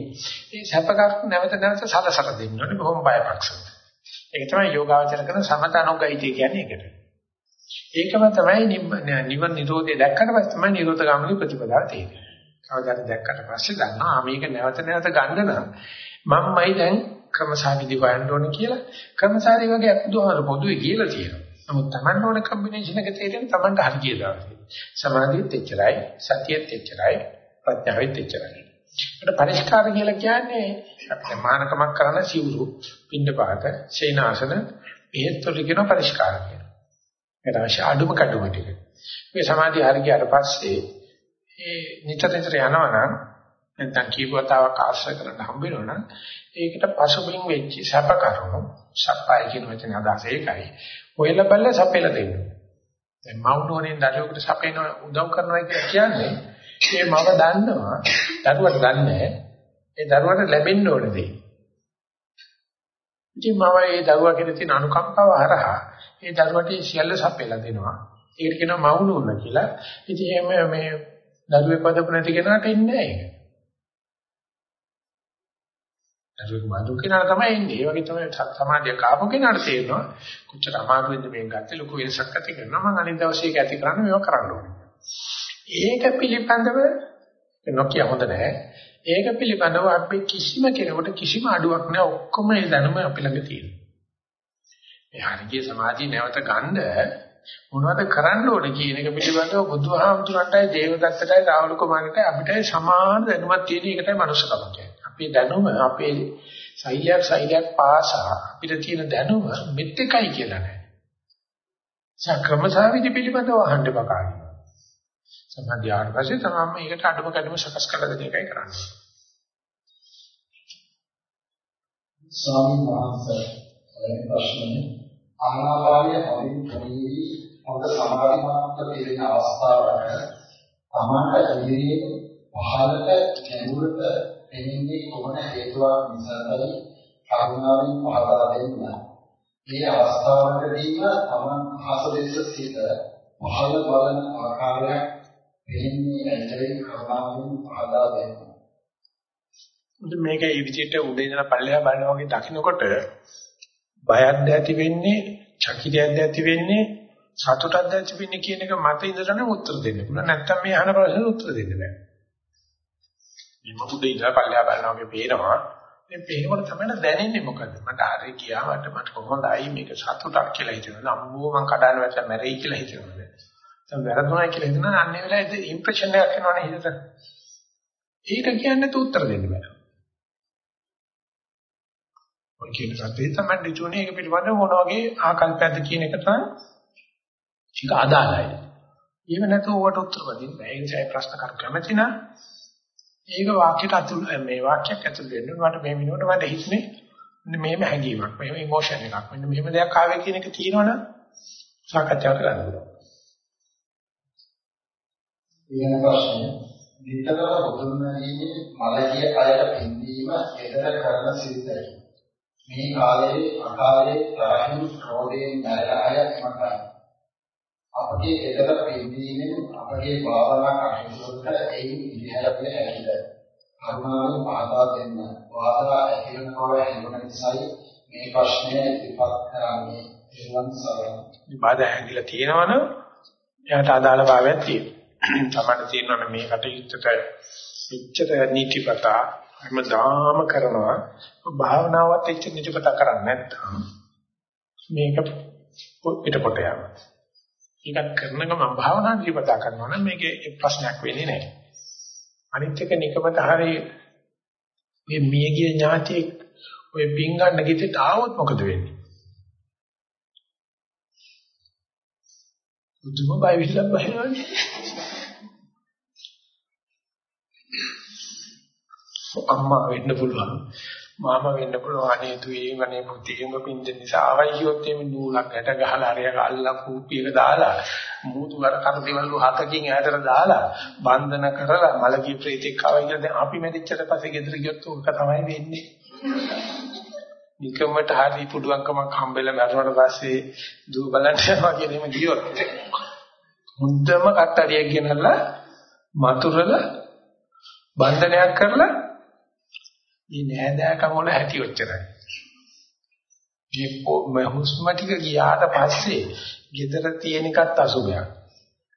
ඒ සැප කරුණු නැවත නැවත සලසල දෙන්න ඕනේ බොහොම බයපක්ෂව. ඒක තමයි යෝගාවචර කරන සමතනුගයිතය කියන්නේ ඒකට. ඒකම තමයි නිවන නිරෝධය දැක්කට පස්සේ තමයි නිරෝධ ගාමිනී ප්‍රතිපදාව තියෙන්නේ. කවදාද දැක්කට පස්සේ දන්නවා මේක නැවත නැවත ගන්න නම් මම්මයි දැන් ක්‍රමසාවිදි හොයන්න ඕන කියලා. ක්‍රමසාරි වගේ බුදුහාර පොදුවේ කියලා තියෙනවා. නමුත් Taman ඕන කම්බිනේෂන් එක තේරෙන Tamanට හරි කියලා. සමාධියත් එච්චරයි, සතියෙත් එච්චරයි, ප්‍රඥාවෙත් එච්චරයි. ඒකට පරිස්කාර කියලා කියන්නේ අපිට මානකමක් කරන සිවුරු, පින්නපාත, සේනාසන, බෙහෙත් වල කියන පරිස්කාර කියලා. ඒක අවශ්‍ය අඩුම කඩුම ටික. මේ සමාධිය හරි ගියාට පස්සේ ඒ නිතර නිතර යනවා නම් නැත්නම් කීපවතාවක් ආශ්‍රය කරන්න හම්බ වෙනවා නම් ඒකට පසුබිම් වෙච්ච සැප කරුණු සප්පයි කියන වචනේ අදහස ඒකයි. ඔයලා බල්ල සපෙලා දෙන්න. දැන් මවුනෝනේ දරුවෙකුට සපේන උදව් කරනවා කියන්නේ ඒ මව දන්නවා දරුවට දන්නේ ඒ දරුවට ලැබෙන්න ඕන දේ. ඉතින් මම ඒ දරුවා කෙරේ තියෙන අනුකම්පාව හරහා ඒ දරුවට සියල්ල සපෙලා දෙනවා. ඒකට කියනවා මවුනෝන කියලා. ඉතින් එහෙම මේ දරුවෙක් පදපු නැති කෙනාට ඉන්නේ නැහැ ඒක. දරුවෙක් බඳු කෙනා තමයි ඉන්නේ. ඒ වගේ තමයි සමාජය කාපු කෙනාට තේරෙනවා කොච්චර අමාරුද මේක ගත්තේ ලොකු වෙනසක් ඇති කරනවා. මම අනිත් දවසේ ඒක ඇති කරන්න මේවා කරන්න ඕනේ. ඒක පිළිබඳව නොකිය හොඳ නැහැ. ඒක පිළිබඳව අපි කිසිම කෙනෙකුට කිසිම අඩුවක් නැහැ. ඔක්කොම ඒ දැනුම අපි ළඟ තියෙනවා. මේ හරිය සමාධිය නැවත ගන්න මොනවද කරන්න ඕනේ කියන එක පිළිබඳව බුදුහාමුදුරන්ටයි දේවදත්තටයි රාහුල කුමාරටයි අපිටයි සමාන දැනුමක් තියෙන එකටයි මනුස්සකම කියන්නේ. අපේ දැනුම අපේ සෛලයක් සෛලයක් පාසා අපිට තියෙන දැනුම මෙත් එකයි කියලා නෑ. සක්‍රමසාවිදි පිළිබඳව අහන්න බකාරි. සමාධිය ආවට පස්සේ තමයි මේකට අඩුම කඩම සකස් කරලා දෙන එකයි කරන්නේ. ස්වාමීන් වහන්සේ ප්‍රශ්නේ ආනාපානය හරින් ප්‍රේරී හොඳ සමාධිමත් පිළින අවස්ථාවක තමන්ට ඉදිරියේ පහළට ගැඹුරට එන්නේ කොමන හේතුවක් නිසාදයි කරුණාවෙන් පහදා දෙන්න. මේ අවස්ථාවකදීම තමන් අහසදෙස සිට පහළ බලන ආකාරයක් එන්නේ ඇයි කරුණාවෙන් පහදා දෙන්න. මේක මේ විදිහට උඩේ ඉඳලා පල්ලෙහා බලනවා වගේ දකින්නකොට බයක්ද ඇති වෙන්නේ, චකිතයක්ද ඇති වෙන්නේ, සතුටක්ද ඇති වෙන්නේ කියන එක මත ඉඳලා නම් උත්තර දෙන්න පුළුවන්. නැත්තම් මේ අහන ප්‍රශ්නෙට උත්තර දෙන්න බෑ. මේ උඩේ ඉඳලා පල්ලෙහා බලනවා වගේ පේනවා. මේ පේනකොට තමයි දැනෙන්නේ මොකද්ද? මට හරි ගියා මට මට කොහොමදයි මේක සතුටක් කියලා හිතෙනවා. අම්මෝ මං කඩන වැට මැරෙයි කියලා හිතෙනවා. දැන් වැරදුණා කියලා හිතනවා අන්නේ වෙලාවේ ඉම්ප්‍රෙෂන් එකක් එනවනේ හිතට. ඒක කියන්නේ තු උත්තර දෙන්න බෑ. ඔය කියන සත්‍යය තමයි දිචුනේ ඒක පිළිබඳව මොන වගේ ආකල්පයක්ද කියන එක තමයි ටික අදාළයි. එහෙම නැතුව ඔකට උත්තර දෙන්න බෑ. ඒ නිසා ප්‍රශ්න කරු කැමති නම් ඒක වාක්‍යයට අතුල් මේ වාක්‍යයක් ඇතුල් වෙන්න මට මේ මිනිවට මට හිතුනේ මෙන්න මෙහෙම හැඟීමක් මෙහෙම ඉමෝෂන් එකක් මෙන්න මෙහෙම දෙයක් ආවේ කියන එක තියෙනවනම් සාකච්ඡා කරන්න පුළුවන්. ඊළඟ ප්‍රශ්නය නිතරම බුදුන් වහන්සේ මලකිය අයට පින්දීම එතර කරන සිද්දයි. මේ කාලයේ අකාලයේ තරහින් ක්‍රෝධයෙන් නැරලා අය මතයි. අපගේ එතර පින්දීමෙන් අපගේ භාවනා කටයුතුට එයින් ඉදිරියට යන්න හැකිද? කරුණාවෙන් පහදා දෙන්න. වාදා ඇතිවන බව හැඟුණ නිසායි මේ ප්‍රශ්නය ඉදිරිපත් කරන්නේ. එවන් සරණ. බාධා හැංගිලා තියෙනවනම් එයාට අදාළ භාවයක් තියෙනවා. තමයි තියෙනවනේ මේ කටයුත්තට එච්චර නීතිපතා හැමදාම කරනවා භාවනාවත් එච්චර නීතිපතා කරන්නේ නැත්නම් මේක පිටපොට යනවා. ඒකත් කරන ගමන් භාවනා නීතිපතා කරනවා නම් මේකේ ප්‍රශ්නයක් වෙන්නේ නැහැ. අනිත් එක නිකමත හරි මේ මියගිය ඥාතියෙක් ඔය පින් ගන්න ගිතට ආවොත් මොකද වෙන්නේ? බුදුම බය විශ්ලක් බහිනවනේ. අම්මා වෙන්න පුළුවන්. මාමා වෙන්න පුළුවන්. අනේ තුේ මනේ පුතේම පින්ද නිසා ආවයි කියොත් එමේ නූලක් ගැට ගහලා අරය අල්ලලා කූපියක දාලා මූතු වර කර දෙවලු හතකින් ඈතට දාලා බන්ධන කරලා මලකී ප්‍රේතෙක් ආවයි කියලා දැන් අපි මෙදිච්චට පස්සේ ගෙදර ගියොත් උක තමයි වෙන්නේ. නිකමට හරි පුඩුවන්කමක් හම්බෙලා මරුණාට පස්සේ දුව බලන්න යනවා කියන එක ගියොත් මුද්දම කට්ටරියක් ගෙනල්ලා මතුරල බන්ධනයක් කරලා මේ නෑදෑකම වල ඇති ඔච්චරයි. මේ හුස්ම ටික ගියාට පස්සේ gedara තියෙන එකත් අසුබයක්.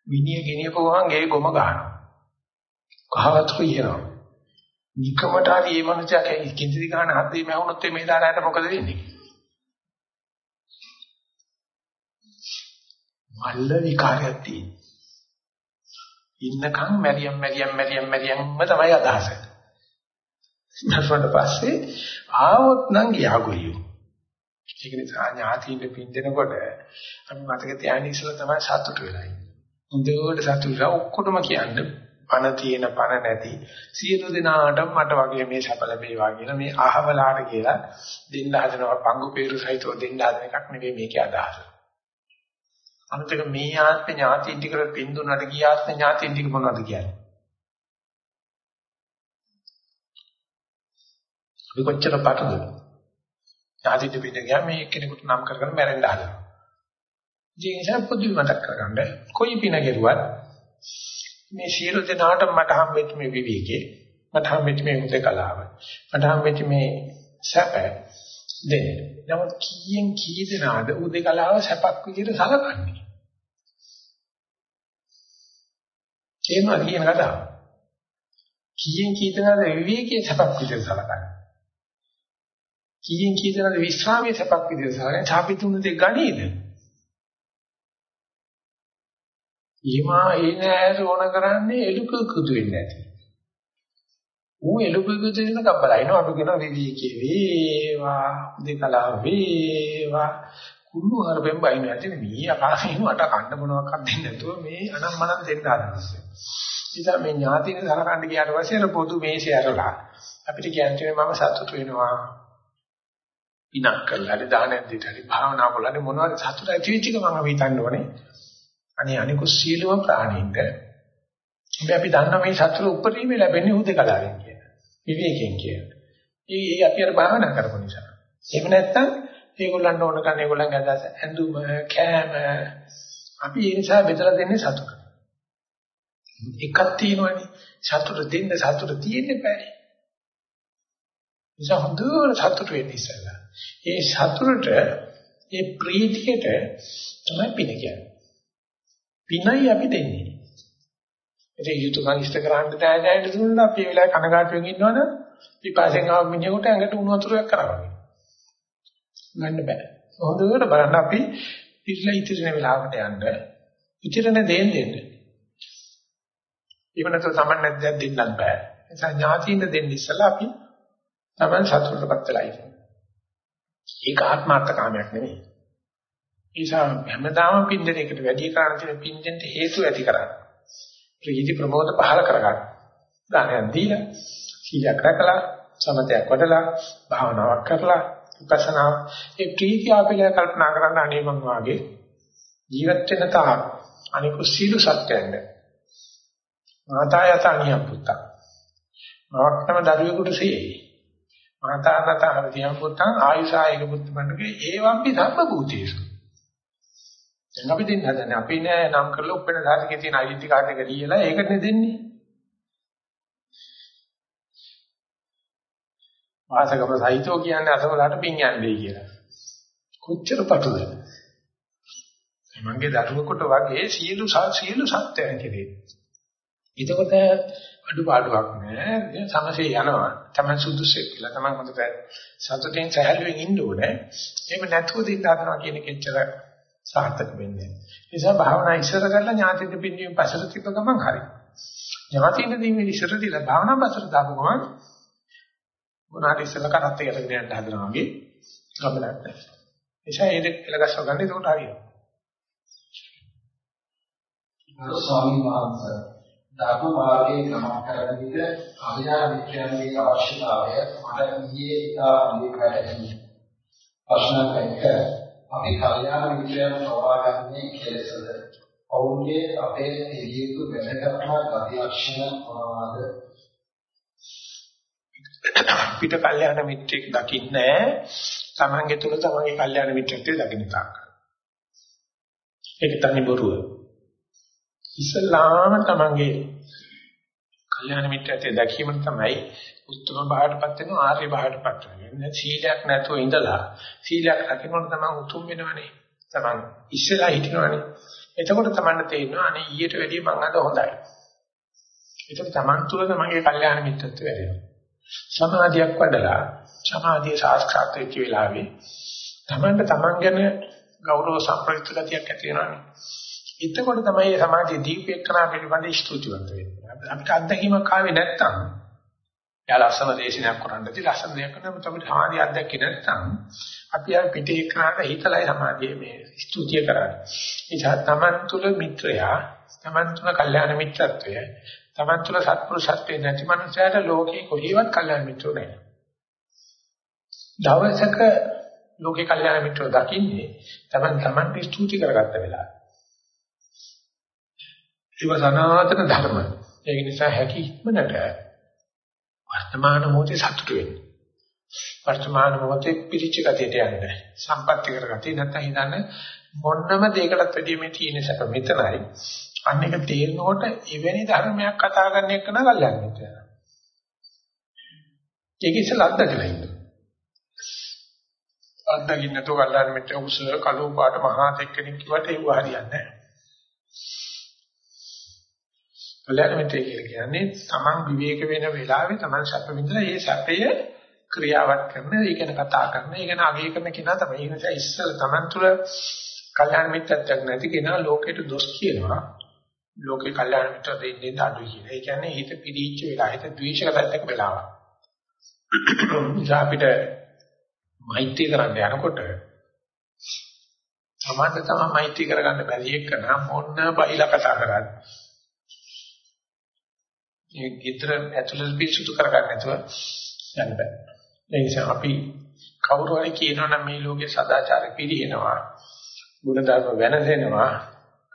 විනිය ගෙනියපුවාම ගේ ගොම ගන්නවා. කහවත් කියනවා. නිකමට හරි මේ මනුස්සයා කිඳිරි ගන්න හදේ මැවුනොත් මේ දාරයට මොකද වෙන්නේ? මල්ල විකාරයක් තියෙනවා. ඉන්නකම් මැරියම් මැරියම් මැරියම් මැරියම්ම තමයි අදහස. ඊට පස්සේ ආවොත් නම් ගියාගොයියෝ. ඒක නිසා ඥාතියින් පින්දෙනකොට අපි මතක තියාගෙන ඉස්සලා තමයි සතුට වෙලා ඉන්නේ. හොඳට සතුට වෙලා ඔක්කොටම කියන්නේ පණ තියෙන පණ නැති සියලු දෙනාටම මට වගේ මේ සැප ලැබේවා කියලා මේ අහවලාට කියලා දෙන්න හදනවා පංගු peeru සහිතව දෙන්න හදන එකක් නෙවෙයි මේකේ අදහස. අනිතක මේ ආත්ම ඥාතියින් ටිකට පින්දුනට ගිය ආත්ම ඥාතියින් ටික මොනවද කියන්නේ? අපි කොච්චර පටද? ඥාතියින් පිට ගියා මේ එක්කෙනෙකුට නම් කරගෙන මැරෙන්න හදනවා. ජීවිතය පොදු මතක් කරගන්න කොයි පින කෙරුවත් මේ සියලු දෙනාට මට හම්බෙච්ච මේ විවිකේ මට හම්බෙච්ච මේ උදකලාව මට හම්බෙච්ච මේ සැප දෙන්න. නමුත් කීයෙන් කී දෙනාද උදකලාව සැපක් විදිහට සලකන්නේ? කියනවා කියන කතාව. කීයෙන් කී දෙනාද විවිකේ සැපක් විදිහට සලකන්නේ? කීයෙන් කී දෙනාද විශ්‍රාමයේ සැපක් විදිහට සලකන්නේ? ඡාපි තුන දෙක ගණීද? ඊමා එනෑර ඕන කරන්නේ එළුක කුදු වෙන්නේ නැති. ඌ එළුක කුදු වෙන කබ්බලයිනෝ අපි කියන විවිකේ වේවා දෙකලා වේවා කුළු හරපෙන් බයින ඇති මේ අකාශයෙන් වට කන්න මොනවක් දෙන්නේ නැතුව මේ අනම්මනම් දෙන්න හදනවා. ඉතින් මේ ඥාතින සලකන්න ගියාට පස්සේ අර පොදු මේසේ අරලා අපිට කියන්නේ මම සතුට වෙනවා. ඉනක් කළා හරි දානෙන් දෙට හරි භාවනා කළා මොනවද සතුට ඇති වෙච්ච එක මම හිතන්න ඕනේ. අනේ අනිකුත් සීලව ප්‍රාණීන්ට හැබැයි අපි දන්නා මේ සතුට උපරිම ලැබෙන්නේ හුදකලාවෙන් කියන. විවේකයෙන් කියන්නේ. ඒ අපි අර භාවනා කරපු නිසා. එහෙම නැත්නම් ඒගොල්ලන්ට ඕන කරන ඒගොල්ලන්ගේ අදහස ඇඳුම කෑම අපි ඒ නිසා බෙදලා දෙන්නේ සතුට. එකක් තියෙනවනේ සතුට දෙන්න සතුට තියෙන්න බෑ. නිසා හොඳට සතුට වෙන්න ඉස්සෙල්ලා. ඒ සතුටට ඒ ප්‍රීතියට තමයි පින කියන්නේ. පිනයි අපි දෙන්නේ. ඒ යුතුයකම් ඉෂ්ට කරන්න දැනගෙන දුන්නා අපි ඒ වෙලාවේ කනගාටුවෙන් ඉන්නවනම් පිපාසෙන් ආව මිනිහෙකුට ඇඟට උණු වතුරක් කරවන්නේ. ගන්න බෑ. හොඳට බලන්න අපි පිළිලා ඉතිරෙන වෙලාවකට යන්න. ඉතිරෙන දේන් දෙන්න. ඊවනත සමන් නැද්දක් දෙන්නත් බෑ. ඒ නිසා ඥාතියින්ද දෙන්න ඉස්සලා අපි තමයි සතුටටපත් වෙලා ඉන්නේ. ඒක ආත්මාර්ථකාමයක් නෙමෙයි. ඒ නිසා හැමදාම පින්දෙන එකට වැඩි කරණ තියෙන පින්දෙන්ට හේතු ඇති කරගන්න. ප්‍රීති ප්‍රමෝද පහල කරගන්න. දානයක් දීලා, සීලයක් රැකලා, සමතයක් වඩලා, භාවනාවක් කරලා, විපස්සනා ඒ ප්‍රීති ආපිලා කල්පනා කරන්න අනේ මං වාගේ ජීවත් වෙන තාක් අනිකු සීල සත්‍යයන්ද මාතායත අනියම් පුත්තා මවක්තම දරුවෙකුට සීයි මාතානතන දියම් පුත්තන් ආයුෂායක පුත්ත බණ්ඩගේ ඒවම්පි ධම්ම භූතේසු. දැන් අපි දෙන්න හදන්නේ අපි නෑ නම් කරලා උපෙන සාතිකේ තියෙන ඩෙන්ටි කාඩ් එක දීලා ඒකනේ දෙන්නේ. වාසකම සහිතෝ කියන්නේ අසවලට පින් යන්නේ කියලා. කොච්චර පටුද? මගේ දරුවෙකුට වගේ සියලු සියලු සත්‍යයන් කෙරේ. එතකොට අඩුපාඩුවක් නෑ. සමසේ යනවා. තමයි සුදුසෙක් කියලා. තමයි මතක සතුටින් සහැල්ලුවෙන් ඉන්න ඕනේ. එහෙම නැතුව දින්න හදනවා කියන කෙච්චර සාර්ථක වෙන්නේ ඒ නිසා භාවනා ඉස්සර කරලා ඥාතික පින්වීම පසට තිබ්බ ගමන් හරි. ඥාතික දීමේ ඉස්සර දීලා භාවනා පසට දාපු ගමන් මොනාට ඉස්සලා කරත් එකට ගෙන යන්න හදනවා වගේ ගමනක් නැහැ එනිසා ඒක එලගස්ව ගන්න. ඒකට හරියනවා. අර ස්වාමීන් වහන්සේ ධර්ම මාර්ගයේ ගමන් කරන විට කල්යාණ මිත්‍රයන්ගේ අවශ්‍යතාවය මට ඊයේ ඉතා අලුත් වැටහි. ප්‍රශ්න එක අපි කල්යාණ මිත්‍රයන් සෝවාගන්නේ කෙලෙසද? ඔවුන්ගේ අපේ එළියක වැදගත්ම ගතිලක්ෂණ මොනවාද? පිට කල්යාණ මිත්‍රෙක් දකින්නේ තමන්ගේ තුල තමන්ගේ කල්යාණ මිත්‍රත්වය දකින්න තාක්. ඒක තනි බොරුව. ඉස්ලාම තමන්ගේ කල්යාණ මිත්‍රත්වයේ දැකීම තමයි උත්තම භාවයටපත් වෙන ආර්ය භාවයටපත් වෙන්නේ. සීලයක් නැතුව ඉඳලා සීලයක් රකින්නොත් තමයි උතුම් වෙනවනේ. තමන් ඉස්සෙල්ලා හිටිනවනේ. එතකොට තමන්ට තේරෙනවා අනේ ඊට වැඩිය මං අද හොඳයි. ඒක තමන් තුළ තමන්ගේ කල්යාණ මිත්‍රත්වය වැඩෙනවා. සමාධියක් වඩලා සමාධිය සාක්ෂාත් වෙච්ච වෙලාවේ තමන්ට තමන් ගැන ගෞරව සම්ප්‍රයුක්ත ගතියක් ඇති වෙනවානේ. එතකොට තමයි මේ සමාජයේ දීපේකනා පිළිබඳ ස්තුතිවන්ත වෙන්නේ. අපිට අත්දැකීමක් ආවේ නැත්තම් යා ලස්සන දේශනයක් කරන්නදී ලස්සන දෙයක් කරනම තමයි සමාධිය අත්දැකේ නැත්තම් අපි ආ පිටේ කරාට හිතලයි සමාධියේ මේ ස්තුතිය කරන්නේ. නිසා තමන් තුළ මිත්‍රයා, තමන් තුළ කල්යාණ මිත්‍රත්වය, තමන් තුළ සත්පුරුෂත්වය නැති මනුස්සයාට ලෝකේ කොහේවත් කල්යාණ මිත්‍රෝ නැහැ. දවසක ලෝකේ කල්යාණ මිත්‍රෝ දකින්නේ තමන් තමන්ට ස්තුති කරගත්ත වෙලාව. ඒව සනාතන ධර්ම. ඒක නිසා හැකි ඉක්මනට වර්තමාන මොහොතේ සතුට වෙන්න. වර්තමාන මොහොතේ පිරිච්ච ගතියට යන්න. සම්පත්‍ති කරගතිය නැත්නම් හිතන්න මොන්නම දෙයකටත් වැඩිය මේ තියෙන සැප මෙතනයි. අන්න එක තේරෙනකොට එවැනි ධර්මයක් කතා කරන එක නගල්ලන්නේ නැහැ. ඒක ඉස්සෙල්ලා අත්දකලා ඉන්න. අත්දකින්න නැතුව ගල්ලාන මෙච්ච උස කළු පාට මහා තෙක්කෙනෙක් කිව්වට ඒව හරියන්නේ නැහැ. කල්‍යාණ මිත්‍රය කියලා කියන්නේ තමන් විවේක වෙන වෙලාවේ තමන් සැප විඳලා ඒ සැපය ක්‍රියාවත් කරන, ඒ ගැන කතා කරන, ඒ ගැන අගය කරන කෙනා තමයි. ඒ නිසා ඉස්සෙල් තමන් තුළ කල්‍යාණ මිත්‍රත්වයක් නැති කෙනා ලෝකයට දොස් කියනවා. ලෝකේ කල්‍යාණ මිත්‍ර දෙන්නේ අඩුයි කියලා. ඒ කියන්නේ හිත පිළිච්ච වෙලා, හිත ද්වේෂකතක් වෙලාව. අපිට මෛත්‍රී කරන්න යනකොට සමාජ තමයි මෛත්‍රී කරගන්න බැරි එක්කන මොන්න බයිලා කතා කරන්නේ. මේ ගිතර ඇතුළත පිරිසුදු කරගන්න නැතුව යන්න බෑ. ඒ නිසා අපි කවුරු හරි කියනවා නම් මේ ලෝකේ සදාචාර පිළිහෙනවා, ගුණධර්ම වෙනසෙනවා,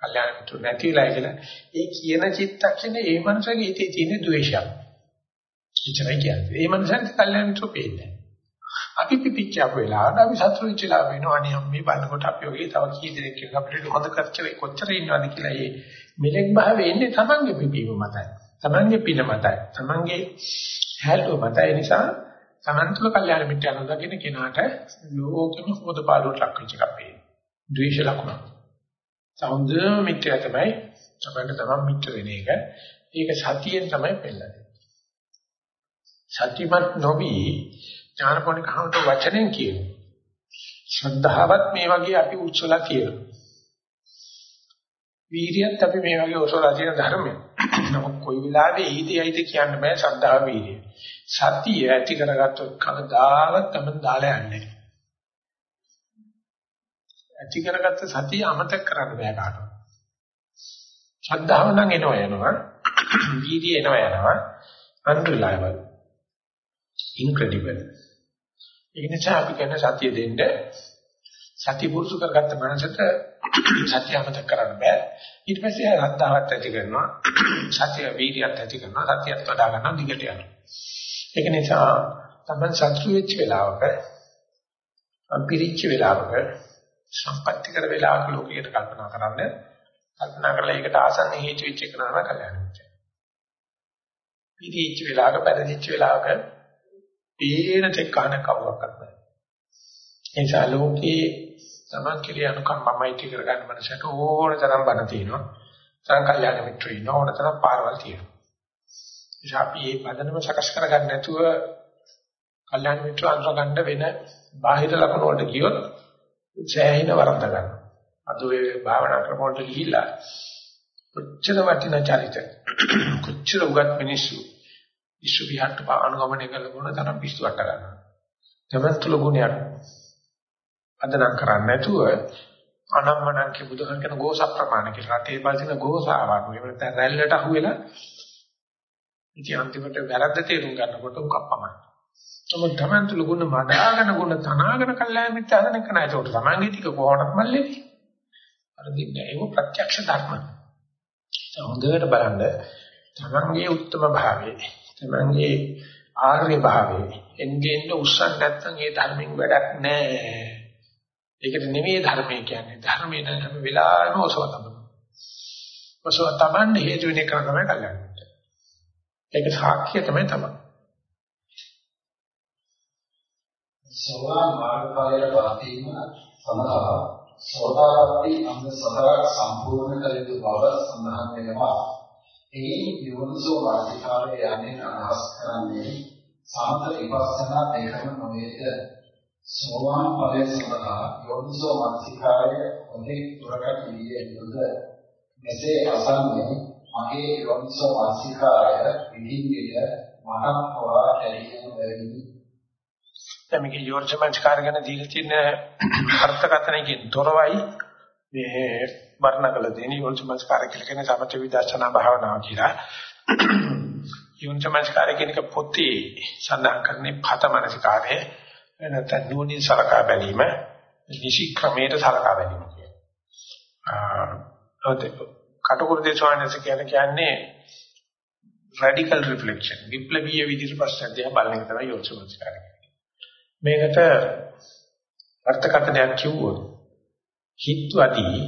කල්යාණ මිත්‍ර නැතිලා කියලා. ඒ කියන චිත්තක්ෂණේ ඒ මනුස්සගේ හිතේ තියෙන ද්වේෂයක්. ඉච්චරයි කියන්නේ. ඒ මනසෙන් කල්යන්තු පේන්නේ. අපි පිපිච්ච වෙලාවට අපි සතුටු වෙච්ච වෙලාව වෙනවා අනේ මේ බලනකොට අපි ඔගේ තව කී දෙනෙක් කියලා අපිට හොඳ කරච්චේ කොච්චර ඉන්නවද කියලා මේ මෙලෙක් භාවයේ ඉන්නේ තමන්ගේ පිපීම මතයි. තමන්ගේ පින මතයි. තමන්ගේ හැල්ලුව මතයි නිසා තමන් තුළ කල්යාණ මිත්‍ය අනුදකින්න කෙනාට ලෝකෙම හොද පාඩුවට ලක් වෙච්ච එකක් පේනවා. ද්වේෂ ලකුණ. සෞන්දර්ය මිත්‍ය තමයි තමන්ට තමන් මිත්‍ර වෙන එක. ඒක සතියෙන් තමයි පෙන්නන්නේ. සත්‍යමත් නොවි ඥානපෝණික හමුට වචනෙන් කියනවා. ශ්‍රද්ධාවත් මේ වගේ අපි උත්සලා කියනවා. වීරියත් අපි මේ වගේ උත්සලා තියෙන ධර්මයක්. නමුත් කොයි වෙලාවෙ ඊදීයිද කියන්න බෑ ශ්‍රද්ධාව වීරිය. සතිය ඇති කරගත්තොත් කවදාවත් තමයි දාලා යන්නේ. ඇති කරගත්ත සතිය අමතක කරන්න බෑ කාටවත්. ශ්‍රද්ධාව නම් එනවා යනවා. වීර්යය එනවා යනවා. unreliable. incredible. ඒ නිසා අපි කියන සතිය දෙන්න සතිය පුරුදු කරගත්ත මනසට සතිය අමතක කරන්න බෑ. ඊට පස්සේ ශ්‍රද්ධාවත් ඇති කරනවා. සතිය වීර්යයත් ඇති කරනවා. සතියත් වඩා ගන්නවා දිගට යනවා. ඒක නිසා තමයි සතුටු වෙච්ච වෙලාවක අම්පිරිච්ච වෙලාවක සම්පත්‍ති කර වෙලාවක ලෝකයට කල්පනා කරන්නේ කල්පනා කරලා ඒකට ආසන්න හේතු වෙච්ච එක නම කල්යාණ මිත්‍ර. පිටිච්ච වෙලාවක පැරදිච්ච වෙලාවක පේන තෙක් කන කවුරක්වත් නැහැ. ඒ නිසා ලෝකේ තමන් කිරිය අනුකම්පමයි ටි කරගන්න මනසට ඕන තරම් බණ තියෙනවා. තරම් කල්යාණ මිත්‍රයෝ ඉන්න ඕන තරම් පාරවල් තියෙනවා. ඒ අපි මේ පදනම සකස් කරගන්න නැතුව කල්යාණ මිත්‍රෝ අඳුරගන්න වෙන බාහිර ලක්ෂණ වලට ගියොත් සෑහෙන වරද්ද ගන්නවා. අද ඔය භාවනා ක්‍රම වලට ගිහිල්ලා කොච්චර වටිනා චරිත කොච්චර උගත් මිනිස්සු විශ්ව විහාරට අනුගමනය කරන තරම් පිස්සු වට ගන්නවා. තමන්තුල ගුණයක් අදනම් කරන්නේ නැතුව අනම්මනම් කිය බුදුහන් කියන ගෝස ප්‍රමාණ කියලා. රටේ පදින ගෝසාවක්. එහෙම නැත්නම් රැල්ලට අහුවෙලා ඉතින් අන්තිමට වැරද්ද තේරුම් ගන්නකොට උකක් පමණයි. නමුත් තමන්තුල ගුණ මඩාගෙන ගුණ තනාගෙන කල්ලාය මිත්‍ය හදන එක නෑ. ඒකට තමන්ගේ ටික කොහොමවත් මල්ලේදී. අරදින්නේ ඒක ප්‍රත්‍යක්ෂ ධර්ම. හොඳට බලන්න තමන්ගේ උත්තම භාවයේ තමන්ගේ ආර්ය භාවයේ එන්නේ එන්නේ උස්සන් නැත්නම් ඒ ධර්මෙන් වැඩක් නැහැ. ඒකට නෙමෙයි ධර්මය කියන්නේ. ධර්මයේ නම් හැම වෙලාවෙම ඔසව තමයි. ඔසව තමන් හේතු වෙන එක තමයි කල්යන්නේ. ඒක සාක්ෂිය තමයි තමයි. සෝවාන් මාර්ගඵලයට පත් වීම සඳහා සෝතාපට්ටි අංග සතරක් සම්පූර්ණ කළ යුතු බව සඳහන් වෙනවා. ඒ යෝනිසෝ වාසිකාරය යන්නේ අදහස් කරන්නේ සමත විපස්සනා දෙකම නොවේද සෝවාන් ඵලය සඳහා යෝනිසෝ වාසිකාරය හොඳින් දුරකට විදිය යුතුද? මෙසේ අසන්නේ මගේ යෝනිසෝ වාසිකාරය විදින් විද මහත් හොරා ඇලීම බැවිනි. දැන් මේක යෝර්ජමංස්කාර ගැන දීලා තියෙන අර්ථකථනයකින් තොරවයි මේ වර්ණකල දෙන යෝර්ජමංස්කාර කියලා කියන සමථ විදර්ශනා භාවනාව කියලා. යෝර්ජමංස්කාර කියන එක පොතේ සඳහන් කරන්නේ පතමනසිකාරය නැත්නම් නුවණින් සලකා බැලීම, නිසි ක්‍රමයට සලකා බැලීම කියලා. කටුකුරු දේශවානස කියන්නේ රැඩිකල් රිෆ්ලෙක්ෂන් විප්ලවීය විදිහට ප්‍රශ්න දිහා බලන එක තමයි යෝර්ජමංස්කාරය. මේකට අර්ථකථනයක් කිව්වොත් හිත්වදී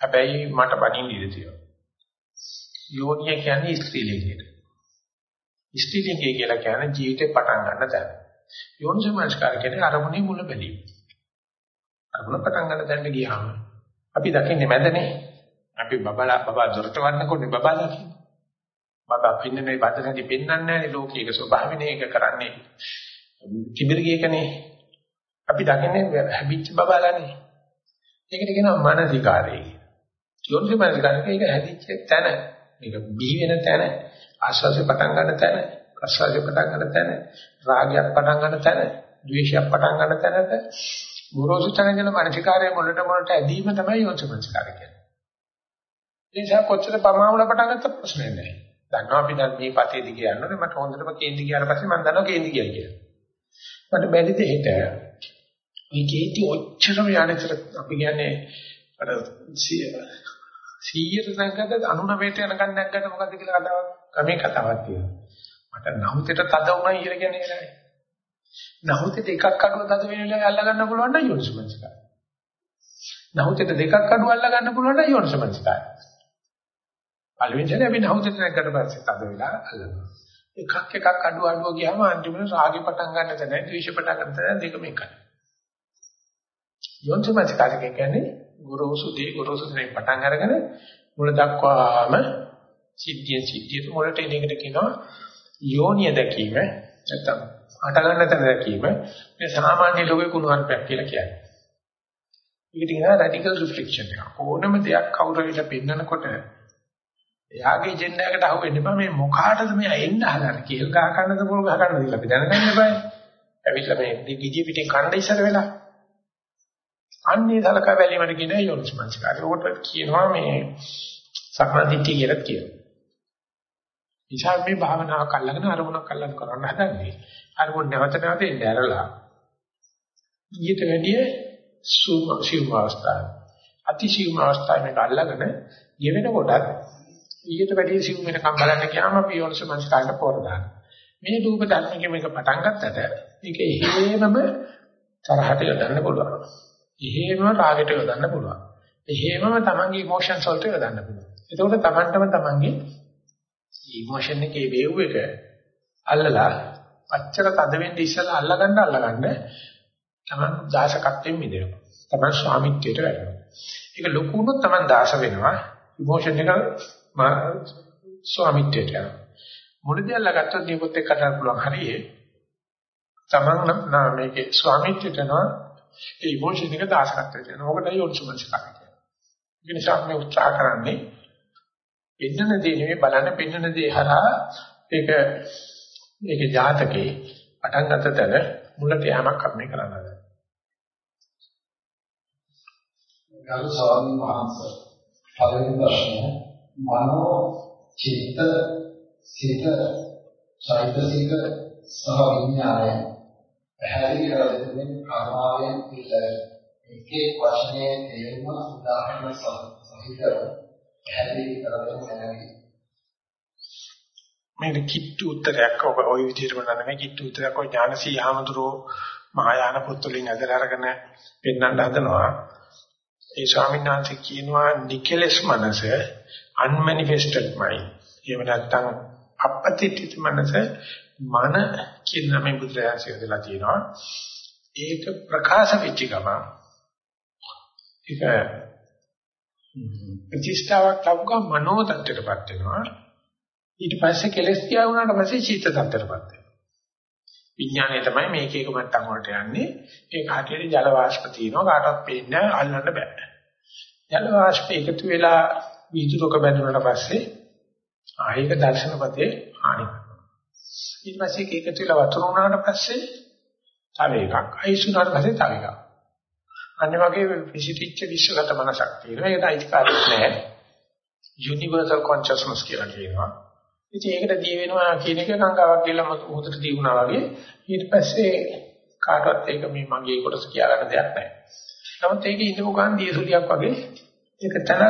හැබැයි මට බණින්න ඉඩ තියෙනවා. යෝනිය කියන්නේ ස්ත්‍රීලිංගයට. ස්ත්‍රීලිංගය කියලා කියන්නේ ජීවිතේ පටන් ගන්න තැන. යෝනිසමස්කාර කියන්නේ අරමුණේ මුල බැලීම. අරමුණ පටන් ගන්න තැනට ගියාම අපි දකින්නේ මැදනේ. අපි බබලා බබා දොරට වන්නකොට බබා දකින්නේ. බබා පින්නනේ බඩනදි පෙන්වන්නේ නැහැ ලෝකීක ස්වභාවනේ ඒක කරන්නේ කිබිරගේකනේ අපි දකින්නේ හැබිච්ච බබාලානේ. ඒකට කියනවා මානසිකාරය. යොන්සි මානසිකාරය ඒක හැදිච්ච තැන. මේක බිහි වෙන තැන. ආස්වාදේ පටන් ගන්න තැන. ප්‍රසවාසයේ පටන් ගන්න තැන. රාගයක් පටන් ගන්න තැන. ද්වේෂයක් පටන් ගන්න තැනට ගොරෝසු තැනගෙන මානසිකාරය මොළට මොළට ඇදීම තමයි යොන්සි මානසිකාරය කියන්නේ. ඒ නිසා කොච්චර පමාවුල පටන් ගත්තත් ප්‍රශ්නේ නැහැ. දන්නවා අපි දැන් මේ පතේ දිගේ යනකොට මට හොඳටම කේන්ති ගියාට පස්සේ මම දන්නවා කේන්ති ගියා කියලා. මට බැරිද හිට මේ කේන්ති ඔච්චරම යන්නතර අපි කියන්නේ අර 100 සංකත 99ට යනකම් නැග්ගට මොකද කියලා කතාවක් ගමේ කතාවක් තියෙනවා මට නහුතේට තද වුණා කියලා කියන්නේ ඒකයි. නහුතේට එකක් අඩුව තද වෙන වෙලාවෙ අල්ල ගන්න පුළුවන් නම් යෝනිසමංසකාරය. නහුතේට දෙකක් අඩුව අල්ල ගන්න පුළුවන් නම් යෝනිසමංසකාරය. පළවෙනි සැරේ අපි නහුතේට නැගකට පස්සේ තද වෙලා අල්ලනවා. එකක් එකක් අඩුව අඩුව ගියාම අන්තිමට රාගෙ පටන් ගන්න තැන, ද්වේෂ පටන් ගන්න තැන දෙකම එකයි. යෝනිසමංසකාරය කියන්නේ ගුරුසු දේ ගුරුසු දේ පටන් අරගෙන මුල දක්වාම සිද්ධියෙන් සිද්ධියට මුලට එන එකට කියනවා යෝනිය දැකීම නැත්නම් අට ගන්න තැන දැකීම මේ සාමාන්‍ය ලෝකේ කුණුහරුපයක් කියලා කියන්නේ. ඒකට කියනවා රැඩිකල් රිෆ්ලෙක්ෂන් එක. ඕනම දෙයක් කවුරු හරි පෙන්නකොට එයාගේ ජෙන්ඩර් එකට අහු වෙන්න එපා මේ මොකාටද මෙයා එන්න හදන්නේ කියලා ගහ ගන්නද පොල් ගහ ගන්නද කියලා අපි දැනගන්න එපායි. ඇවිල්ලා මේ ගිජි පිටින් කණ්ඩ ඉස්සර වෙලා. අන්නේ සලකා බැලීමට කියන යෝනිස්මංස්කාරය. ඔකට කියනවා මේ සක්‍රදිට්ඨිය කියලා කියනවා. නිසා මේ භාවනාවක් අල්ලගෙන අරමුණක් අල්ලන් කරන්න හදන්නේ. අරමුණ නැවත නැවත එන්නේ ඇරලා. ඊට වැඩිය සූම අවස්ථාව. අතිශීම අවස්ථාව මේක අල්ලගෙන ගෙවෙන කොටත් ඊට වැඩිය සිව් වෙනකම් බලන්න ගියාම අපි යෝනිසමංස්කාරයට පොර දානවා. මේ රූප ධර්මයේ මේක පටන් ගත්තට මේක එහෙමම තරහට යොදන්න පුළුවන්. එහෙමම රාගයට යොදන්න පුළුවන්. එහෙමම තමන්ගේ ඉමෝෂන්ස් වලට යොදන්න පුළුවන්. එතකොට තමන්ටම තමන්ගේ ඉමෝෂන් එකේ වේව් එක අල්ලලා අච්චර තද වෙන්න ඉස්සලා අල්ලගන්න අල්ලගන්න තමන් දාශකත්වයෙන් මිදෙනවා. තමන් ස්වාමිත්වයට වැටෙනවා. ඒක ලොකු වුණොත් තමන් දාශ වෙනවා. ඉමෝෂන් එක ස්වාමිත්වයට යනවා. මුලදී අල්ලගත්තොත් දීපොත් එක්ක කරන්න පුළුවන් හරියේ. තමන් නම් මේකේ ස්වාමිත්වයට යනවා. ඒ ඉමෝෂන් එක දාශකත්වයට යනවා. ඕකට යොන්සුමංශකාරය. ඒ නිසා මේ උත්සාහ කරන්නේ පෙන්නන දේ නෙවෙයි බලන්න පෙන්නන දේ හරහා ඒක මේක ජාතකේ පටන් ගන්න තැන මුලට යamak කර්මය කරනවා. ගරු ස්වාමීන් වහන්සේ පළවෙනි ප්‍රශ්නය මනෝ චිත්ත සිත චෛතසික සහ විඥානය පැහැදිලි කර දෙමින් කර්මාවෙන් පිළ එකේ වචනයේ තේරුම උදාහරණ සහිතව පැහැදිලි කරගෙන යනවා. මේක කිට්ටු උත්තරයක් ඔබ ওই විදිහටම නන්නේ කිට්ටු උත්තරයක් ඔය ඥානසී හාමුදුරුවෝ මහායාන පුත්තුලින් අදලා අරගෙන පෙන්වන්න හදනවා. ඒ ස්වාමීන් වහන්සේ කියනවා නිකලස් මනස unmanifested mind. එහෙම නැත්නම් අපපතිත්‍ිත මනස මන කියන නමෙන් බුදුරජාණන් සියදලා තියෙනවා. ඒක ප්‍රකාශ වෙච්ච ගමන් ඒක ප්‍රතිෂ්ඨාවක් ලබුවා මනෝ තත්ත්වයටපත් වෙනවා. ඊට පස්සේ කෙලස් කියා වුණාට පස්සේ චිත්ත තත්ත්වයටපත් වෙනවා. විඥානය තමයි මේක එක මට්ටම් වලට යන්නේ. ඒක හටියට ජල වාෂ්ප තියෙනවා කාටවත් පේන්නේ අල්ලන්න බෑ. ජල වාෂ්ප එකතු වෙලා වීදුරක බැඳුනට පස්සේ ආයක දර්ශනපතේ හානි කරනවා. ඊට පස්සේ ඒක එකතු වෙලා වතුර උනාට පස්සේ තව එකක්. අයිස් උනාට පස්සේ තව එකක්. අනිත් වගේ විසිටිච්ච විශ්වගත මනසක් තියෙනවා. ඒකට අයිතිකාරයක් නැහැ. යුනිවර්සල් කොන්ෂස්නස් කියලා කියනවා. ඉතින් ඒකට දී වෙනවා කියන එක ගංගාවක් කියලා මොහොතට දී වුණා වගේ ඊට පස්සේ කාටවත් ඒක මේ මගේ කොටස කියලා ගන්න දෙයක් නැහැ. නමුත් ඒක ඉඳපු ගමන් දියසුලියක් වගේ ඒක තන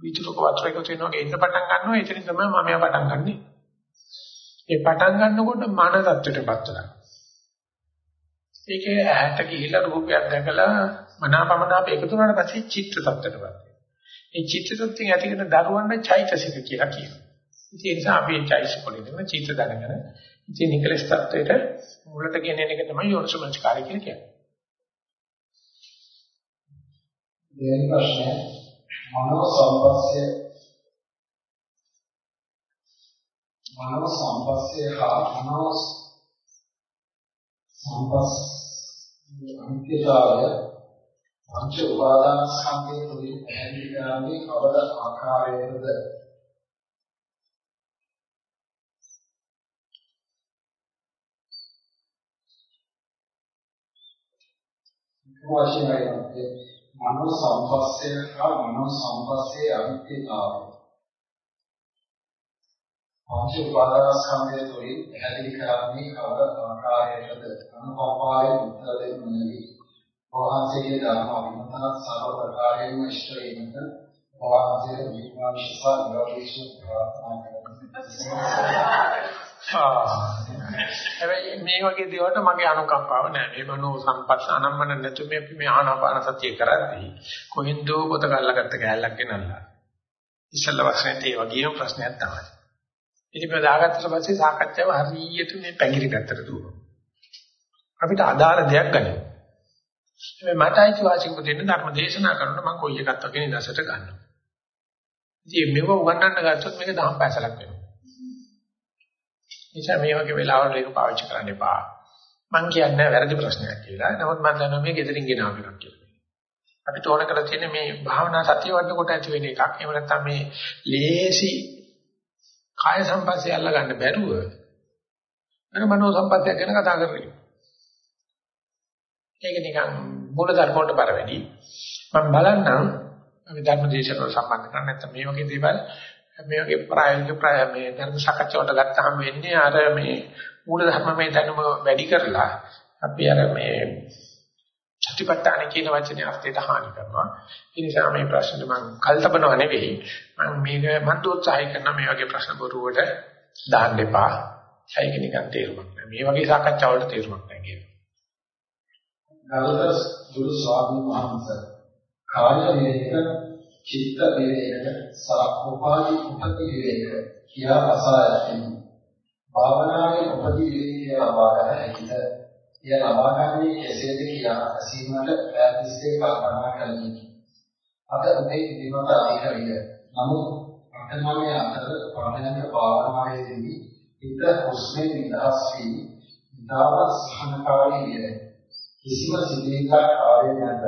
විචුරක වතුර එකතු වෙනවා වගේ ඉන්න පටන් ගන්නවා. එතනින් තමයි මම යා පටන් ගන්නෙ. ඒ පටන් ගන්නකොට මන தත්ත්වයටපත් වෙනවා. ඒකේ ඇහැට ගිහිලා රූපයක් දැකලා මනාපමනාප එකතු වුණාට පස්සේ චිත්ත tattටපත් වෙනවා. ඒ චිත්ත tattෙන් ඇතිවෙන දරුවන්ට චෛතසික කියලා කියනවා. ඒ නිසා අපි චෛතසික වලින් චිත්ත දැනගෙන ඉතින් නිකලස් tattයට මුලට ගෙනෙන එක තමයි යෝනිසමංස්කාරය කියලා කියන්නේ. දෙවෙනි ප්‍රශ්නය මනෝ සම්පස්සය මනෝ සම්පස්සය හා මනෝ සම්පස් අන්තිතාවය පංච උපාදාන ස්කන්ධයේ තුලින් පැහැදිලි කරන්නේ කවද ආකාරයකද? වශයෙන් මනෝ සම්පස්සේ හා මනෝ සම්පස්සේ අනිත්‍යතාවය පංච උපාදානස්කන්ධය තුළින් පැහැදිලි කරන්නේ කවර ආකාරයකද අනුකම්පාවෙන් උත්තර දෙන්නේ වහන්සේගේ ධර්ම විමතන සර්ව ප්‍රකාරයෙන්ම ඉෂ්ට වීමට වාසිය විමාංශසා නිරෝධීසු ප්‍රාර්ථනා කරනවා. හැබැයි මේ වගේ දේවල්ට මගේ අනුකම්පාව නැහැ. මේ මනෝ සංපස්ස අනම්මන නැතු මේ අපි මේ ආනාපාන සතිය කරද්දී කොහින්දෝ පොත ගල්ලාගත්ත කෑල්ලක් ගෙනල්ලා. ඉස්සල්ල වශයෙන් ඒ වගේම ප්‍රශ්නයක් තමයි. ඉතින් මේ දාගත්තට පස්සේ සාකච්ඡාව හරියට මේ පැංගිරි පැත්තට දුවනවා. අපිට අදාළ දෙයක් ගන්න. හැබැයි මට අයිතිවාසිකම් දෙන්න ධර්ම දේශනා කරනකොට මම කොයි එකක්ද වගේ නිදර්ශනට ගන්නවා. ඉතින් මේව උගන්වන්න ගත්තොත් මේක දහම් පැසලක් වෙනවා. නිසා මේ වගේ වෙලාවල ඒක පාවිච්චි කරන්න එපා. මං කියන්නේ වැරදි ප්‍රශ්නයක් කියලා. නමුත් මම දන්නවා මේ ගෙදරින් ගෙනාව එකක් කියලා. අපිට ඕන කරලා තියෙන්නේ මේ භාවනා සතිය වඩනකොට ඇති වෙන එකක්. එහෙම නැත්නම් මේ ලේසි කාය සම්පස්සේ අල්ල ගන්න බැරුව අර මනෝ සම්පස්සේ ගැන කතා කරන්නේ. ඒක නිකන් මූල ධර්ම වලට බර වැඩි. මම බලන්නම් අපි ධර්ම දේශන වල සම්බන්ධ කරන්නේ නැත්නම් මේ වගේ දේවල් මේ වගේ ප්‍රායෝගික ප්‍රාය මේ ධර්ම සාකච්ඡාවට ගත්තාම වෙන්නේ අර මේ මූල ධර්ම මේ දැනුම වැඩි කරලා අපි අර මේ සතිපට්ඨාන කියන වචනේ අර්ථයට හානි කරනවා. ඒ නිසා මේ ප්‍රශ්නේ මම කල්තබනව නෙවෙයි. මම මේක මන් උත්සාහය කරන මේ වගේ ප්‍රශ්න බොරුවට දාන්න එපා. ඒක නිකන් තේරුමක් නෑ. මේ වගේ සාකච්ඡාවලට තේරුමක් නෑ කියනවා. ගෞතම ගුරු ස්වාමීන් වහන්සේ කාය විවේක, චිත්ත විවේක, සාපෝපාදි උපති විවේක කියා අසා ඇතෙමි. භාවනාවේ උපති විවේකය ලබා ගන්න හැකිද? එය ලබා ගන්නේ කෙසේද කියා අසීමට පැතිස්සේ කල්පනා කළෙමි. අද උදේ ඉදිමත අධික විය. නමුත් අටනමය අතර ප්‍රාණයන්ක භාවනාවේදී හිත හුස්මේ නිදහස් වී ඉතාම සහනකාරී විය. කිසිම සිදුවීමක් ආවේ නැත.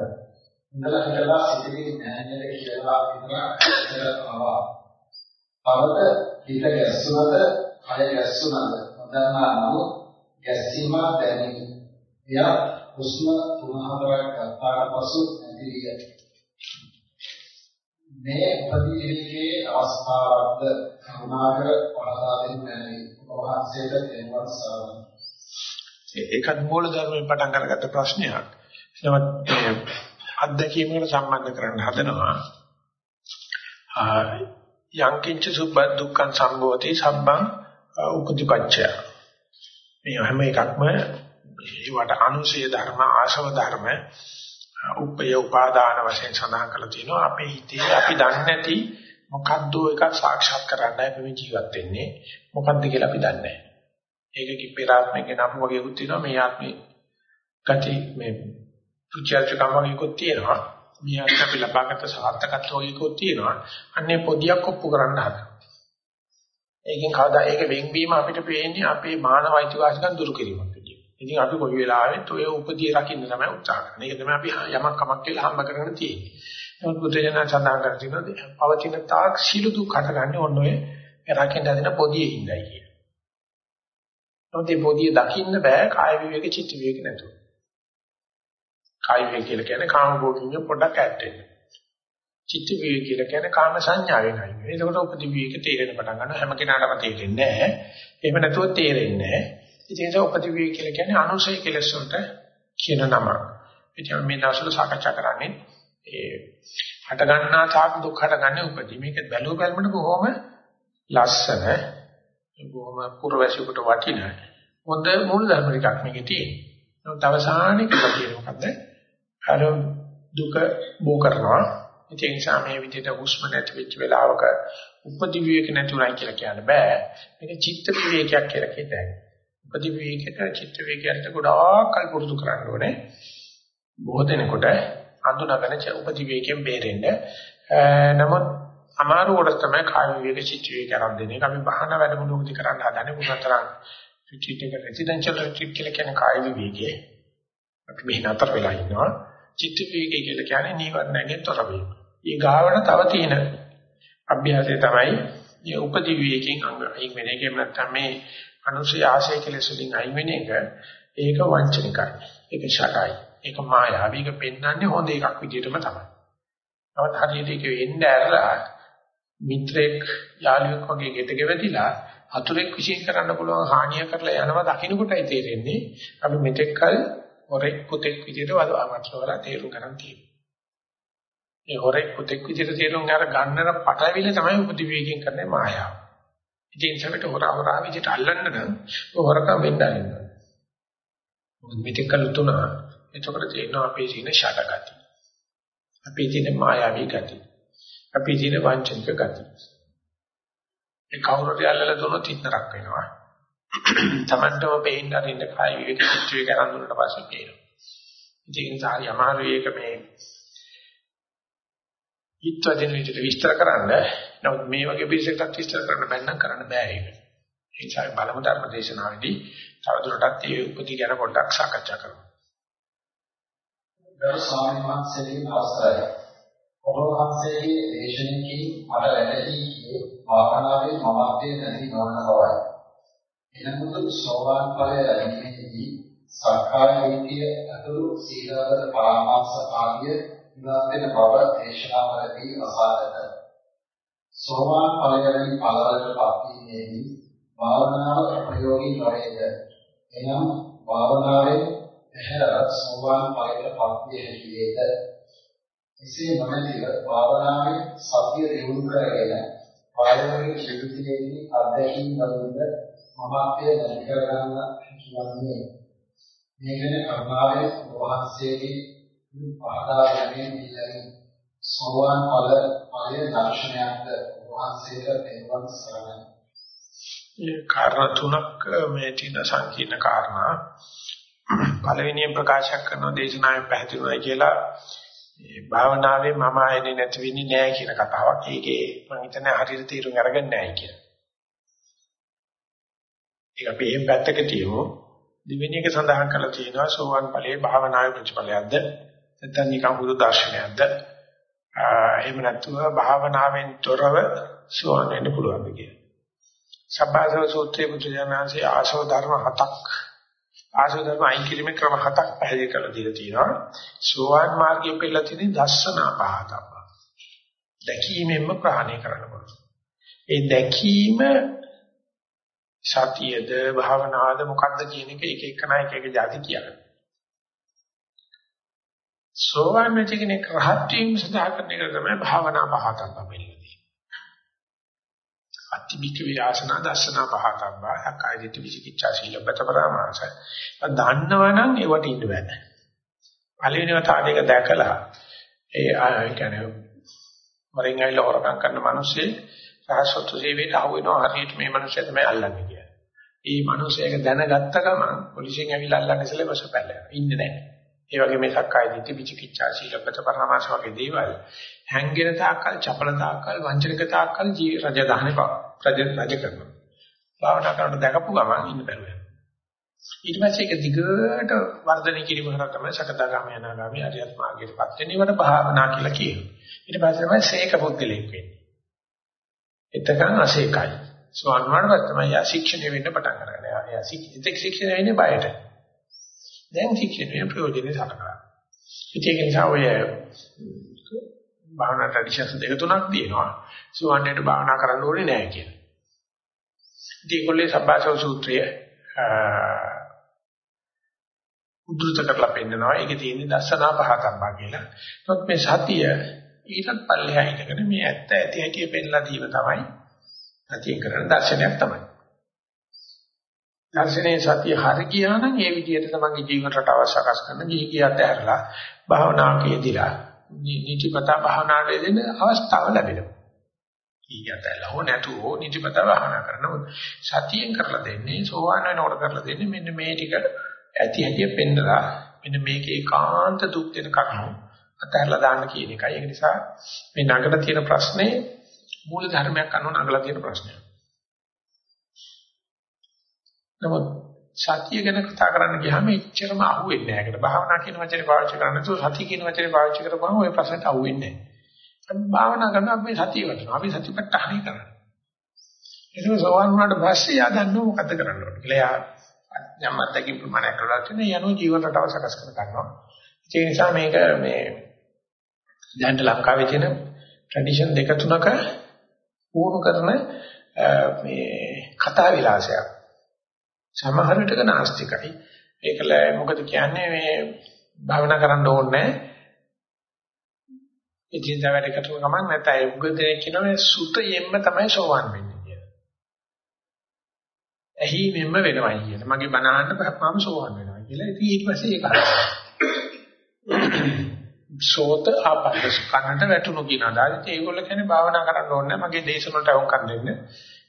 ඉඳලා හිටලා සිදුවී නැහැ නේද කියලා හිතනවා. තවද හිත ගැස්සුනද, කය ගැස්සුනද නොදන්නා නමුත් ගැස්සීමක් දැනෙයි. එය හුස්ම තුන හතරක් ගත්තාට පසු නැති විය. මේ උපදීවිකේ අවස්ථාවක්ද කරුණාකර පහදා දෙන්න බැරි. ඔබ වහන්සේට දෙනවත් සාරයි. ඒකත් මූල ධර්මයෙන් පටන් අරගත්ත ප්‍රශ්නයක්. නමුත් අත්දැකීමකට සම්බන්ධ කරන්න හදනවා. යංකින්ච සුබ්බ දුක්ඛං සම්භවති සම්බං උපදිපච්චය. මේ හැම එකක්ම ඒවට අනුසය ධර්ම ආශව ධර්ම උපය උපාදාන වශයෙන් සඳහන් කරලා තිනවා අපේ හිතේ අපි දන්නේ නැති මොකද්ද එකක් සාක්ෂාත් කරන්නයි අපි ජීවත් වෙන්නේ මොකද්ද කියලා අපි දන්නේ නැහැ. ඒක කිප්පේරාත්මයෙන් ගෙනාපු වගේකුත් තියෙනවා මේ ආත්මේ ගති මේ පුචර්චකම් වගේකුත් තියෙනවා. මේ ආත්ම අපි ලබාගත් සාර්ථකත්ව වගේකුත් තියෙනවා. අන්නේ පොදියක් ඔප්පු කරන්න හදනවා. ඒකෙන් කවදා ඒක වෙන්වීම අපිට පේන්නේ අපේ මානව අයිතිවාසිකම් දුරු කිරීමක් විදියට. ඉතින් අපි කොයි වෙලාවෙත් ඔය උපදී රකින්න තමයි උත්සාහ කරන්නේ. ඒක තමයි අපි යමක් කමක් කියලා හම්බ කරගෙන තියෙන්නේ. නමුත් බුදුජනක සඳහන් කර තිබුණා පවතින තාක් සීල දුක් හටගන්නේ ඔන්න ඔය රකින්න හදන පොදියේ ඉඳයි කියන. නමුත් මේ පොදිය දකින්න බෑ කාය විවේක චිත්ත විවේක නැතුව. කාය විවේක කියලා කියන්නේ කාම භෝගින්ය පොඩක් ඈත් වෙන්න. චිත්ත විවේක කියලා කියන්නේ කාම සංඥාවෙන් අයින් වෙන. ඒකට උපදි විවේක තේරෙන පටන් ගන්නවා හැම කෙනාටම තේරෙන්නේ නැහැ. එහෙම නැතුව තේරෙන්නේ නැහැ. ඉතින් ඒක උපදි විවේක කියලා කියන්නේ අනුසය කෙලස් වලට කියන නම. ඉතින් මේ දවස්වල සාකච්ඡා කරන්නේ ඒ හට ගන්නා තාක් දුක් හටගන්නේ උපදි. මේක බැලුව බැලමට බොහොම ලස්සන බොහොම පුරවැසියෙකුට වටින හොඳ මූල ධර්ම ටිකක් මේකේ තියෙනවා. නමුත් අවසානයේ කියලා කියන්නේ මොකද්ද? අර දුක බෝ කරනවා. ඒ නිසා මේ විදිහට හුස්ම නැති වෙච්ච වෙලාවක උපදි විවේක නැතුණයි කියලා කියන්න බෑ. මේක චිත්ත විවේකයක් කියලා කියතයි. උපදි විවේකයට චිත්ත විවේකයට ගොඩාක් කල් පුරුදු කරන්න ඕනේ. බොහෝ දෙනෙකුට අඳුනගෙන උපදි විවේකයෙන් බේරෙන්න. නමුත් අමාරු කොට තමයි කාය විවේක චිත්ත විවේක ආරම්භ දෙන්නේ. අපි බහන වැඩමුළුවකදී කරන්න හදන්නේ පුරතරන් රිට්‍රීට් එක රෙසිඩෙන්ෂල් රිට්‍රීට් කියලා කියන කාය විවේකයේ අපි මෙහි නතර වෙලා ඉන්නවා. චිත්ත විවේකය කියලා කියන්නේ නීවරණයෙන් තොර වීම. ඊ ගාවන තව තියෙන අභ්‍යාසය තමයි මේ උපදි විවේකයෙන් අයින් වෙන එක. එහෙම නැත්නම් මේ අනුසය ආශය කෙලෙස් වලින් අයින් වෙන එක ඒක වංචනිකයි. ඒක ෂටයි. ඒක මායාවී. ඒක පෙන්වන්නේ හොඳ එකක් විදිහටම තමයි. නමුත් හරියට ඒක වෙන්න ඇරලා මිත්‍රෙක් යාළුවෙක් වගේ ගෙට ගෙවදිලා අතුරෙක් විශ්ින් කරන්න පුළුවන් හානිය කරලා යනවා දකින්න කොටයි තේරෙන්නේ අපි මෙතෙක් කල ඔරෙක් පුතෙක් විදිහට වදවමත් වල තේරුම් ගන්න තියෙනවා ඒ හොරෙක් පුතෙක් විදිහට තේරුම් අර ගන්නර පටලවිල්ල තමයි උපදි වේගයෙන් කරන්නේ මායාව. ඉතින් සමට හොරා හොරා විදිහට අල්ලන්න නම් හොරකම් වෙන්න ආරින්න. මොකද මෙතෙක් කල තුනා එතකොට තියෙනවා අපේ තියෙන ෂටගති. අපේ තියෙන මායාවී ගති. අපේ තියෙන වංචනික ගති. ඒ කවුරුරි අල්ලලා දුන්නොත් ඉන්නරක් වෙනවා. Tamanටම පේන්න අරින්න කායි විවේක චිත්‍රය කරන් දුන්නට පස්සේ පේනවා. ඉතින් සාරි අමාරුයි ඒක මේ හිතවදින විදිහට විස්තර කරන්න. නමුත් මේ වගේ පිළිසෙකට විස්තර කරන්න බැන්නම් කරන්න බෑ ඒක. ඒ නිසා බලමු ධර්ම දේශනාවේදී තවදුරටත් මේ උපති ගැන පොඩ්ඩක් සාකච්ඡා කරමු. ගරු ස්වාමීන් වහන්සේගෙන් අවසරයි. ඔබ වහන්සේගේ දේශනාවකින් මට වැටහි කියේ භාවනාවේ මමත්වයේ නැති නොවන බවයි. එනමුත් සෝවාන් ඵලය ලැබීමේදී සක්කාය විද්‍ය අතුරු සීලවද පරාමාස ආදිය විනාශ වෙන බව දේශනාවලදී අසාරත. සෝවාන් ඵලයේදී ඵලවලට පත්වීමේදී භාවනාව ප්‍රයෝගී නොවේද? එනම් භාවනාවේ ඇහැර සෝවාන් ඵලයට පත්විය හැකි වේද? එසේ නොමැතිව භාවනාවේ සතිය දියුණු කරගෙන වායවයේ ජීවිතයේදී අධ්‍යයන වලින්ද මමත්වය නැති කරගන්න කියන්නේ මේ ගැන කර්මාවේ වහන්සේගේ පහදා ගැනීම ඉල්ලමින් සෝවාන් ඵල ඵලය දර්ශනයක්ද වහන්සේට දෙවන් සරණයි. මේ කාරණා තුනක් මේ තියෙන සංකීර්ණ කාරණා පළවෙනියෙන් ප්‍රකාශ කරන දේශනාවෙන් පැහැදිලිුණා කියලා මේ භාවනාවේ මම ආයෙන්නේ නැති වෙන්නේ නැහැ කියන කතාවක්. ඒකේ මම හිතන්නේ හරියට තීරුම් අරගෙන නැහැ කියලා. ඒක අපි එහෙම පැත්තක තියමු. දෙවෙනි එක සඳහන් කරලා තියෙනවා සෝවන් ඵලයේ භාවනාවේ ප්‍රතිඵලයක්ද නැත්නම් නිකම් බුදු දර්ශනයක්ද එහෙම නැත්නම් භාවනාවෙන් තොරව සෝවන් වෙන්න පුළුවන්ද කියලා. සබ්බාසව සූත්‍රයේ බුදුජානනාංශයේ ආශව ධර්ම හතක් ආශව ධර්ම අයින් කිරීමේ ක්‍රම හතක් පැහැදිලි කරලා දීලා තියෙනවා. සෝවන් මාර්ගයේ පෙළලා තියෙන දර්ශනා පහතක්. දැකීමෙන්ම ප්‍රහාණය කරන්න පුළුවන්. ඒ දැකීම සතියද භාවනාවද මොකක්ද කියන එක එක එක නයි එක එක જાති කියන්නේ. සෝවාන් වෙච්ච කෙනෙක් රහත් වීම සඳහා කරන එක තමයි භාවනා පහතක් අපෙන්නේ. අතිමික විලාසන දර්ශන පහතක් බාහකයි දිටි විචිකිච්ඡා සීලබත පරාමාස. දන්නවනම් ඒවට ඉන්න බෑ. පළවෙනි වතාවට ඒක දැකලා ඒ කියන්නේ වරින් ඇවිල්ලා හොරකම් කරන මිනිස්සේ සාහසතු ජීවිත අහු වෙනවා හරියට මේ මිනිස්සයා තමයි අල්ලන්නේ කියලා. ඒ මිනිස්සයාක දැනගත්ත ගමන් පොලිසියෙන් ඇවිල්ලා අල්ලන්න ඉස්සෙල්ලා බස පැල්ලනවා. ඉන්නේ නැහැ. ඒ වගේ මේ සක්කාය දිට්ඨි විචිකිච්ඡා සීලපත පරමාස වගේ දේවල් හැංගෙන තාක්කල් චපල තාක්කල් වංචනික තාක්කල් ජී රජ දහනේ පව. රජ රජ කරනවා. භාවනා කරනකොට දැකපු ගමන් ඉන්න බැරුව යනවා. ඊට පස්සේ ඒක දිගට වර්ධනය කිරීම කරා තමයි සකදාගාමී අනාගාමී අරියත් මාර්ගයටපත් වෙන ඒවට භාවනා කියලා කියනවා. ඊට පස්සේ තමයි සේක පුද්ගලෙක් වෙන්නේ. එතකන් අසේකයි. ස්වර්ණවඩ තමයි යා ශික්ෂණය වෙන්න පටන් ගන්න. යා ශික්ෂණය වෙන්නේ බයට. දැන් ශික්ෂණය වෙන ප්‍රයෝජනෙ සලකනවා. ඒක නිසා ඔය භාවනා ට්‍රැඩිෂන්ස් දෙක තුනක් තියෙනවා. සුවන්නේට භාවනා කරන්න ඕනේ නැහැ කියලා. ඉතින් ඒගොල්ලේ සබ්බාසව සූත්‍රය උද්දෘත කරලා පෙන්නනවා. ඒකේ තියෙන දර්ශනා පහතම්බා කියලා. නමුත් මේ සතිය ඊටත් පල්ලෙහා ඉඳගෙන මේ ඇත්ත ඇති හැටි පෙන්ලා දීම තමයි සතිය කරන දර්ශනයක් තමයි. දර්ශනයේ සතිය හරි ගියා නම් ඒ විදිහට තමන්ගේ ජීවන රටාව සකස් කරන ගිහි ගියත් ඇරලා භාවනාවකදීලා නිතිපතා භාවනාවට දෙන්න අවස්ථාව ලැබෙනවා. ඊයත් ඇලව නැතුව නිතිපතා භාවනා කරනවා. සතියෙන් කරලා දෙන්නේ සෝවාන් වෙනකොට කරලා දෙන්නේ මෙන්න මේ ටික ඇති හැටි පෙන්නලා මෙන්න මේක ඒකාන්ත දුක් දෙන කරුණු අතහැරලා දාන්න කියන එකයි. ඒ නිසා මේ නගර තියෙන ප්‍රශ්නේ මූල ධර්මයක් අනුව නගලා තියෙන ප්‍රශ්නයක්. නමුත් සතිය ගැන කතා කරන්න ගියාම එච්චරම අහුවෙන්නේ නැහැ. ඒකට භාවනා කියන වචනේ පාවිච්චි කරන්නේ නැතුව සතිය කියන වචනේ පාවිච්චි කරපුවම ওই ප්‍රශ්නට අහුවෙන්නේ නැහැ. අපි භාවනා කරනවා අපි සතිය වඩනවා. අපි සතිපට්ඨානයි කරන්නේ. ඒක සෝවන් වුණාට පස්සේ යා දන්නව මොකද කරන්න ඕනේ කියලා. යා යම්මත්කින් ප්‍රමාණයක් කරලා තියෙන යනෝ ජීවන රටාව සකස් කර ගන්නවා. ඒ නිසා මේක මේ දැන් ලංකාවේ තියෙන ට්‍රැඩිෂන් දෙක තුනක වුණු කරන මේ කතා විලාසයක්. සමහර විටක නාස්තිකයි. ඒකල මොකද කියන්නේ මේ භාවනා කරන්න ඕනේ ඉතින් වැඩ කරන ගමන් නැත්නම් උගදේ කියන මේ සුතයෙන්ම තමයි සෝවන් වෙන්නේ කියලා. ඇහිමෙන්ම වෙනවයි කියන. මගේ බණහන්න මම සෝවන් වෙනවා කියලා. ඉතින් ඊට පස්සේ ඒක සෝත ආපස්ස කනට වැටුණු කියන අදහස. ඒගොල්ලෝ කියන්නේ භාවනා කරන්න ඕනේ මගේ දේශන වලට අවුම් දෙන්න.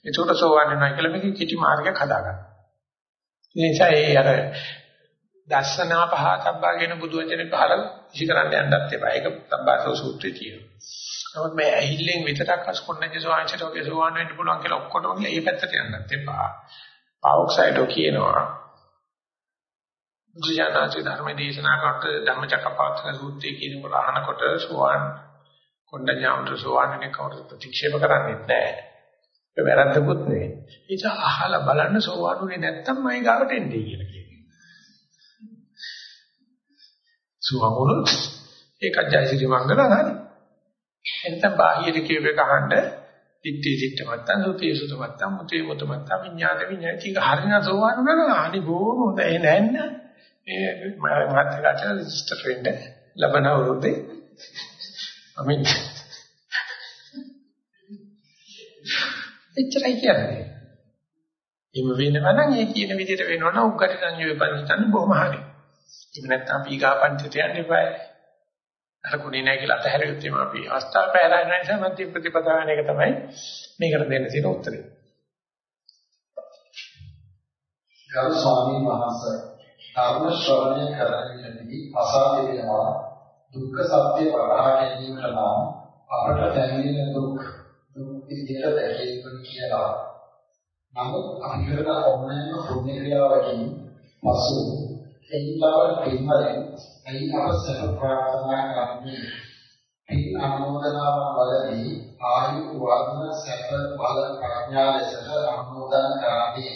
ඒකට සෝවන් වෙනවා කියලා මේක කිටි මාර්ගයක් හදාගන්න. ඒ නිසා ඒ අර දස්සනා පහතබ්බා කියන බුදු වචනේ පහල ඉසි කරන්න යන්නත් එපා. ඒක තබ්බාසෝ සූත්‍රයේ තියෙනවා. නමුත් මේ ඇහිල්ලෙන් විතරක් අස්කොන්නගේ සෝවාන්චට වගේ සෝවාන් වෙන්න පුළුවන් කියලා ඔක්කොටම මේ පැත්තට යන්නත් එපා. පාවොක්සයිඩෝ කියනවා. බුදුජානක ධර්ම දේශනා කොට ධම්මචක්කපවත්තන සූත්‍රයේ කියනකොට අහනකොට සෝවාන් කොණ්ඩඤ්ඤාමතු සෝවාන් වෙන කවුරුත් ප්‍රතික්ෂේප කරන්නේ නැහැ. ඒක වැරද්දකුත් නෙවෙයි. ඒක අහලා බලන්න සෝවාන් උනේ නැත්තම් මයි ගාවට එන්නේ කියලා කියනවා. සුවමුණොත් ඒකත් ජයසිරි මංගල හරි. එතන බාහිර කියව එක අහන්න දිත්තේ දිත්ත මත්තන් සුතේ සුත මත්තන් මුතේ මුත මත්තන් විඥාන විඥාන ටික හරින සෝවාන් වුණා අනි බොහොම හොඳයි නැන්න. මේ මාත්‍රිකාචර රෙජිස්ටර් වෙන්න ලබන අවුරුද්දේ අමින් එච්චරයි කියන්නේ. එimhe වෙනවා නම් ඒ කියන විදිහට වෙනවනම් උග්ගටි සංයෝගය පරිණතන බොහොම හරියි. එහෙම නැත්නම් අපි ඊගාපන්තිට යන්න එපා. අර කුණේ නැහැ කියලා අතහැරියොත් එimhe අපි අවස්ථාව පැහැරෙන නිසා මධ්‍ය ප්‍රතිපදාව වෙන එක තමයි මේකට දෙන්න තියෙන උත්තරේ. ගරු ස්වාමීන් වහන්සේ ධර්ම ශ්‍රවණය කරන්නේදී අසාධ්‍ය වෙනවා දුක්ඛ සත්‍ය වරහා ගැනීමට නම් අපට දැනෙන දුක් දුක් විදිහට දැකීම කියලා. නමුත් අනිකට කොහොමද පුණ්‍ය ක්‍රියාවකින් පසු එයිලවල් පින්වලින් ඇයි අවසර ප්‍රාර්ථනා කරන්නේ පින් අනුමೋದනාවන් වලදී ආයු වර්ණ සැප බල ප්‍රඥා ලෙසට අනුමෝදන් කරන්නේ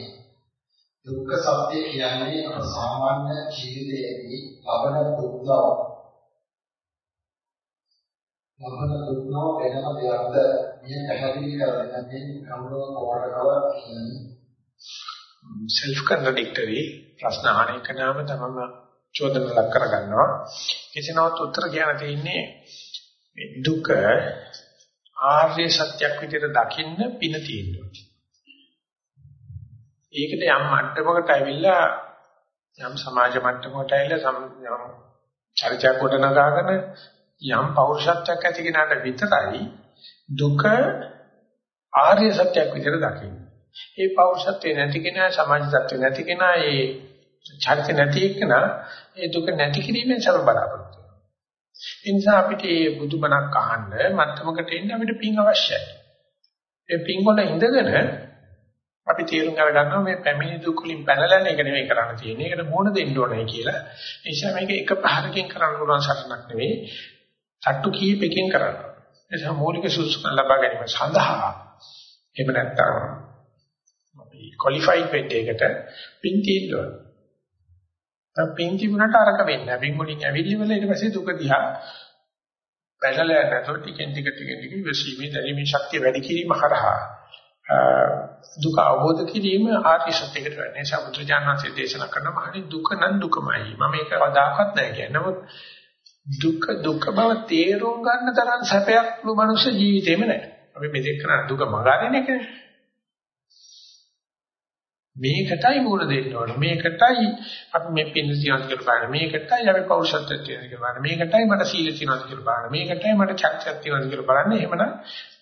දුක්ඛ සත්‍ය කියන්නේ අප සාමාන්‍ය ජීවිතයේදී ලබන දුක් බව ලබන දුක් බව වෙනම දෙයක්ද? මේ පැහැදිලි කරගන්නේ කවුරුව කොහොමදව කියන්නේ. self contradictory ප්‍රශ්න අහන එක නම තමම චෝදන ලක් කරගන්නවා. කිසිනවත් උත්තර කියන තියෙන්නේ මේ දුක ආර්ය සත්‍යයක් විදිහට දකින්න පින තියෙනවා. ඒකට යම් මට්ටමකට ඇවිල්ලා යම් සමාජ මට්ටමකට ඇවිල්ලා යම් චරිතයක් කොට නගාගෙන යම් පෞරුෂත්වයක් ඇති කෙනාට විතරයි දුක ආර්ය සත්‍යයක් විදිහට දකින්න ඒ පෞරුෂත්වේ නැති කෙනා සමාජ තත්ත්වේ නැති කෙනා ඒ චරිත නැති කෙනා ඒ දුක නැති කිරීමෙන් සම බලාපොරොත්තු වෙනවා. ඒ නිසා අපිට මේ බුදුබණක් අහන්න මත්තමකට එන්න අපිට පින් අවශ්‍යයි. ඒ පින් වල ඉඳගෙන අපි තේරුම් අරගන්නවා මේ පැමිණි දුක් වලින් පැනලා එක නෙවෙයි කරන්න තියෙන්නේ. ඒකට මොන දෙන්න ඕනේ කියලා. ඒ නිසා මේක එක පහරකින් කරන්න පුළුවන් සටනක් නෙවෙයි. තට්ටු කීපකින් කරන්න. ඒ නිසා මූලික සුසුකම් ලබා ගැනීම සඳහා එහෙම නැත්නම් අපි ක්වොලිෆයිඩ් වෙන්න එකට පින් තියෙන්න ඕන. දැන් පින් තිබුණාට අරක වෙන්නේ නැහැ. පින් වලින් ඇවිල්ලි වල ඊට පස්සේ දුක දිහා පැනලා නැතොත් ටිකෙන් ටික ටිකෙන් ටික විශ්ීමේ දැරීමේ ශක්තිය වැඩි කිරීම හරහා දුක අවබෝධ කිරීම ආර්ය සත්‍යයකට වෙන්නේ. සමුද්‍රජානන්සේ දේශනා කරන මානි දුක නම් දුකමයි. මම මේක වදාකත් නැහැ කියන්නේ. නමුත් දුක දුක බව තේරුම් ගන්න තරම් සැපයක් මනුෂ්‍ය ජීවිතේම නැහැ. අපි මෙතෙක් කරන දුක මගහරින එකනේ. මේකටයි මූල දෙන්න ඕන. මේකටයි අපි මේ පින් තියනවා කියලා බලන්න. මේකටයි අපි පෞරුෂත්වයක් තියෙනවා කියලා බලන්න. මේකටයි මට සීල තියෙනවා කියලා බලන්න. මේකටයි මට චක්තියක් තියෙනවා කියලා බලන්න. එහෙමනම්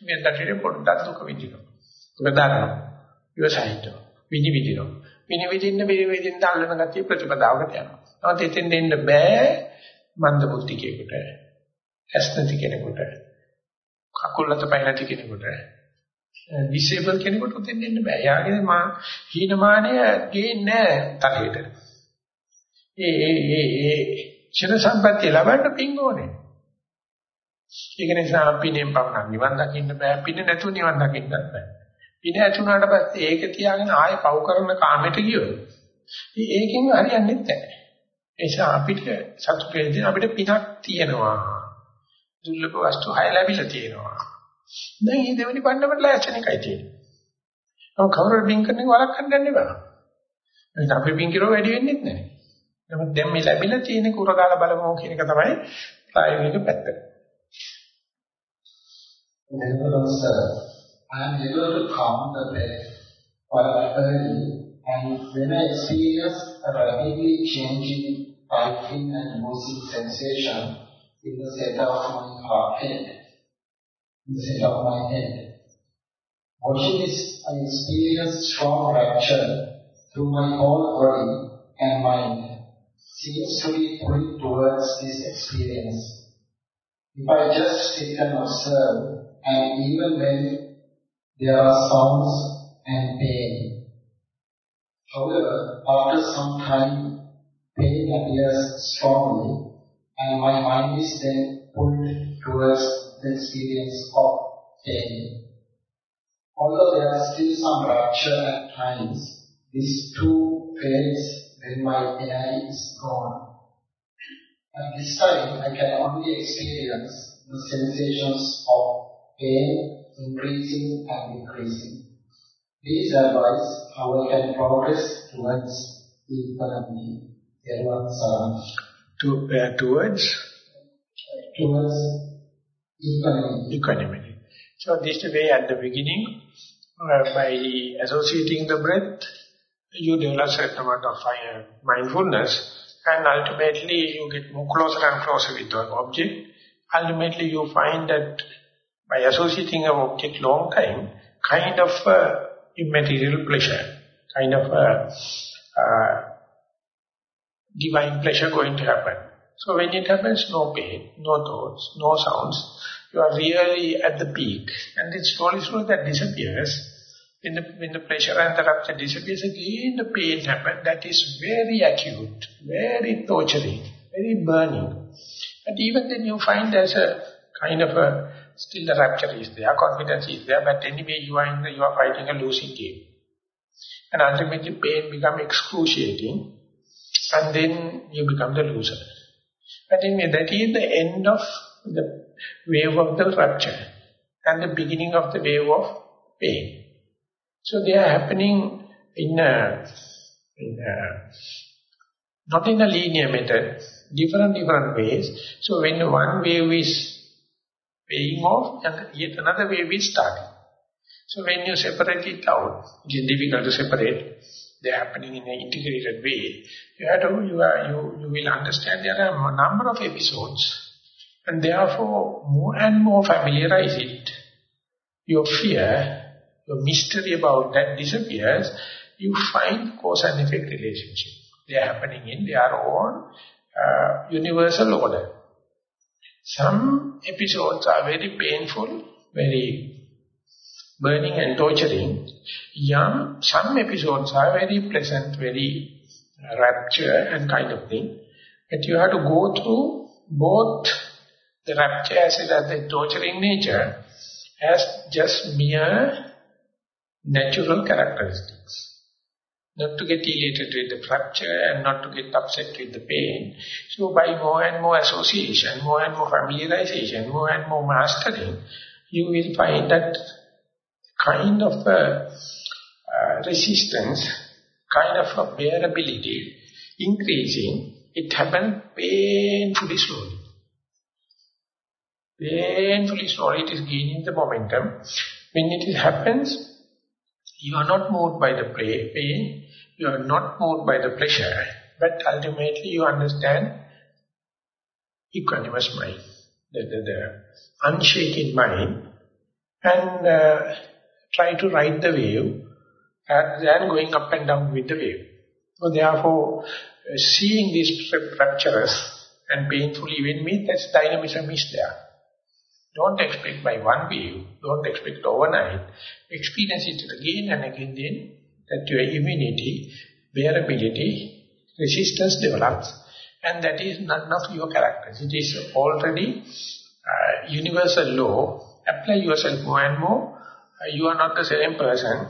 මේ දැටේ පොඩ්ඩක් දුක විඳිනවා. දුක දානවා. ඉවසයිට. විදි විදිනවා. විනි විදින්න බෙරි විදින්න අල්ලන ගතිය ප්‍රතිපදාවකට යනවා. නමුත් එතෙන් දෙන්න බෑ මන්ද බුද්ධිකේකට. ඇස් නැති කෙනෙකුට. කකුල් අත පය නැති කෙනෙකුට. ඩිසේබල් කෙනෙකුට උතෙන් දෙන්න බෑ. යාගේ මා හීනමානය ගේන්නේ නැහැ තලයට. ඒ ඒ ඒ ඒ චින සම්පත්‍ය ලබන්න පිං ඕනේ. ඒක නිසා පිනෙන් පවන නිවන් දකින්න බෑ. පින නැතුව නිවන් දකින්නත් බෑ. පින ඇතුණාට පස්සේ ඒක තියාගෙන ආයෙ පව් කරන කාමයට ගියොත් ඒකෙන් හරියන්නේ නැහැ. ඒ නිසා අපිට සතුටේදී අපිට පිනක් තියෙනවා. දුර්ලභ වස්තු හය ලැබිලා තියෙනවා. දැන් මේ දෙවෙනි පණ්ඩමට ලෑස්ති එකයි තියෙන්නේ. නම කවුරුර බින් කරන එක වළක්වන්න යන්න එපා. එහෙනම් අපි බින් කිරෝ වැඩි වෙන්නේ නැහැ. නමුත් දැන් මේ ලැබිලා තියෙන කුරගාල බලමෝ කියන එක තමයි ප්‍රායෝගික පැත්ත. Venerable sir, I am able to count the breath quite early and when I experience a rapidly changing tightening and loosening sensation in the center of my heart head, in the center of my head. Watching this, I experience strong rapture through my whole body and mind seems to be pulling towards this experience. If I just sit and observe, and even when there are sounds and pain. However, after some time, pain appears strongly, and my mind is then pulled towards the experience of pain. Although there are still some rapture at times, this too fades when my energy is gone. At this time, I can only experience the sensations of pain increasing and decreasing. Please advise how I can progress towards equanimity. To, uh, towards? Towards equanimity. Equanimity. So this way at the beginning, uh, by associating the breath, you develop certain amount of uh, mindfulness and ultimately you get more closer and closer with the object. Ultimately you find that by associating an object long time, kind of uh, immaterial pleasure, kind of uh, uh, divine pleasure going to happen. So when it happens, no pain, no thoughts, no sounds, you are really at the peak. And then slowly, slowly that disappears. When the, when the pleasure and the rapture disappears again, the pain happens. That is very acute, very torturing, very burning. But even then you find there's a kind of a, still the rapture is there, confidence is there, but anyway you are, in the, you are fighting a losing game. And ultimately pain becomes excruciating, and then you become the loser. But anyway, that is the end of the wave of the rapture, and the beginning of the wave of pain. So they are happening in a, in a, not in a linear method, different, different ways. So when one wave is paying off, yet another wave is starting. So when you separate it out, it is difficult to separate, they are happening in an integrated way. You have to, you, are, you, you will understand there are a number of episodes. And therefore, more and more familiarize it. Your fear, your mystery about that disappears, you find cause and effect relationship. They are happening in their own uh, universal order. Some episodes are very painful, very burning and torturing. Young, some episodes are very pleasant, very rapture and kind of thing. But you have to go through both the rapture as well as the torturing nature as just mere natural characteristics. Not to get elated with the fracture and not to get upset with the pain. So by more and more association, more and more familiarization, more and more mastering, you will find that kind of uh, uh, resistance, kind of a bearability increasing. It happens painfully slowly. Painfully slowly it is gaining the momentum. When it happens, you are not moved by the pain, you are not moved by the pleasure, but ultimately you understand equanimous mind, the, the, the unshaken mind, and uh, try to ride the wave rather than going up and down with the wave. So therefore, uh, seeing these rapturous and painful event means that dynamism is there. Don't expect by one view, don't expect overnight. Experience it again and again then that your immunity, bearability, resistance develops. And that is none of your characters. It is already uh, universal law. Apply yourself more and more. Uh, you are not the same person.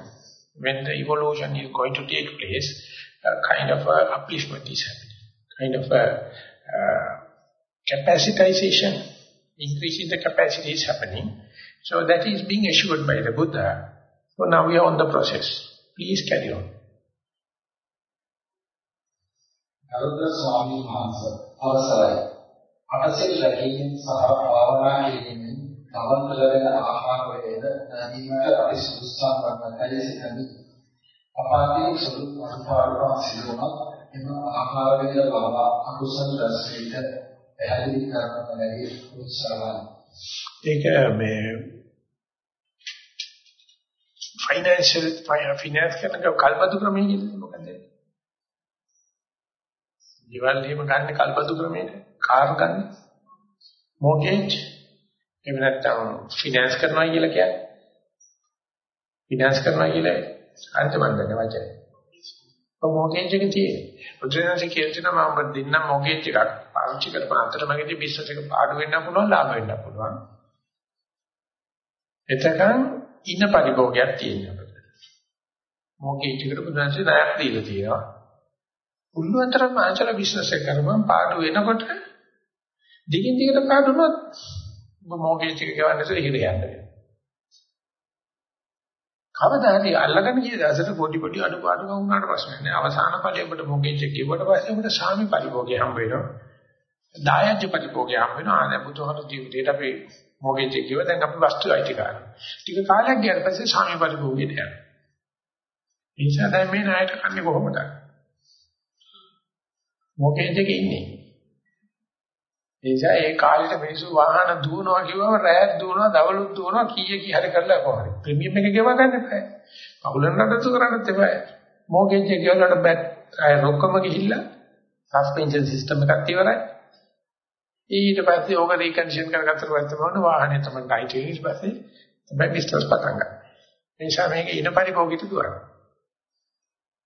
When the evolution is going to take place, a kind of a upliftment is happening. Kind of a uh, capacitization increasing the capacity is happening. So that is being assured by the Buddha. So now we are on the process. Please carry on. ගරුතර ස්වාමීන් වහන්සේ අවසරයි. අටසිල් රැකීමෙන් සහ භාවනා කිරීමෙන් තවන්ත ලැබෙන ආහාර වේද දැනීමට අපි සුදුස්සම් වන්නටයි සිතන්නේ. අපාදී සුදු අනුපාරකම් සිදුවන එම ආහාර වේද බව අකුසල රසයට පැහැදිලි කරන්න බැරි උත්සාහය. ඒක මේ ෆයිනෑන්ෂල් ෆයිනෑන්ස් කරන කල්පතු ක්‍රමයේ කියන්නේ මොකද? ඊවල එහෙම ගන්න කල්පතු ක්‍රමයේ කාර් ගන්න මොකේජ් එහෙම නැත්නම් ෆිනෑන්ස් කරනවා කියලා කියන්නේ ෆිනෑන්ස් කරනවා කියලා අර්ථ මන්දනේ වචනේ. ඔය මොකේජ් එක තියෙන්නේ. බුදුරජාණන් කියනවා මම දෙන්න මොකේජ් එකක් පාවිච්චි කරපන් අතරමැදි බිස්නස් එක පාඩු වෙන්න පුළුවන් ලාභ වෙන්න පුළුවන්. එතකන් ඉන්න පරිභෝගයක් තියෙනවා අපිට. මොකේජ් එකට බුදුරජාණන් ණයක් දීලා තියෙනවා. පුළුවන් තරම් ආචාර බිස්නස් එක කරපන් පාඩු වෙනකොට දිගින් දිගට පාඩුනොත් මොකේජ් එක ගවන්න ඉතින් හිර යන්න වෙනවා. කවදා හරි අල්ලගෙන ගිය දවසට පොඩි පොඩි අඩුපාඩු වුණාට ප්‍රශ්නයක් නෑ. අවසාන ඵලයේ ඔබට මොකේජ් එක කිව්වට පස්සේ ඔබට සාමි පරිභෝගය හම්බ වෙනවා. දායජ්‍ය පරිභෝගය හම්බ වෙනවා. ආ දැන් බුදුහාම ජීවිතේට අපි මොකේජ් එක කිව්ව දැන් අපි වස්තු අයිති කරනවා. ටික කාලයක් ගියාට පස්සේ සාමි පරිභෝගයට යනවා. ඒ නිසා දැන් මේ ණයට කන්නේ කොහොමද? මොකේජ් එකේ ඉන්නේ. ඒ නිසා ඒ කාලෙට මිනිස්සු වාහන දුවනවා කිව්වම රෑත් දුවනවා දවලුත් දුවනවා කීය කී හරි කරලා කොහොමද ප්‍රීමියම් එක ගෙව ගන්න එපා. අවුලන් නඩත්තු කරන්නත් එපා. මොකෙන්ජ් එක ගෙවලට බැත් අය රොක්කම ගිහිල්ලා සස්පෙන්ෂන් සිස්ටම් එකක් ඉවරයි. ඊට පස්සේ ඕක රීකන්ඩිෂන් කරගත්තට පස්සේ මොන වාහනේ තමයි ඩයිට් ඊට පස්සේ තමයි බිස්නස් පටන් ගන්න. ඒ නිසා මේක ඉන පරිභෝගිත දුරන.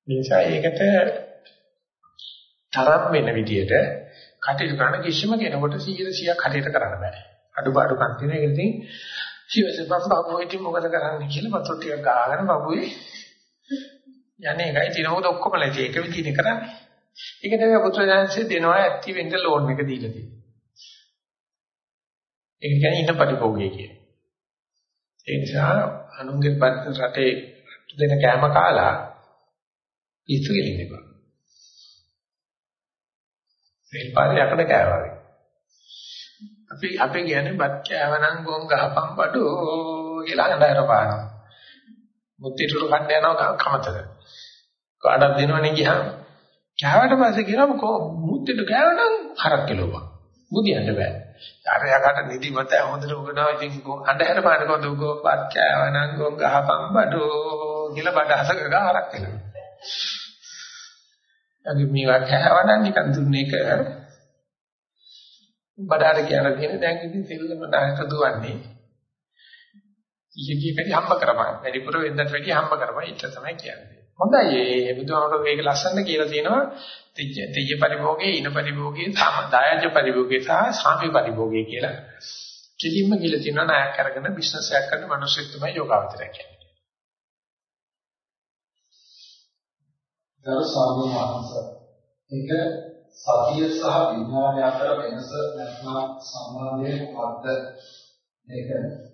ඒ නිසා ඒකට තරම් වෙන විදියට කටයුතු කරන කිසිම කෙනෙකුට 100 100ක් හරියට කරන්න බෑ. අඩුපාඩුකම් තියෙන එක ඉතින් සිවසේ බබ්බා ඉතින් මොකද කරන්නේ කියලා වතුර ටිකක් ගාගෙන බබුවේ යන්නේ එකයි තිනවද ඔක්කොම ලැජි එක විදිහේ කරන්නේ. ඒක තමයි පුත්‍රයන්සේ දෙනවා ඇක්ටිව් වෙන්න ලෝන් එක දීලා තියෙන්නේ. ඒක කියන්නේ ඉන්න පරිභෝගය කියන්නේ. ඒ නිසා අනුන්ගේ රටේ දෙන කෑම කාලා ඉස්සු ගෙලින්න බෑ. රේල් පාරේ යකඩ කෑවා වගේ. අපි අපි කියන්නේ බත් කෑවනම් ගොන් ගහපම් බඩෝ කියලා අඬර පානවා. මුත්තිටුරු කන්න යනවා කමතද. කාඩක් දෙනවනේ ගියාම කෑවට පස්සේ කියනවා කො මුත්තිටු කෑවනම් හරක් කිලෝවක්. බුදියන්න බෑ. අර යකට නිදි මත හොඳට උගනවා. ඉතින් අඬහැර පාන කොඳ උගෝ බත් කෑවනම් ගොන් ගහපම් බඩෝ කියලා බඩ හසක ගහ හරක් කියලා. අගේ මේවා කෑවනම් නිකන් දුන්නේ එක බඩාර කියලා කියන දැන් ඉතින් සෙල්ලම ඩායට දුවන්නේ. ඊයේ කටි හම්බ කරපන්. වැඩිපුර වෙනදට වැඩි හම්බ කරපන්. ඊට තමයි කියන්නේ. හොඳයි. මේ බුදුහාමරෝ මේක ලස්සන කියලා තියෙනවා. තෙජ්ජ පරිභෝගේ ඉන පරිභෝගේ දායජ පරිභෝගේ සහ සාමි පරිභෝගේ කියලා. කිලින්ම කියලා තියෙනවා ණයක් අරගෙන බිස්නස් එකක් කරන මිනිස්සෙක් තමයි යෝගාවචරය කියන්නේ. ගරු ස්වාමීන් වහන්සේ ඒක සතිය සහ විඥානය අතර වෙනස නැත්නම් සම්බන්ධය මොකක්ද? ඒක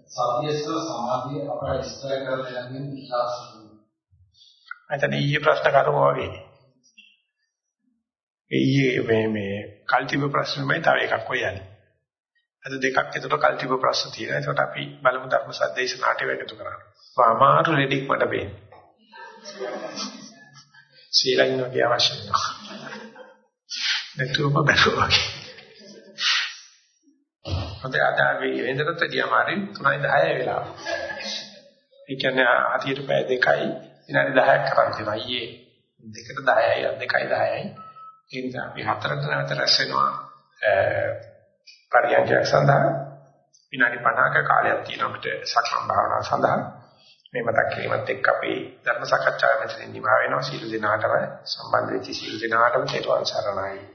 සතිය සහ සමාධිය අපට විස්තර කර දෙන්න ඉල්ලා සිටිනවා එතන ඊයේ ප්‍රශ්න කරමු වගේ ඊයේ මේ මේ කල්ටිබ ප්‍රශ්නමයි තව එකක් හොයන්නේ අද දෙකක් ඇතුළත කල්ටිබ ප්‍රශ්න තියෙනවා ඒකට අපි බලමු ධර්ම සද්දේශනාට එකතු කරන්න අමාරු ලෙඩික් මට පේන්නේ සීලා ඉන්නකේ අවශ්‍ය වෙනවා. නැතුවම බැලුවා වගේ. හොඳ ආදාගේ වෙනදට තියමාරි 3:10 වෙලාව. ඒ කියන්නේ හතියට පැය දෙකයි විනාඩි 10ක් කරන් තියෙනවා. ඊයේ දෙකට 10යි දෙකයි 10යි. ඒ නිසා අපි හතරට නැවත රැස් වෙනවා. පරියන්ඛයක් සඳහා විනාඩි 50ක කාලයක් තියෙනවා අපිට සක්මන් භාවනාව සඳහා. මේ මතක් කිරීමත් එක්ක අපේ ධර්ම සාකච්ඡාව මෙතනින් නිමා වෙනවා. සීල දිනාටම සම්බන්ධ වෙච්ච සීල දිනාටම තෙරුවන් සරණයි.